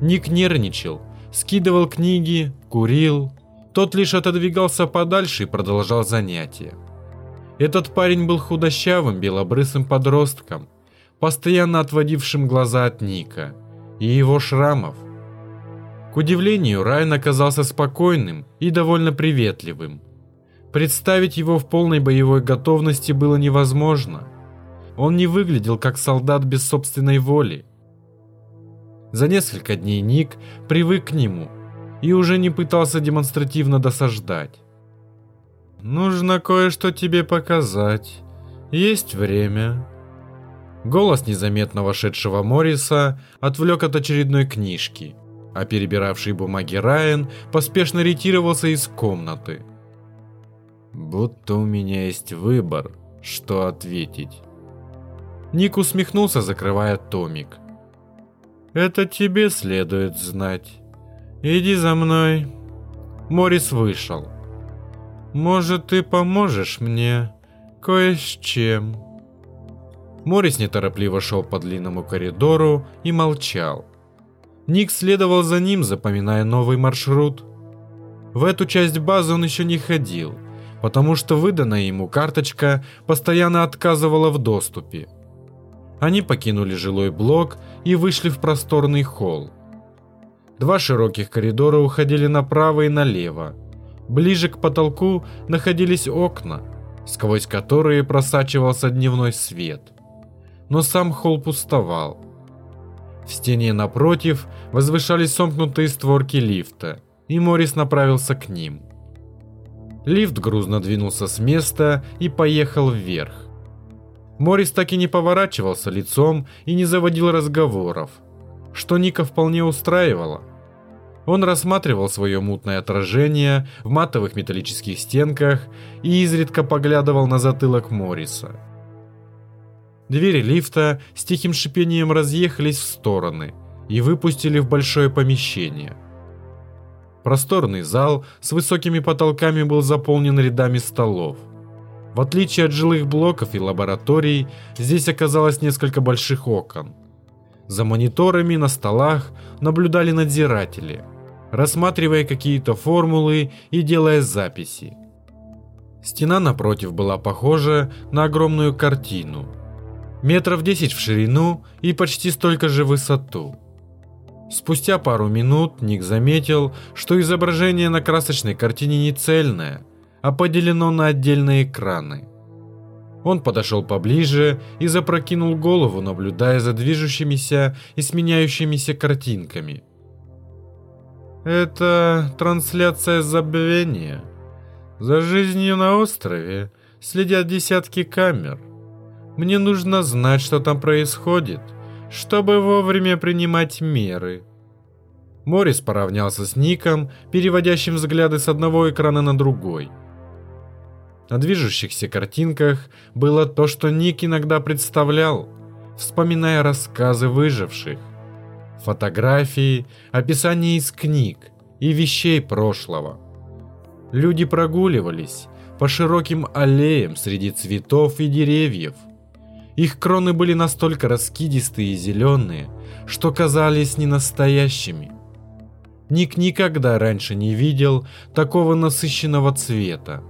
[SPEAKER 2] Ник нервничал, скидывал книги, курил. Тот лишь отодвигался подальше и продолжал занятия. Этот парень был худощавым, белобрысым подростком, постоянно отводившим глаза от Ника и его шрамов. К удивлению, Райан оказался спокойным и довольно приветливым. Представить его в полной боевой готовности было невозможно. Он не выглядел как солдат без собственной воли. За несколько дней Ник привык к нему и уже не пытался демонстративно досаждать. Нужно кое-что тебе показать. Есть время. Голос незаметно вошедшего Морриса отвлек от очередной книжки, а перебиравший бумаги Райан поспешно ретировался из комнаты. Будто у меня есть выбор, что ответить. Ник усмехнулся, закрывая томик. Это тебе следует знать. Иди за мной. Морис вышел. Может, ты поможешь мне кое с чем?» Морис неторопливо шел по длинному коридору и молчал. Ник следовал за ним, запоминая новый маршрут. В эту часть базы он еще не ходил, потому что выданная ему карточка постоянно отказывала в доступе. Они покинули жилой блок и вышли в просторный холл. Два широких коридора уходили направо и налево, Ближе к потолку находились окна, сквозь которые просачивался дневной свет. Но сам холл пустовал. В стене напротив возвышались сомкнутые створки лифта, и Морис направился к ним. Лифт грузно двинулся с места и поехал вверх. Морис так и не поворачивался лицом и не заводил разговоров, что Ника вполне устраивало. Он рассматривал свое мутное отражение в матовых металлических стенках и изредка поглядывал на затылок Морриса. Двери лифта с тихим шипением разъехались в стороны и выпустили в большое помещение. Просторный зал с высокими потолками был заполнен рядами столов. В отличие от жилых блоков и лабораторий, здесь оказалось несколько больших окон. За мониторами на столах наблюдали надзиратели, рассматривая какие-то формулы и делая записи. Стена напротив была похожа на огромную картину. Метров 10 в ширину и почти столько же в высоту. Спустя пару минут Ник заметил, что изображение на красочной картине не цельное, а поделено на отдельные экраны. Он подошел поближе и запрокинул голову, наблюдая за движущимися и сменяющимися картинками. «Это трансляция забвения. За жизнью на острове следят десятки камер. Мне нужно знать, что там происходит, чтобы вовремя принимать меры». Морис поравнялся с Ником, переводящим взгляды с одного экрана на другой. На движущихся картинках было то, что Ник иногда представлял, вспоминая рассказы выживших. Фотографии, описания из книг и вещей прошлого. Люди прогуливались по широким аллеям среди цветов и деревьев. Их кроны были настолько раскидистые и зеленые, что казались ненастоящими. Ник никогда раньше не видел такого насыщенного цвета.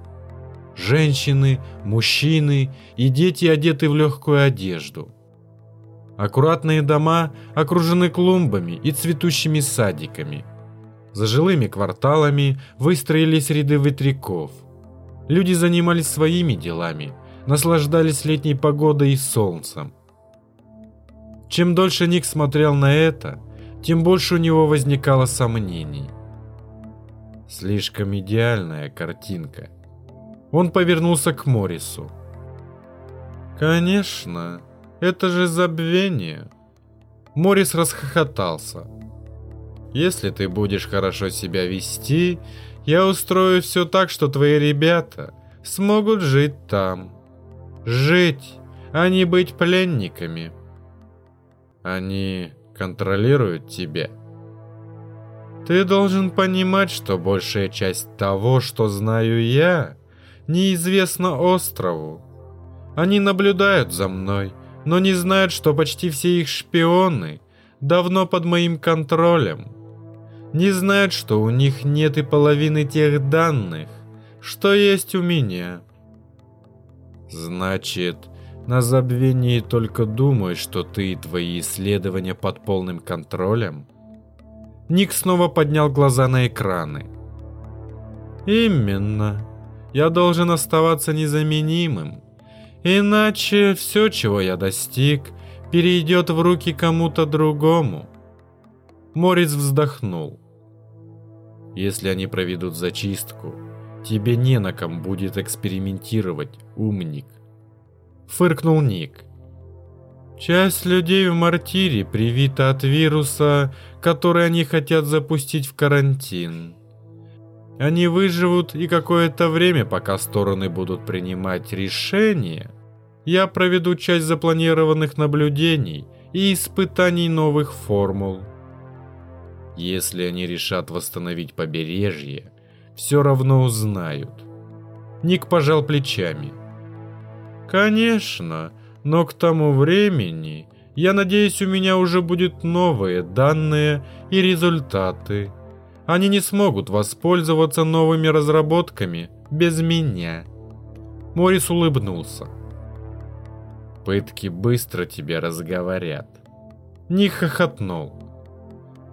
[SPEAKER 2] Женщины, мужчины и дети одеты в легкую одежду. Аккуратные дома окружены клумбами и цветущими садиками. За жилыми кварталами выстроились ряды ветряков. Люди занимались своими делами, наслаждались летней погодой и солнцем. Чем дольше Ник смотрел на это, тем больше у него возникало сомнений. Слишком идеальная картинка. Он повернулся к Морису. «Конечно, это же забвение!» Морис расхохотался. «Если ты будешь хорошо себя вести, я устрою все так, что твои ребята смогут жить там. Жить, а не быть пленниками». «Они контролируют тебя. Ты должен понимать, что большая часть того, что знаю я, неизвестна острову. Они наблюдают за мной, но не знают, что почти все их шпионы давно под моим контролем. Не знают, что у них нет и половины тех данных, что есть у меня. Значит, на забвении только думаешь, что ты и твои исследования под полным контролем? Ник снова поднял глаза на экраны. Именно. Я должен оставаться незаменимым. Иначе все, чего я достиг, перейдет в руки кому-то другому. Морец вздохнул. Если они проведут зачистку, тебе не на ком будет экспериментировать, умник фыркнул Ник. Часть людей в мартире привита от вируса, который они хотят запустить в карантин. Они выживут и какое-то время, пока стороны будут принимать решения, я проведу часть запланированных наблюдений и испытаний новых формул. Если они решат восстановить побережье, все равно узнают. Ник пожал плечами. Конечно, но к тому времени, я надеюсь, у меня уже будут новые данные и результаты. Они не смогут воспользоваться новыми разработками без меня. Морис улыбнулся. Пытки быстро тебя разговорят. Ник хохотнул.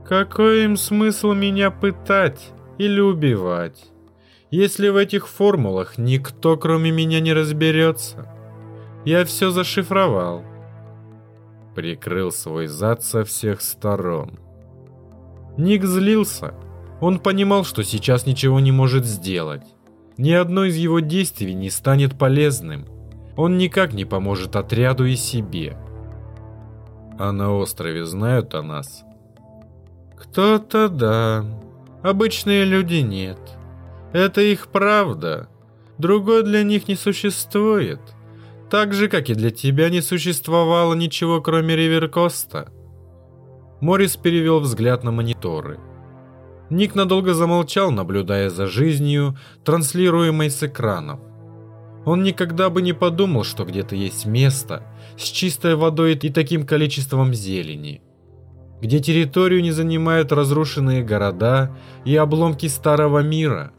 [SPEAKER 2] Какой им смысл меня пытать или убивать, если в этих формулах никто кроме меня не разберется? Я все зашифровал. Прикрыл свой зад со всех сторон. Ник злился. Он понимал, что сейчас ничего не может сделать. Ни одно из его действий не станет полезным. Он никак не поможет отряду и себе. А на острове знают о нас? Кто-то да. Обычные люди нет. Это их правда. Другой для них не существует. Так же, как и для тебя не существовало ничего, кроме Риверкоста. Морис перевел взгляд на мониторы. Ник надолго замолчал, наблюдая за жизнью, транслируемой с экранов. Он никогда бы не подумал, что где-то есть место с чистой водой и таким количеством зелени, где территорию не занимают разрушенные города и обломки старого мира,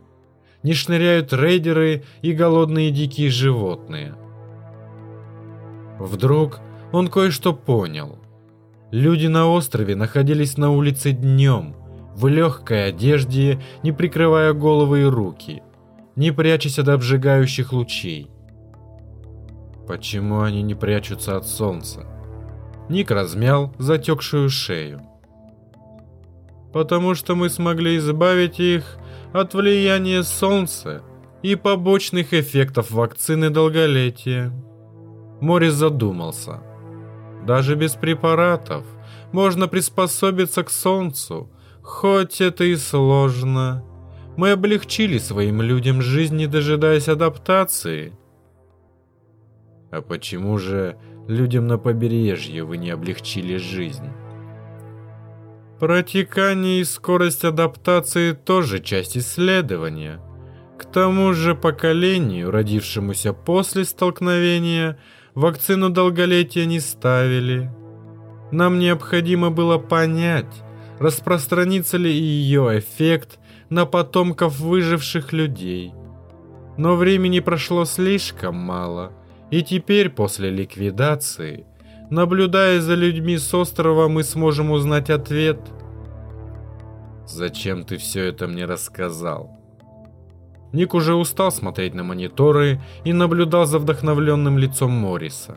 [SPEAKER 2] не шныряют рейдеры и голодные дикие животные – Вдруг он кое-что понял. Люди на острове находились на улице днем, в легкой одежде, не прикрывая головы и руки, не прячась от обжигающих лучей. Почему они не прячутся от солнца? Ник размял затекшую шею. Потому что мы смогли избавить их от влияния солнца и побочных эффектов вакцины долголетия. Морис задумался. Даже без препаратов можно приспособиться к солнцу, хоть это и сложно. Мы облегчили своим людям жизнь, не дожидаясь адаптации. А почему же людям на побережье вы не облегчили жизнь? Протекание и скорость адаптации тоже часть исследования. К тому же поколению, родившемуся после столкновения, Вакцину долголетия не ставили. Нам необходимо было понять,
[SPEAKER 1] распространится ли ее эффект на потомков выживших людей. Но времени прошло слишком мало, и теперь после ликвидации, наблюдая за людьми с острова, мы сможем узнать ответ. Зачем ты все это мне рассказал? Ник уже устал смотреть на мониторы и наблюдал за вдохновленным лицом Морриса.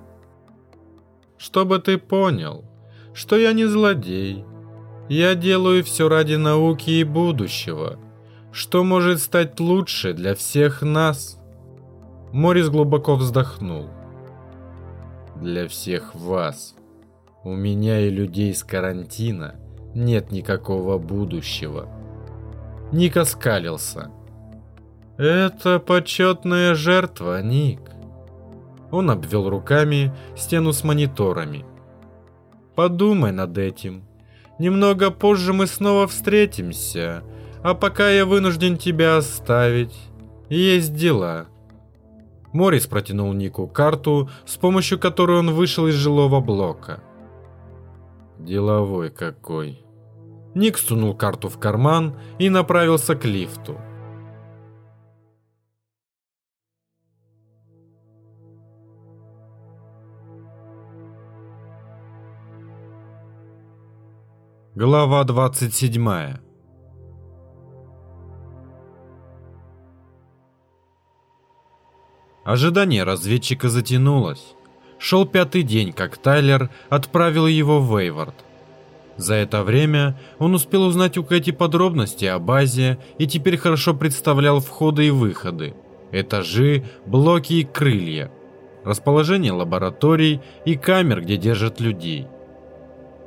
[SPEAKER 1] «Чтобы ты понял, что я не злодей. Я делаю все ради науки и будущего, что может стать лучше для всех нас». Моррис глубоко вздохнул. «Для всех вас. У меня и людей с карантина нет никакого будущего». Ник оскалился. «Это почетная жертва, Ник». Он обвел руками стену с мониторами. «Подумай над этим. Немного позже мы снова встретимся, а пока я вынужден тебя оставить. Есть дела». Морис протянул Нику карту, с помощью которой он вышел из жилого блока. «Деловой какой». Ник сунул карту в карман и направился к лифту. Глава 27 Ожидание разведчика затянулось. Шел пятый день, как Тайлер отправил его в Вейвард. За это время он успел узнать у Кэти подробности о базе и теперь хорошо представлял входы и выходы, этажи, блоки и крылья, расположение лабораторий и камер, где держат людей –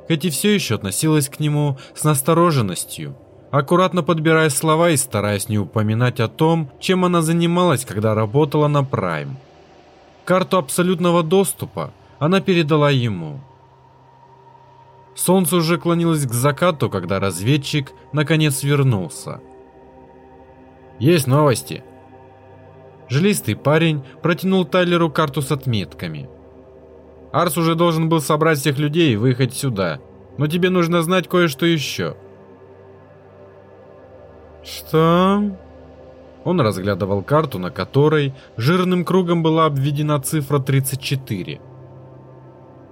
[SPEAKER 1] Кэти все еще относилась к нему с настороженностью, аккуратно подбирая слова и стараясь не упоминать о том, чем она занималась, когда работала на Прайм. Карту абсолютного доступа она передала ему. Солнце уже клонилось к закату, когда разведчик наконец вернулся. «Есть новости!» Жилистый парень протянул Тайлеру карту с отметками – Арс уже должен был собрать всех людей и выехать сюда. Но тебе нужно знать кое-что еще. Что? Он разглядывал карту, на которой жирным кругом была обведена цифра 34.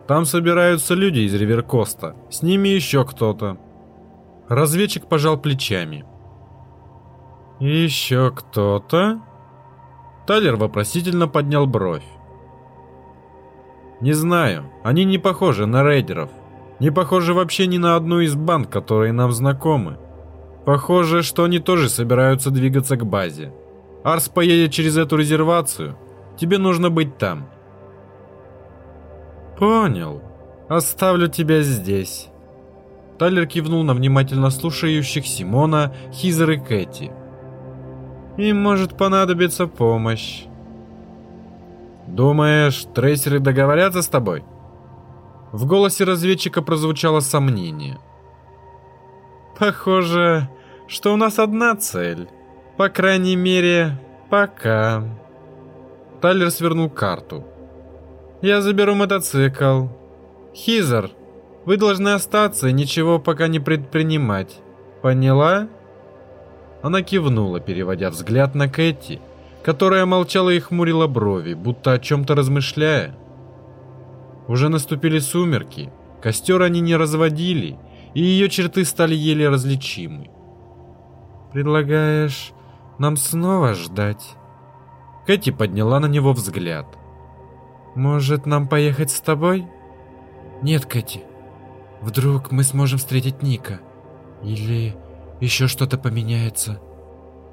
[SPEAKER 1] Там собираются люди из Риверкоста. С ними еще кто-то. Разведчик пожал плечами. «Еще кто-то?» Тайлер вопросительно поднял бровь. Не знаю, они не похожи на рейдеров. Не похожи вообще ни на одну из банд, которые нам знакомы. Похоже, что они тоже собираются двигаться к базе. Арс поедет через эту резервацию. Тебе нужно быть там. Понял. Оставлю тебя здесь. Тайлер кивнул на внимательно слушающих Симона, Хизер и Кэти. Им может понадобиться помощь. «Думаешь, трейсеры договорятся с тобой?» В голосе разведчика прозвучало сомнение. «Похоже, что у нас одна цель. По крайней мере, пока». Тайлер свернул карту. «Я заберу мотоцикл. Хизер, вы должны остаться и ничего пока не предпринимать. Поняла?» Она кивнула, переводя взгляд на Кэти которая молчала и хмурила брови, будто о чем-то размышляя. Уже наступили сумерки, костер они не разводили, и ее черты стали еле различимы. «Предлагаешь нам снова ждать?» Кэти подняла на него взгляд. «Может, нам поехать с тобой?» «Нет, Кэти. Вдруг мы сможем встретить Ника? Или еще что-то поменяется?»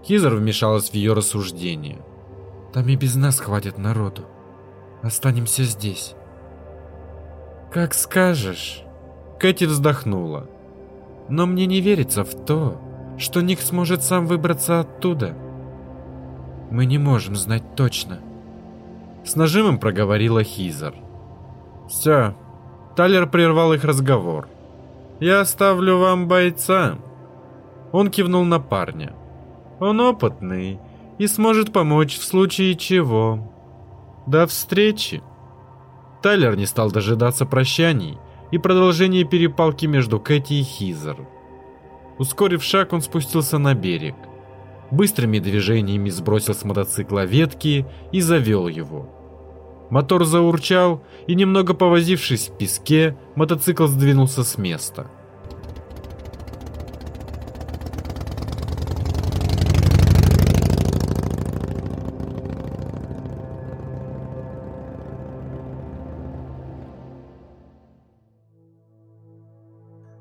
[SPEAKER 1] Хизер вмешалась в ее рассуждение. «Там и без нас хватит народу. Останемся здесь». «Как скажешь». Кэти вздохнула. «Но мне не верится в то, что Ник сможет сам выбраться оттуда. Мы не можем знать точно». С нажимом проговорила Хизер. «Все». Талер прервал их разговор. «Я оставлю вам бойца». Он кивнул на парня. Он опытный и сможет помочь в случае чего. До встречи. Тайлер не стал дожидаться прощаний и продолжения перепалки между Кэти и Хизер. Ускорив шаг, он спустился на берег. Быстрыми движениями сбросил с мотоцикла ветки и завел его. Мотор заурчал, и немного повозившись в песке, мотоцикл сдвинулся с места.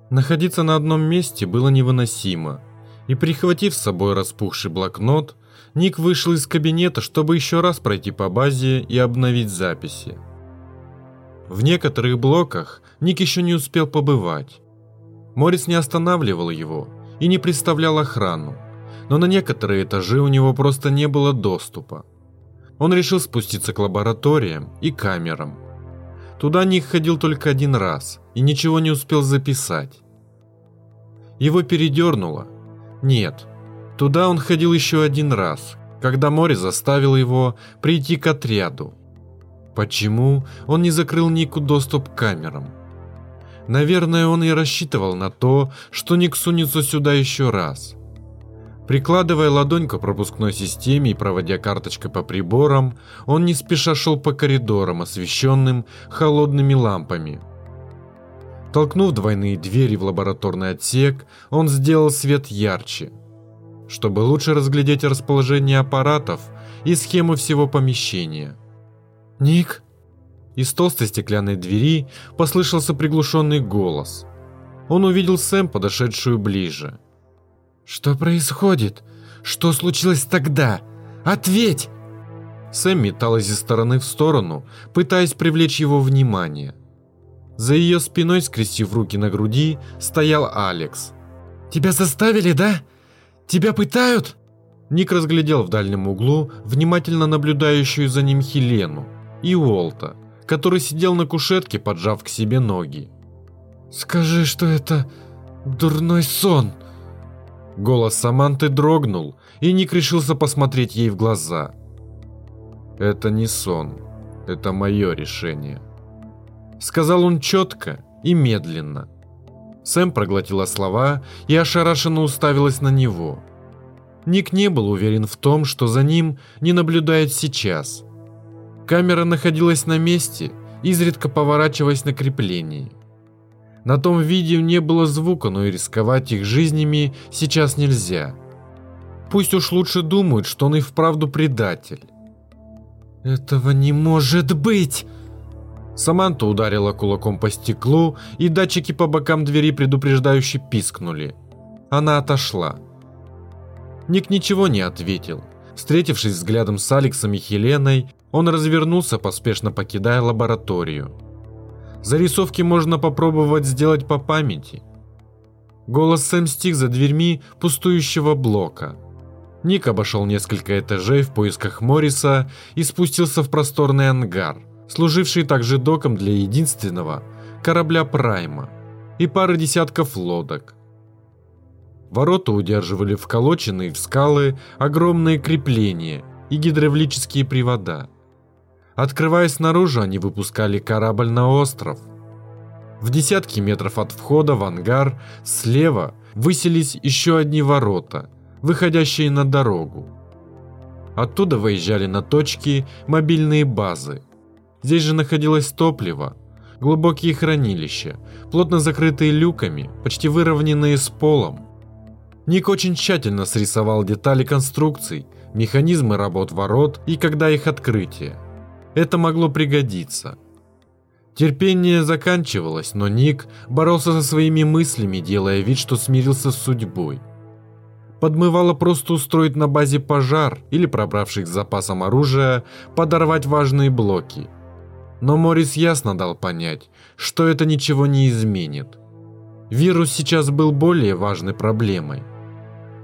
[SPEAKER 1] Находиться на одном месте было невыносимо, и прихватив с собой распухший блокнот, Ник вышел из кабинета, чтобы еще раз пройти по базе и обновить записи. В некоторых блоках Ник еще не успел побывать. Морис не останавливал его и не представлял охрану, но на некоторые этажи у него просто не было доступа. Он решил спуститься к лабораториям и камерам, Туда Ник ходил только один раз и ничего не успел записать. Его передернуло. Нет, туда он ходил еще один раз, когда море заставило его прийти к отряду. Почему он не закрыл Нику доступ к камерам? Наверное, он и рассчитывал на то, что Ник сунется сюда еще раз. Прикладывая ладонь к пропускной системе и проводя карточкой по приборам, он не спеша шел по коридорам, освещенным холодными лампами. Толкнув двойные двери в лабораторный отсек, он сделал свет ярче, чтобы лучше разглядеть расположение аппаратов и схему всего помещения. «Ник?» Из толстой стеклянной двери послышался приглушенный голос. Он увидел Сэм, подошедшую ближе. «Что происходит? Что случилось тогда? Ответь!» Сэм металась из стороны в сторону, пытаясь привлечь его внимание. За ее спиной, скрестив руки на груди, стоял Алекс. «Тебя заставили, да? Тебя пытают?» Ник разглядел в дальнем углу внимательно наблюдающую за ним Хелену и Уолта, который сидел на кушетке, поджав к себе ноги. «Скажи, что это дурной сон!» Голос Саманты дрогнул, и Ник решился посмотреть ей в глаза. «Это не сон, это мое решение», — сказал он четко и медленно. Сэм проглотила слова и ошарашенно уставилась на него. Ник не был уверен в том, что за ним не наблюдают сейчас. Камера находилась на месте, изредка поворачиваясь на креплении. На том видео не было звука, но и рисковать их жизнями сейчас нельзя. Пусть уж лучше думают, что он и вправду предатель. «Этого не может быть!» Саманта ударила кулаком по стеклу, и датчики по бокам двери предупреждающе пискнули. Она отошла. Ник ничего не ответил. Встретившись взглядом с Алексом и Хеленой, он развернулся, поспешно покидая лабораторию. Зарисовки можно попробовать сделать по памяти. Голос Сэм стих за дверьми пустующего блока. Ник обошел несколько этажей в поисках Морриса и спустился в просторный ангар, служивший также доком для единственного корабля Прайма и пары десятков лодок. Ворота удерживали вколоченные в скалы огромные крепления и гидравлические привода – Открываясь наружу, они выпускали корабль на остров. В десятки метров от входа в ангар слева высились еще одни ворота, выходящие на дорогу. Оттуда выезжали на точки мобильные базы. Здесь же находилось топливо, глубокие хранилища, плотно закрытые люками, почти выровненные с полом. Ник очень тщательно срисовал детали конструкций, механизмы работ ворот и когда их открытие. Это могло пригодиться. Терпение заканчивалось, но Ник боролся со своими мыслями, делая вид, что смирился с судьбой. Подмывало просто устроить на базе пожар или, пробравшись с запасом оружия, подорвать важные блоки. Но Морис ясно дал понять, что это ничего не изменит. Вирус сейчас был более важной проблемой.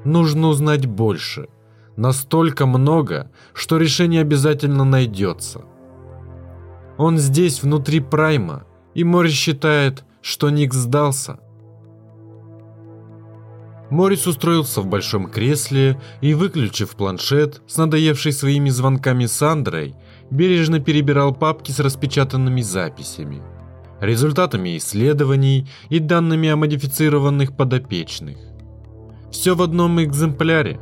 [SPEAKER 1] Нужно узнать больше. Настолько много, что решение обязательно найдется. Он здесь, внутри Прайма, и Морис считает, что Ник сдался. Морис устроился в большом кресле и, выключив планшет с надоевшей своими звонками Сандрой, бережно перебирал папки с распечатанными записями, результатами исследований и данными о модифицированных подопечных. Все в одном экземпляре.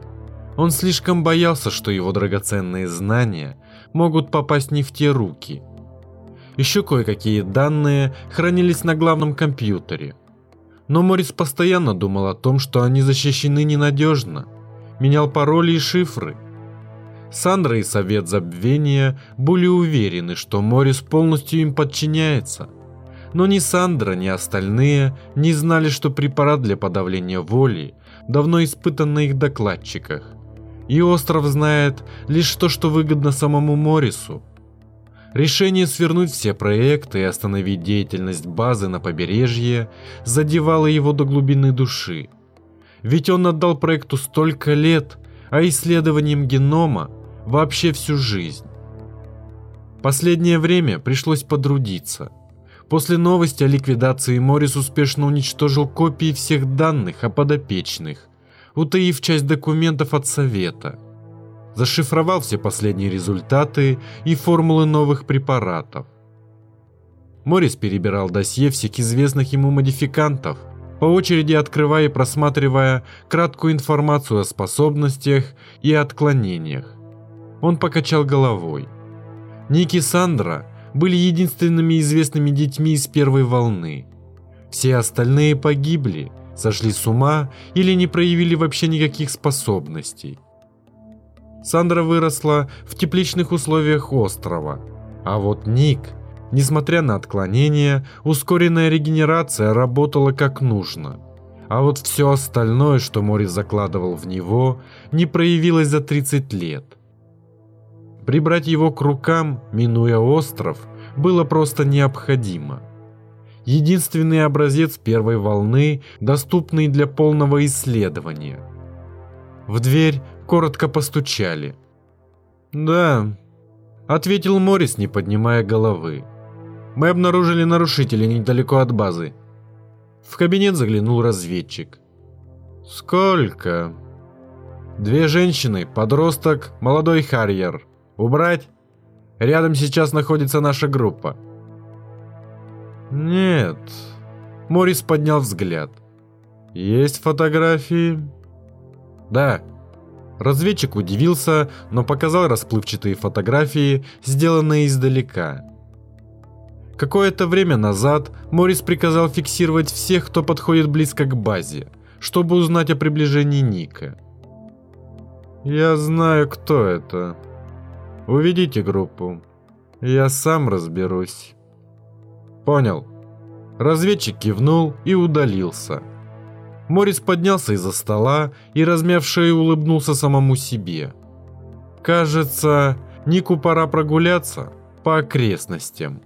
[SPEAKER 1] Он слишком боялся, что его драгоценные знания могут попасть не в те руки. Еще кое-какие данные хранились на главном компьютере. Но Морис постоянно думал о том, что они защищены ненадежно. Менял пароли и шифры. Сандра и Совет Забвения были уверены, что Морис полностью им подчиняется. Но ни Сандра, ни остальные не знали, что препарат для подавления воли давно испытан на их докладчиках. И остров знает лишь то, что выгодно самому Морису. Решение свернуть все проекты и остановить деятельность базы на побережье задевало его до глубины души. Ведь он отдал проекту столько лет, а исследованием генома вообще всю жизнь. Последнее время пришлось подрудиться. После новости о ликвидации Морис успешно уничтожил копии всех данных о подопечных, утаив часть документов от Совета. Зашифровал все последние результаты и формулы новых препаратов. Морис перебирал досье всех известных ему модификантов, по очереди открывая и просматривая краткую информацию о способностях и отклонениях. Он покачал головой. Ник и Сандра были единственными известными детьми из первой волны. Все остальные погибли – сошли с ума или не проявили вообще никаких способностей. Сандра выросла в тепличных условиях острова, а вот Ник, несмотря на отклонения, ускоренная регенерация работала как нужно. А вот все остальное, что Морис закладывал в него, не проявилось за 30 лет. Прибрать его к рукам, минуя остров, было просто необходимо – единственный образец первой волны, доступный для полного исследования. В дверь коротко постучали. «Да», — ответил Морис, не поднимая головы. «Мы обнаружили нарушителя недалеко от базы». В кабинет заглянул разведчик. «Сколько?» «Две женщины, подросток, молодой харьер. Убрать?» «Рядом сейчас находится наша группа». «Нет». Морис поднял взгляд. «Есть фотографии?» «Да». Разведчик удивился, но показал расплывчатые фотографии, сделанные издалека. Какое-то время назад Морис приказал фиксировать всех, кто подходит близко к базе, чтобы узнать о приближении Ника. «Я знаю, кто это. Уведите группу. Я сам разберусь». «Понял». Разведчик кивнул и удалился. Морис поднялся из-за стола и, размяв шею, улыбнулся самому себе. «Кажется, Нику пора прогуляться по окрестностям».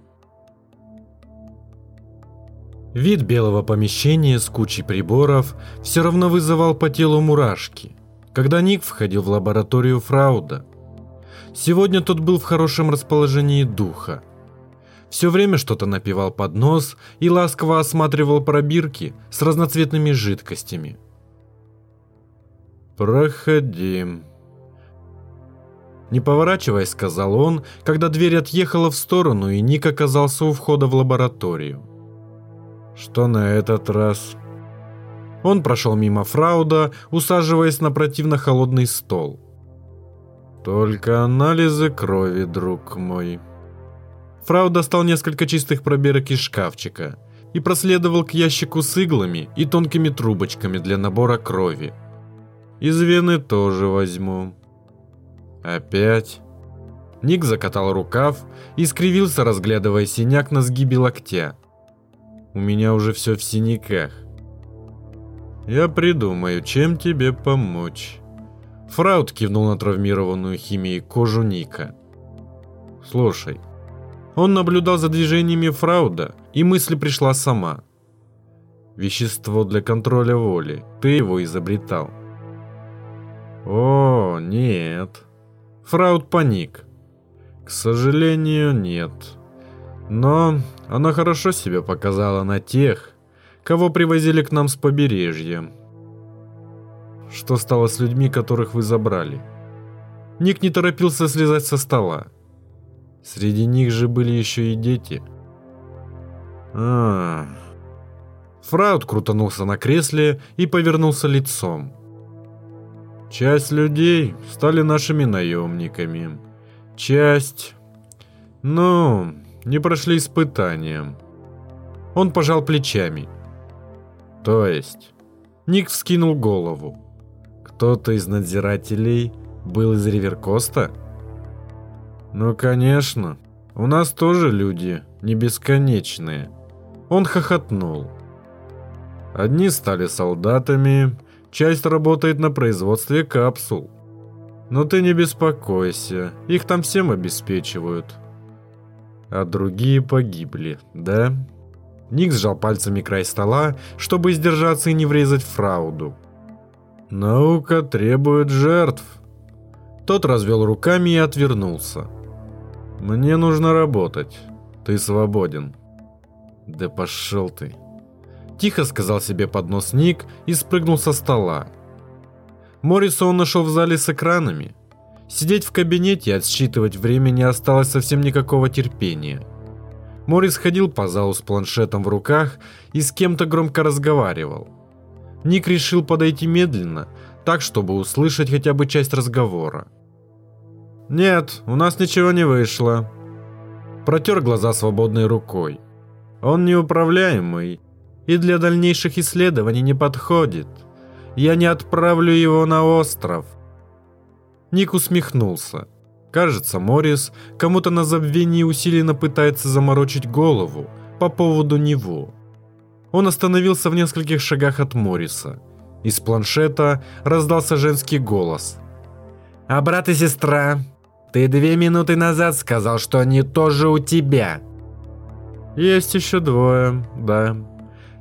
[SPEAKER 1] Вид белого помещения с кучей приборов все равно вызывал по телу мурашки, когда Ник входил в лабораторию Фрауда. Сегодня тот был в хорошем расположении духа все время что-то напивал под нос и ласково осматривал пробирки с разноцветными жидкостями. «Проходи», не поворачиваясь, сказал он, когда дверь отъехала в сторону, и Ник оказался у входа в лабораторию. Что на этот раз? Он прошел мимо Фрауда, усаживаясь на противно холодный стол. Только анализы крови, друг мой. Фрау достал несколько чистых пробирок из шкафчика и проследовал к ящику с иглами и тонкими трубочками для набора крови. Из вены тоже возьму. Опять. Ник закатал рукав и скривился, разглядывая синяк на сгибе локтя. У меня уже все в синяках. Я придумаю, чем тебе помочь. Фраут кивнул на травмированную химией кожу Ника. Слушай, он наблюдал за движениями Фрауда, и мысль пришла сама. Вещество для контроля воли. Ты его изобретал. О, нет. Фрауд паник. К сожалению, нет. Но она хорошо себя показала на тех, кого привозили к нам с побережья. Что стало с людьми, которых вы забрали? Ник не торопился слезать со стола. Среди них же были еще и дети. А, Фрауд крутанулся на кресле и повернулся лицом.
[SPEAKER 2] Часть людей стали нашими наемниками. Часть... Ну, не прошли испытания. Он пожал плечами. То есть... Ник вскинул голову. Кто-то из надзирателей был из Риверкоста? Ну, конечно. У нас тоже люди не бесконечные. Он хохотнул. Одни стали солдатами, часть работает на производстве капсул. Но ты не беспокойся, их там всем обеспечивают. А другие погибли, да? Ник сжал пальцами край стола, чтобы сдержаться и не врезать фрауду. «Наука требует жертв». Тот развел руками и отвернулся. «Мне нужно работать. Ты свободен». «Да пошел ты!» Тихо сказал себе под нос Ник и спрыгнул со стола. Морриса он нашел в зале с экранами. Сидеть в кабинете и отсчитывать время не осталось совсем никакого терпения. Моррис ходил по залу с планшетом в руках и с кем-то громко разговаривал. Ник решил подойти медленно, так, чтобы услышать хотя бы часть разговора. «Нет, у нас ничего не вышло». Протер глаза свободной рукой. «Он неуправляемый и для дальнейших исследований не подходит. Я не отправлю его на остров». Ник усмехнулся. Кажется, Моррис кому-то на забвении усиленно пытается заморочить голову по поводу него. Он остановился в нескольких шагах от Морриса. Из планшета раздался женский голос. «А брат и сестра, ты две минуты назад сказал, что они тоже у тебя». «Есть еще двое, да.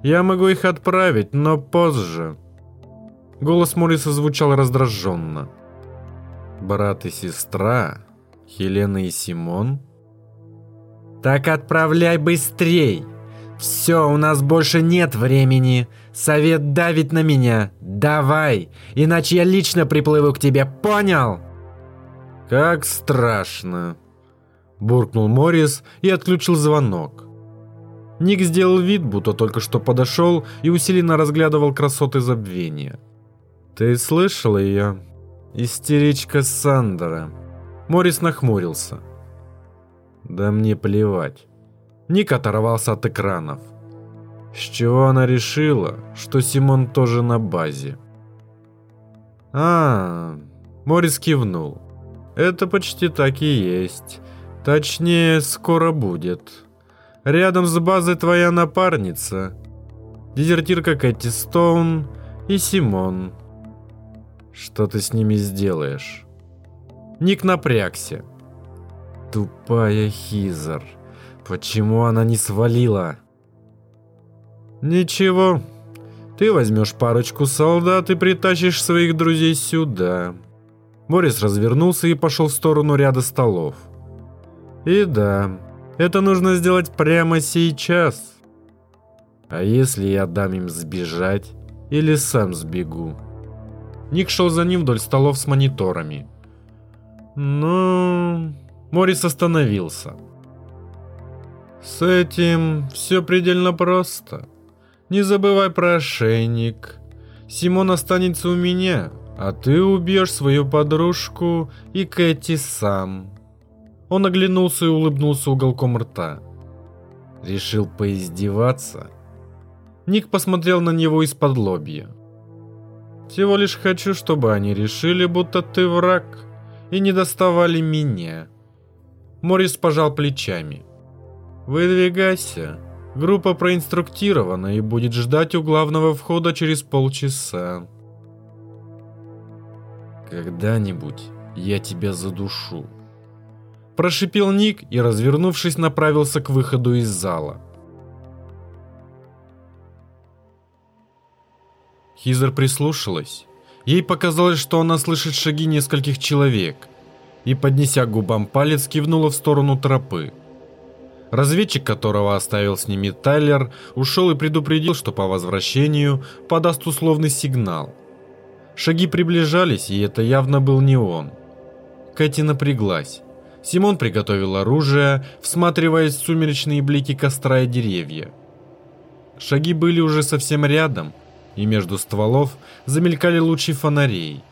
[SPEAKER 2] Я могу их отправить, но позже». Голос Морриса звучал раздраженно. «Брат и сестра? Хелена и Симон?» «Так отправляй быстрей!» «Все, у нас больше нет времени. Совет давит на меня. Давай, иначе я лично приплыву к тебе, понял?» «Как страшно!» Буркнул Моррис и отключил звонок. Ник сделал вид, будто только что подошел и усиленно разглядывал красоты забвения. «Ты слышал ее? Истеричка Сандера!» Моррис нахмурился. «Да мне плевать. Ник оторвался от экранов. С чего она решила, что Симон тоже на базе? А, Морис кивнул. Это почти так и есть. Точнее, скоро будет. Рядом с базой твоя напарница. Дезертирка Кэти Стоун и Симон. Что ты с ними сделаешь? Ник напрягся. Тупая Хизер. Почему она не свалила? Ничего. Ты возьмешь парочку солдат и притащишь своих друзей сюда. Борис развернулся и пошел в сторону ряда столов. И да, это нужно сделать прямо сейчас. А если я дам им сбежать или сам сбегу? Ник шел за ним вдоль столов с мониторами. Но... Морис остановился. С этим все предельно просто. Не забывай про ошейник. Симон останется у меня, а ты убьешь свою подружку и Кэти сам. Он оглянулся и улыбнулся уголком рта. Решил поиздеваться? Ник посмотрел на него из-под лобья. Всего лишь хочу, чтобы они решили, будто ты враг, и не доставали меня. Морис пожал плечами. «Выдвигайся. Группа проинструктирована и будет ждать у главного входа через полчаса». «Когда-нибудь я тебя задушу». Прошипел Ник и, развернувшись, направился к выходу из зала. Хизер прислушалась. Ей показалось, что она слышит шаги нескольких человек, и, поднеся к губам палец, кивнула в сторону тропы. Разведчик, которого оставил с ними Тайлер, ушел и предупредил, что по возвращению подаст условный сигнал. Шаги приближались, и это явно был не он. Кэти напряглась. Симон приготовил оружие, всматриваясь в сумеречные блики костра и деревья. Шаги были уже совсем рядом, и между стволов замелькали лучи фонарей.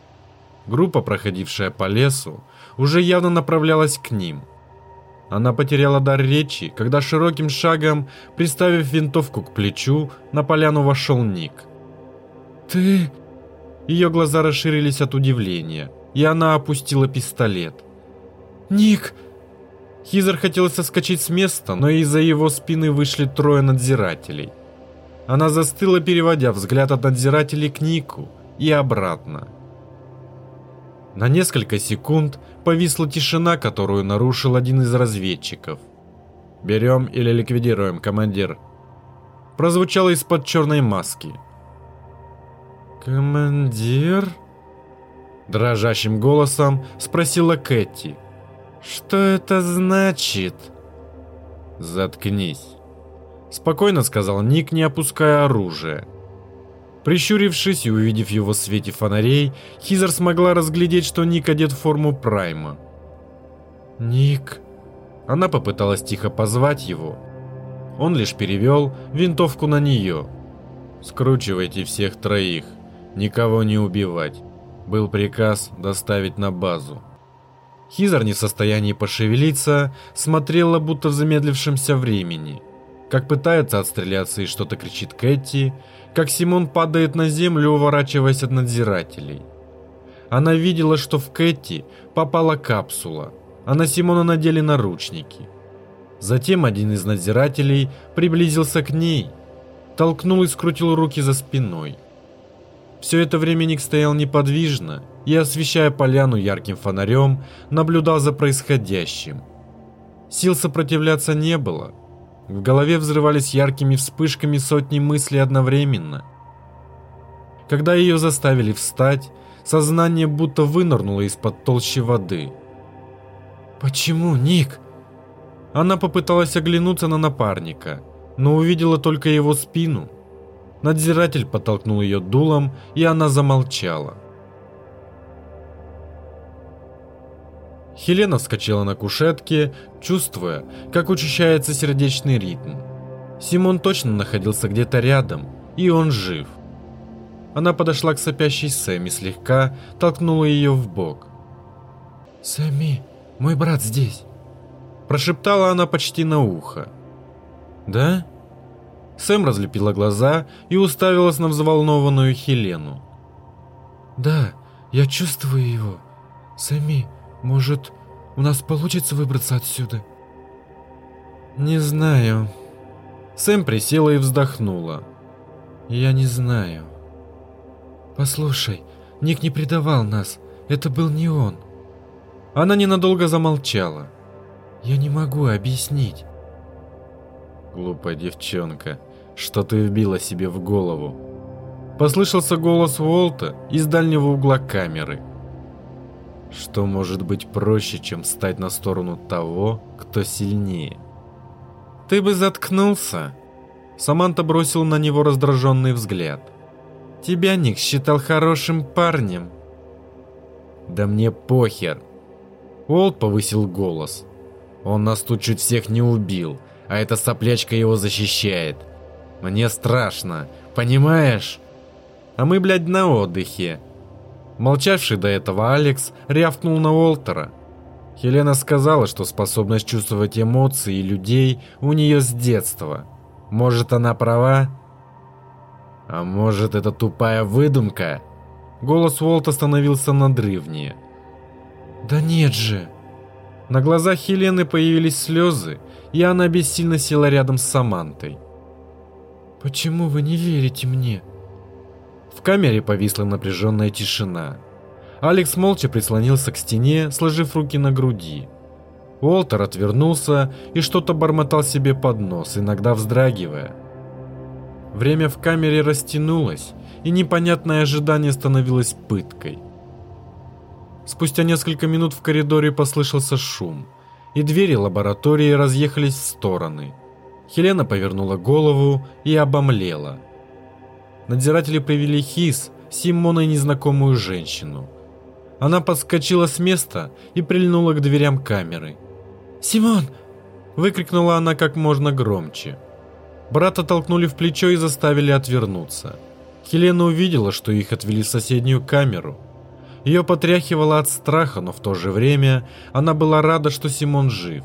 [SPEAKER 1] Группа, проходившая по лесу, уже явно направлялась к ним. Она потеряла дар речи, когда широким шагом, приставив винтовку к плечу, на поляну вошел Ник. «Ты...» Ее глаза расширились от удивления, и она опустила пистолет. «Ник!» Хизер хотел соскочить с места, но из-за его спины вышли трое надзирателей. Она застыла, переводя взгляд от надзирателей к Нику и обратно. На несколько секунд повисла тишина, которую нарушил один из разведчиков. «Берем или ликвидируем, командир?» Прозвучало из-под черной маски. «Командир?» Дрожащим голосом спросила Кэти. «Что это значит?» «Заткнись», — спокойно сказал Ник, не опуская оружие. Прищурившись и увидев его в свете фонарей, Хизер смогла разглядеть, что Ник одет в форму Прайма. «Ник...» Она попыталась тихо позвать его. Он лишь перевел винтовку на нее. «Скручивайте всех троих, никого не убивать». Был приказ доставить на базу. Хизер не в состоянии пошевелиться, смотрела будто в замедлившемся времени. Как пытается отстреляться и что-то кричит Кэти, как Симон падает на землю, уворачиваясь от надзирателей. Она видела, что в Кэти попала капсула, а на Симона надели наручники. Затем один из надзирателей приблизился к ней, толкнул и скрутил руки за спиной. Все это время Ник стоял неподвижно и, освещая поляну ярким фонарем, наблюдал за происходящим. Сил сопротивляться не было – в голове взрывались яркими вспышками сотни мыслей одновременно. Когда ее заставили встать, сознание будто вынырнуло из-под толщи воды. «Почему, Ник?» Она попыталась оглянуться на напарника, но увидела только его спину. Надзиратель подтолкнул ее дулом, и она замолчала. Хелена вскочила на кушетке, чувствуя, как учащается сердечный ритм. Симон точно находился где-то рядом, и он жив. Она подошла к сопящей Сэмми слегка, толкнула ее в бок. «Сэмми, мой брат здесь!» Прошептала она почти на ухо. «Да?» Сэм разлепила глаза и уставилась на взволнованную Хелену. «Да, я чувствую его. Сэмми, может, у нас получится выбраться отсюда? Не знаю. Сэм присела и вздохнула. Я не знаю. Послушай, Ник не предавал нас. Это был не он. Она ненадолго замолчала. Я не могу объяснить. Глупая девчонка, что ты вбила себе в голову? Послышался голос Уолта из дальнего угла камеры. Что может быть проще, чем стать на сторону того, кто сильнее? Ты бы заткнулся. Саманта бросил на него раздраженный взгляд. Тебя Ник считал хорошим парнем. Да мне похер. Уолт повысил голос. Он нас тут чуть всех не убил, а эта соплячка его защищает. Мне страшно, понимаешь? А мы, блядь, на отдыхе. Молчавший до этого Алекс рявкнул на Уолтера. Хелена сказала, что способность чувствовать эмоции людей у нее с детства. Может, она права? А может, это тупая выдумка? Голос Уолта становился надрывнее. Да нет же. На глазах Хелены появились слезы, и она бессильно села рядом с Самантой. Почему вы не верите мне? В камере повисла напряженная тишина. Алекс молча прислонился к стене, сложив руки на груди. Уолтер отвернулся и что-то бормотал себе под нос, иногда вздрагивая. Время в камере растянулось, и непонятное ожидание становилось пыткой. Спустя несколько минут в коридоре послышался шум, и двери лаборатории разъехались в стороны. Хелена повернула голову и обомлела – Надзиратели привели Хис, Симона и незнакомую женщину. Она подскочила с места и прильнула к дверям камеры. «Симон!» – выкрикнула она как можно громче. Брата толкнули в плечо и заставили отвернуться. Хелена увидела, что их отвели в соседнюю камеру. Ее потряхивало от страха, но в то же время она была рада, что Симон жив.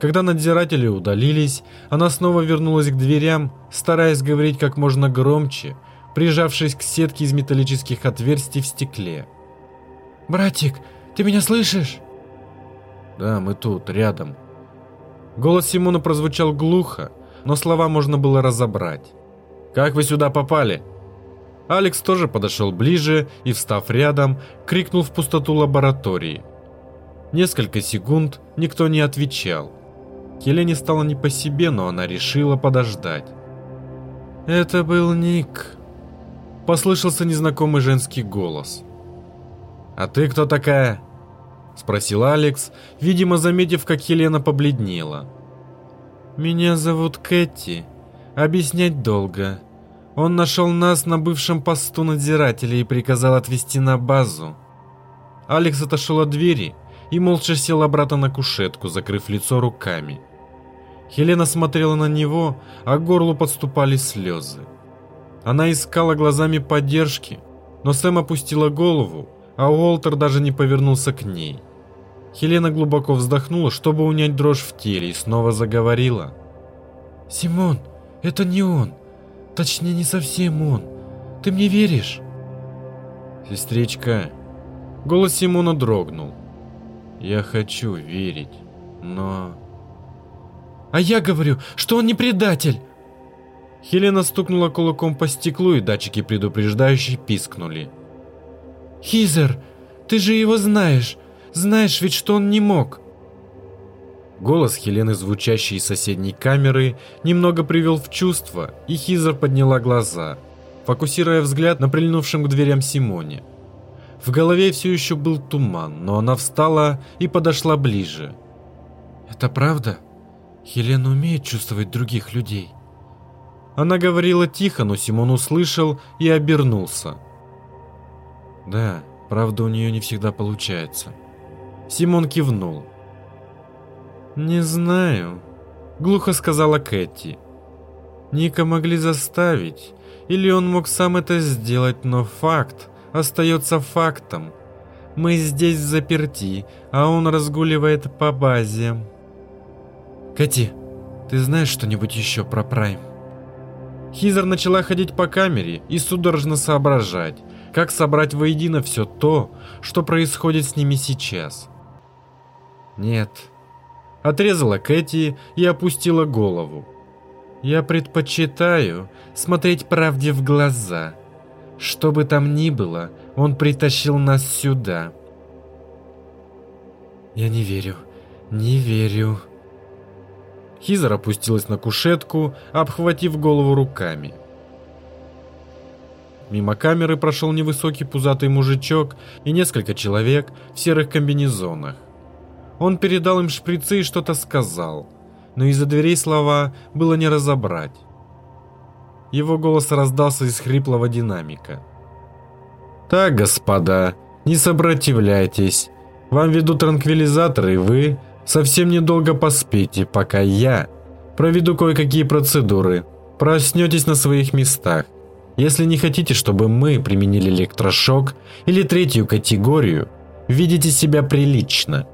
[SPEAKER 1] Когда надзиратели удалились, она снова вернулась к дверям, стараясь говорить как можно громче, прижавшись к сетке из металлических отверстий в стекле.
[SPEAKER 3] «Братик, ты меня слышишь?»
[SPEAKER 1] «Да, мы тут, рядом». Голос Симона прозвучал глухо, но слова можно было разобрать. «Как вы сюда попали?» Алекс тоже подошел ближе и, встав рядом, крикнул в пустоту лаборатории. Несколько секунд никто не отвечал. Хелене стало не по себе, но она решила подождать. «Это был Ник», — послышался незнакомый женский голос. «А ты кто такая?» — спросил Алекс, видимо, заметив, как Хелена побледнела. «Меня зовут Кэти. Объяснять долго. Он нашел нас на бывшем посту надзирателя и приказал отвезти на базу». Алекс отошел от двери и молча сел обратно на кушетку, закрыв лицо руками. Хелена смотрела на него, а к горлу подступали слезы. Она искала глазами поддержки, но Сэм опустила голову, а Уолтер даже не повернулся к ней. Хелена глубоко вздохнула, чтобы унять дрожь в теле, и снова заговорила.
[SPEAKER 3] «Симон, это не он. Точнее, не совсем он. Ты мне веришь?»
[SPEAKER 1] «Сестричка...» Голос Симона дрогнул. «Я хочу верить, но...»
[SPEAKER 3] А я говорю, что он не предатель!»
[SPEAKER 1] Хелена стукнула кулаком по стеклу, и датчики предупреждающие пискнули.
[SPEAKER 3] «Хизер, ты же его знаешь! Знаешь ведь, что он не мог!»
[SPEAKER 1] Голос Хелены, звучащий из соседней камеры, немного привел в чувство, и Хизер подняла глаза, фокусируя взгляд на прильнувшем к дверям Симоне. В голове все еще был туман, но она встала и подошла ближе.
[SPEAKER 3] «Это правда?» Хелена умеет чувствовать других людей.
[SPEAKER 1] Она говорила тихо, но Симон услышал и обернулся. Да, правда у нее не всегда получается. Симон кивнул. «Не знаю», — глухо сказала Кэти. «Ника могли заставить, или он мог сам это сделать, но факт остается фактом. Мы здесь заперти, а он разгуливает по базе».
[SPEAKER 3] Кэти, ты знаешь что-нибудь еще про Прайм?
[SPEAKER 1] Хизер начала ходить по камере и судорожно соображать, как собрать воедино все то, что происходит с ними сейчас. Нет. Отрезала Кэти и опустила голову. Я предпочитаю смотреть правде в глаза. Что бы там ни было, он притащил нас сюда.
[SPEAKER 3] Я не верю, не верю.
[SPEAKER 1] Хизер опустилась на кушетку, обхватив голову руками. Мимо камеры прошел невысокий пузатый мужичок и несколько человек в серых комбинезонах. Он передал им шприцы и что-то сказал, но из-за дверей слова было не разобрать. Его голос раздался из хриплого динамика. «Так, господа, не сопротивляйтесь. Вам ведут транквилизаторы, и вы Совсем недолго поспите, пока я проведу кое-какие процедуры. Проснетесь на своих местах. Если не хотите, чтобы мы применили электрошок или третью категорию, видите себя прилично.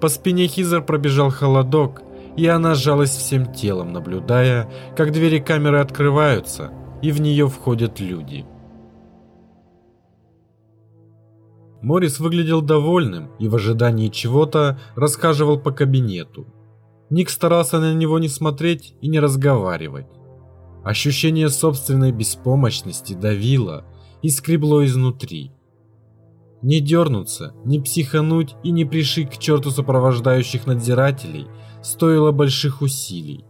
[SPEAKER 1] По спине Хизер пробежал холодок, и она сжалась всем телом, наблюдая, как двери камеры открываются, и в нее входят люди. Морис выглядел довольным и в ожидании чего-то рассказывал по кабинету. Ник старался на него не смотреть и не разговаривать. Ощущение собственной беспомощности давило и скребло изнутри. Не дернуться, не психануть и не пришить к черту сопровождающих надзирателей стоило больших усилий.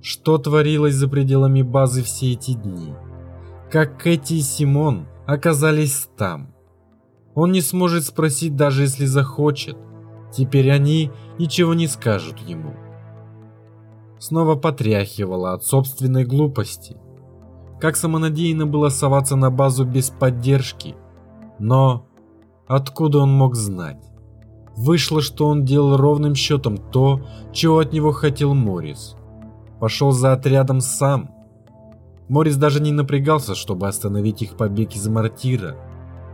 [SPEAKER 1] Что творилось за пределами базы все эти дни? Как Кэти и Симон оказались там? Он не сможет спросить, даже если захочет. Теперь они ничего не скажут ему. Снова потряхивало от собственной глупости. Как самонадеянно было соваться на базу без поддержки. Но откуда он мог знать? Вышло, что он делал ровным счетом то, чего от него хотел Морис. Пошел за отрядом сам. Морис даже не напрягался, чтобы остановить их побег из мартира.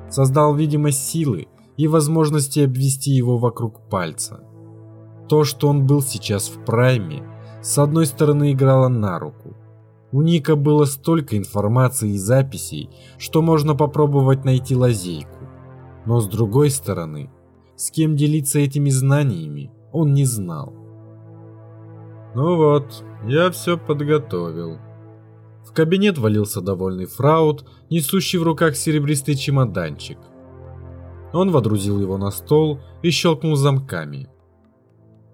[SPEAKER 2] создал видимость силы и возможности обвести его вокруг пальца. То, что он был сейчас в прайме, с одной стороны играло на руку. У Ника было столько информации и записей, что можно попробовать найти лазейку. Но с другой стороны, с кем делиться этими знаниями, он не знал.
[SPEAKER 1] Ну вот, я все подготовил.
[SPEAKER 2] В кабинет валился довольный фраут, несущий в руках серебристый чемоданчик. Он водрузил его на стол и щелкнул замками.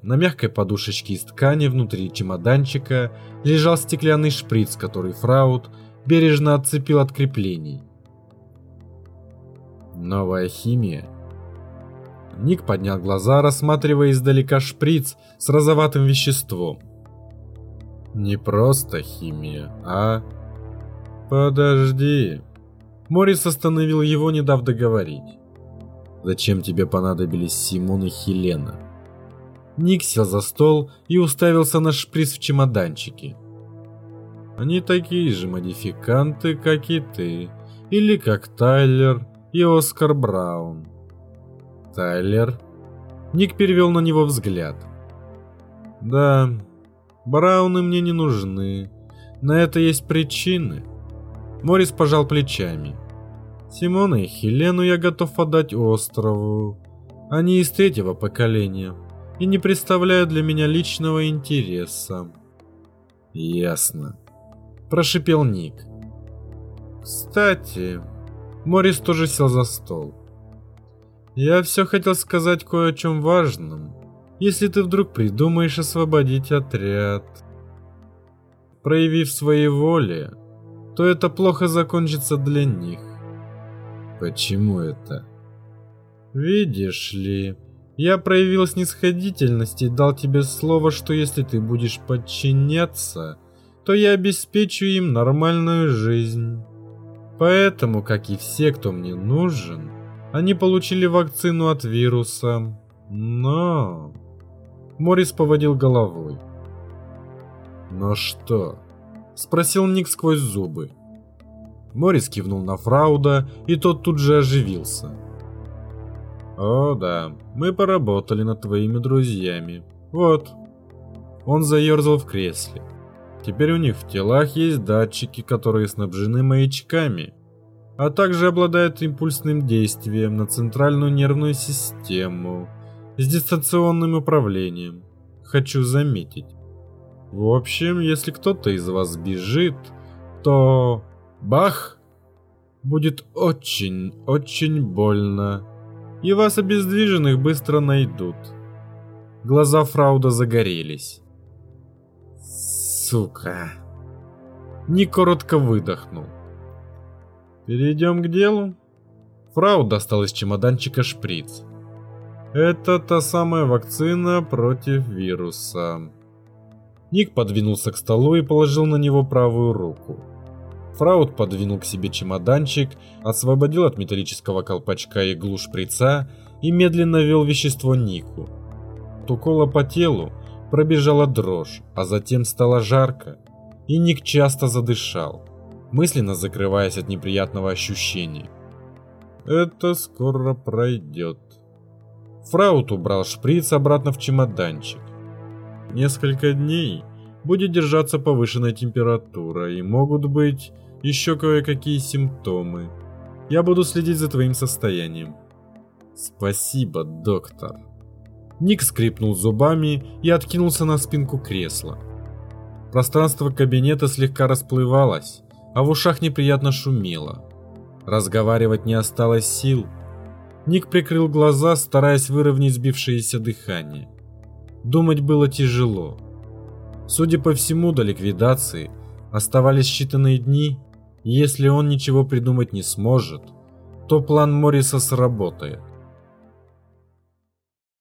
[SPEAKER 2] На мягкой подушечке из ткани внутри чемоданчика лежал стеклянный шприц, который фраут бережно отцепил от креплений. Новая химия. Ник поднял глаза, рассматривая издалека шприц с розоватым веществом.
[SPEAKER 1] Не просто химия, а... Подожди.
[SPEAKER 2] Морис остановил его, не дав договорить. Зачем тебе понадобились Симон и Хелена? Ник сел за стол и уставился на шприц в чемоданчике.
[SPEAKER 1] Они такие же модификанты, как и ты. Или как Тайлер и Оскар Браун.
[SPEAKER 2] Тайлер? Ник перевел на него взгляд.
[SPEAKER 1] Да, Брауны мне не нужны. На это есть причины.
[SPEAKER 2] Морис пожал плечами.
[SPEAKER 1] Симона и Хелену я готов отдать острову. Они из третьего поколения и не представляют для меня личного интереса.
[SPEAKER 2] Ясно. Прошипел Ник.
[SPEAKER 1] Кстати, Морис тоже сел за стол. Я все хотел сказать кое о чем важном, если ты вдруг придумаешь освободить отряд. Проявив своей воли, то это плохо закончится для них.
[SPEAKER 2] Почему это?
[SPEAKER 1] Видишь ли, я проявил снисходительность и дал тебе слово, что если ты будешь подчиняться, то я обеспечу им нормальную жизнь. Поэтому, как и все, кто мне нужен, они получили вакцину от вируса. Но... Морис поводил головой.
[SPEAKER 2] «Но что?» – спросил Ник сквозь зубы. Морис кивнул на Фрауда, и тот тут же оживился.
[SPEAKER 1] «О да, мы поработали над твоими друзьями. Вот». Он заерзал в кресле. Теперь у них в телах есть датчики, которые снабжены маячками, а также обладают импульсным действием на центральную нервную систему с дистанционным управлением. Хочу заметить. В общем, если кто-то из вас бежит, то... Бах! Будет очень-очень больно и вас обездвиженных быстро найдут. Глаза Фрауда загорелись.
[SPEAKER 2] Сука. Ник коротко выдохнул.
[SPEAKER 1] Перейдем к делу. Фрауд достал из чемоданчика шприц. Это та самая вакцина против вируса. Ник подвинулся к столу и положил на него правую руку. Фрауд подвинул к себе чемоданчик, освободил от металлического колпачка иглу шприца и медленно ввел вещество Нику. От укола по телу пробежала дрожь, а затем стало жарко, и Ник часто задышал, мысленно закрываясь от неприятного ощущения. Это скоро пройдет. Фраут убрал шприц обратно в чемоданчик. Несколько дней будет держаться повышенная температура и могут быть еще кое-какие симптомы. Я буду следить за твоим состоянием.
[SPEAKER 2] Спасибо, доктор. Ник скрипнул зубами и откинулся на спинку кресла. Пространство кабинета слегка расплывалось, а в ушах неприятно шумело. Разговаривать не осталось сил. Ник прикрыл глаза, стараясь выровнять сбившееся дыхание. Думать было тяжело. Судя по всему, до ликвидации оставались считанные дни, если он ничего придумать не сможет, то план Морриса сработает.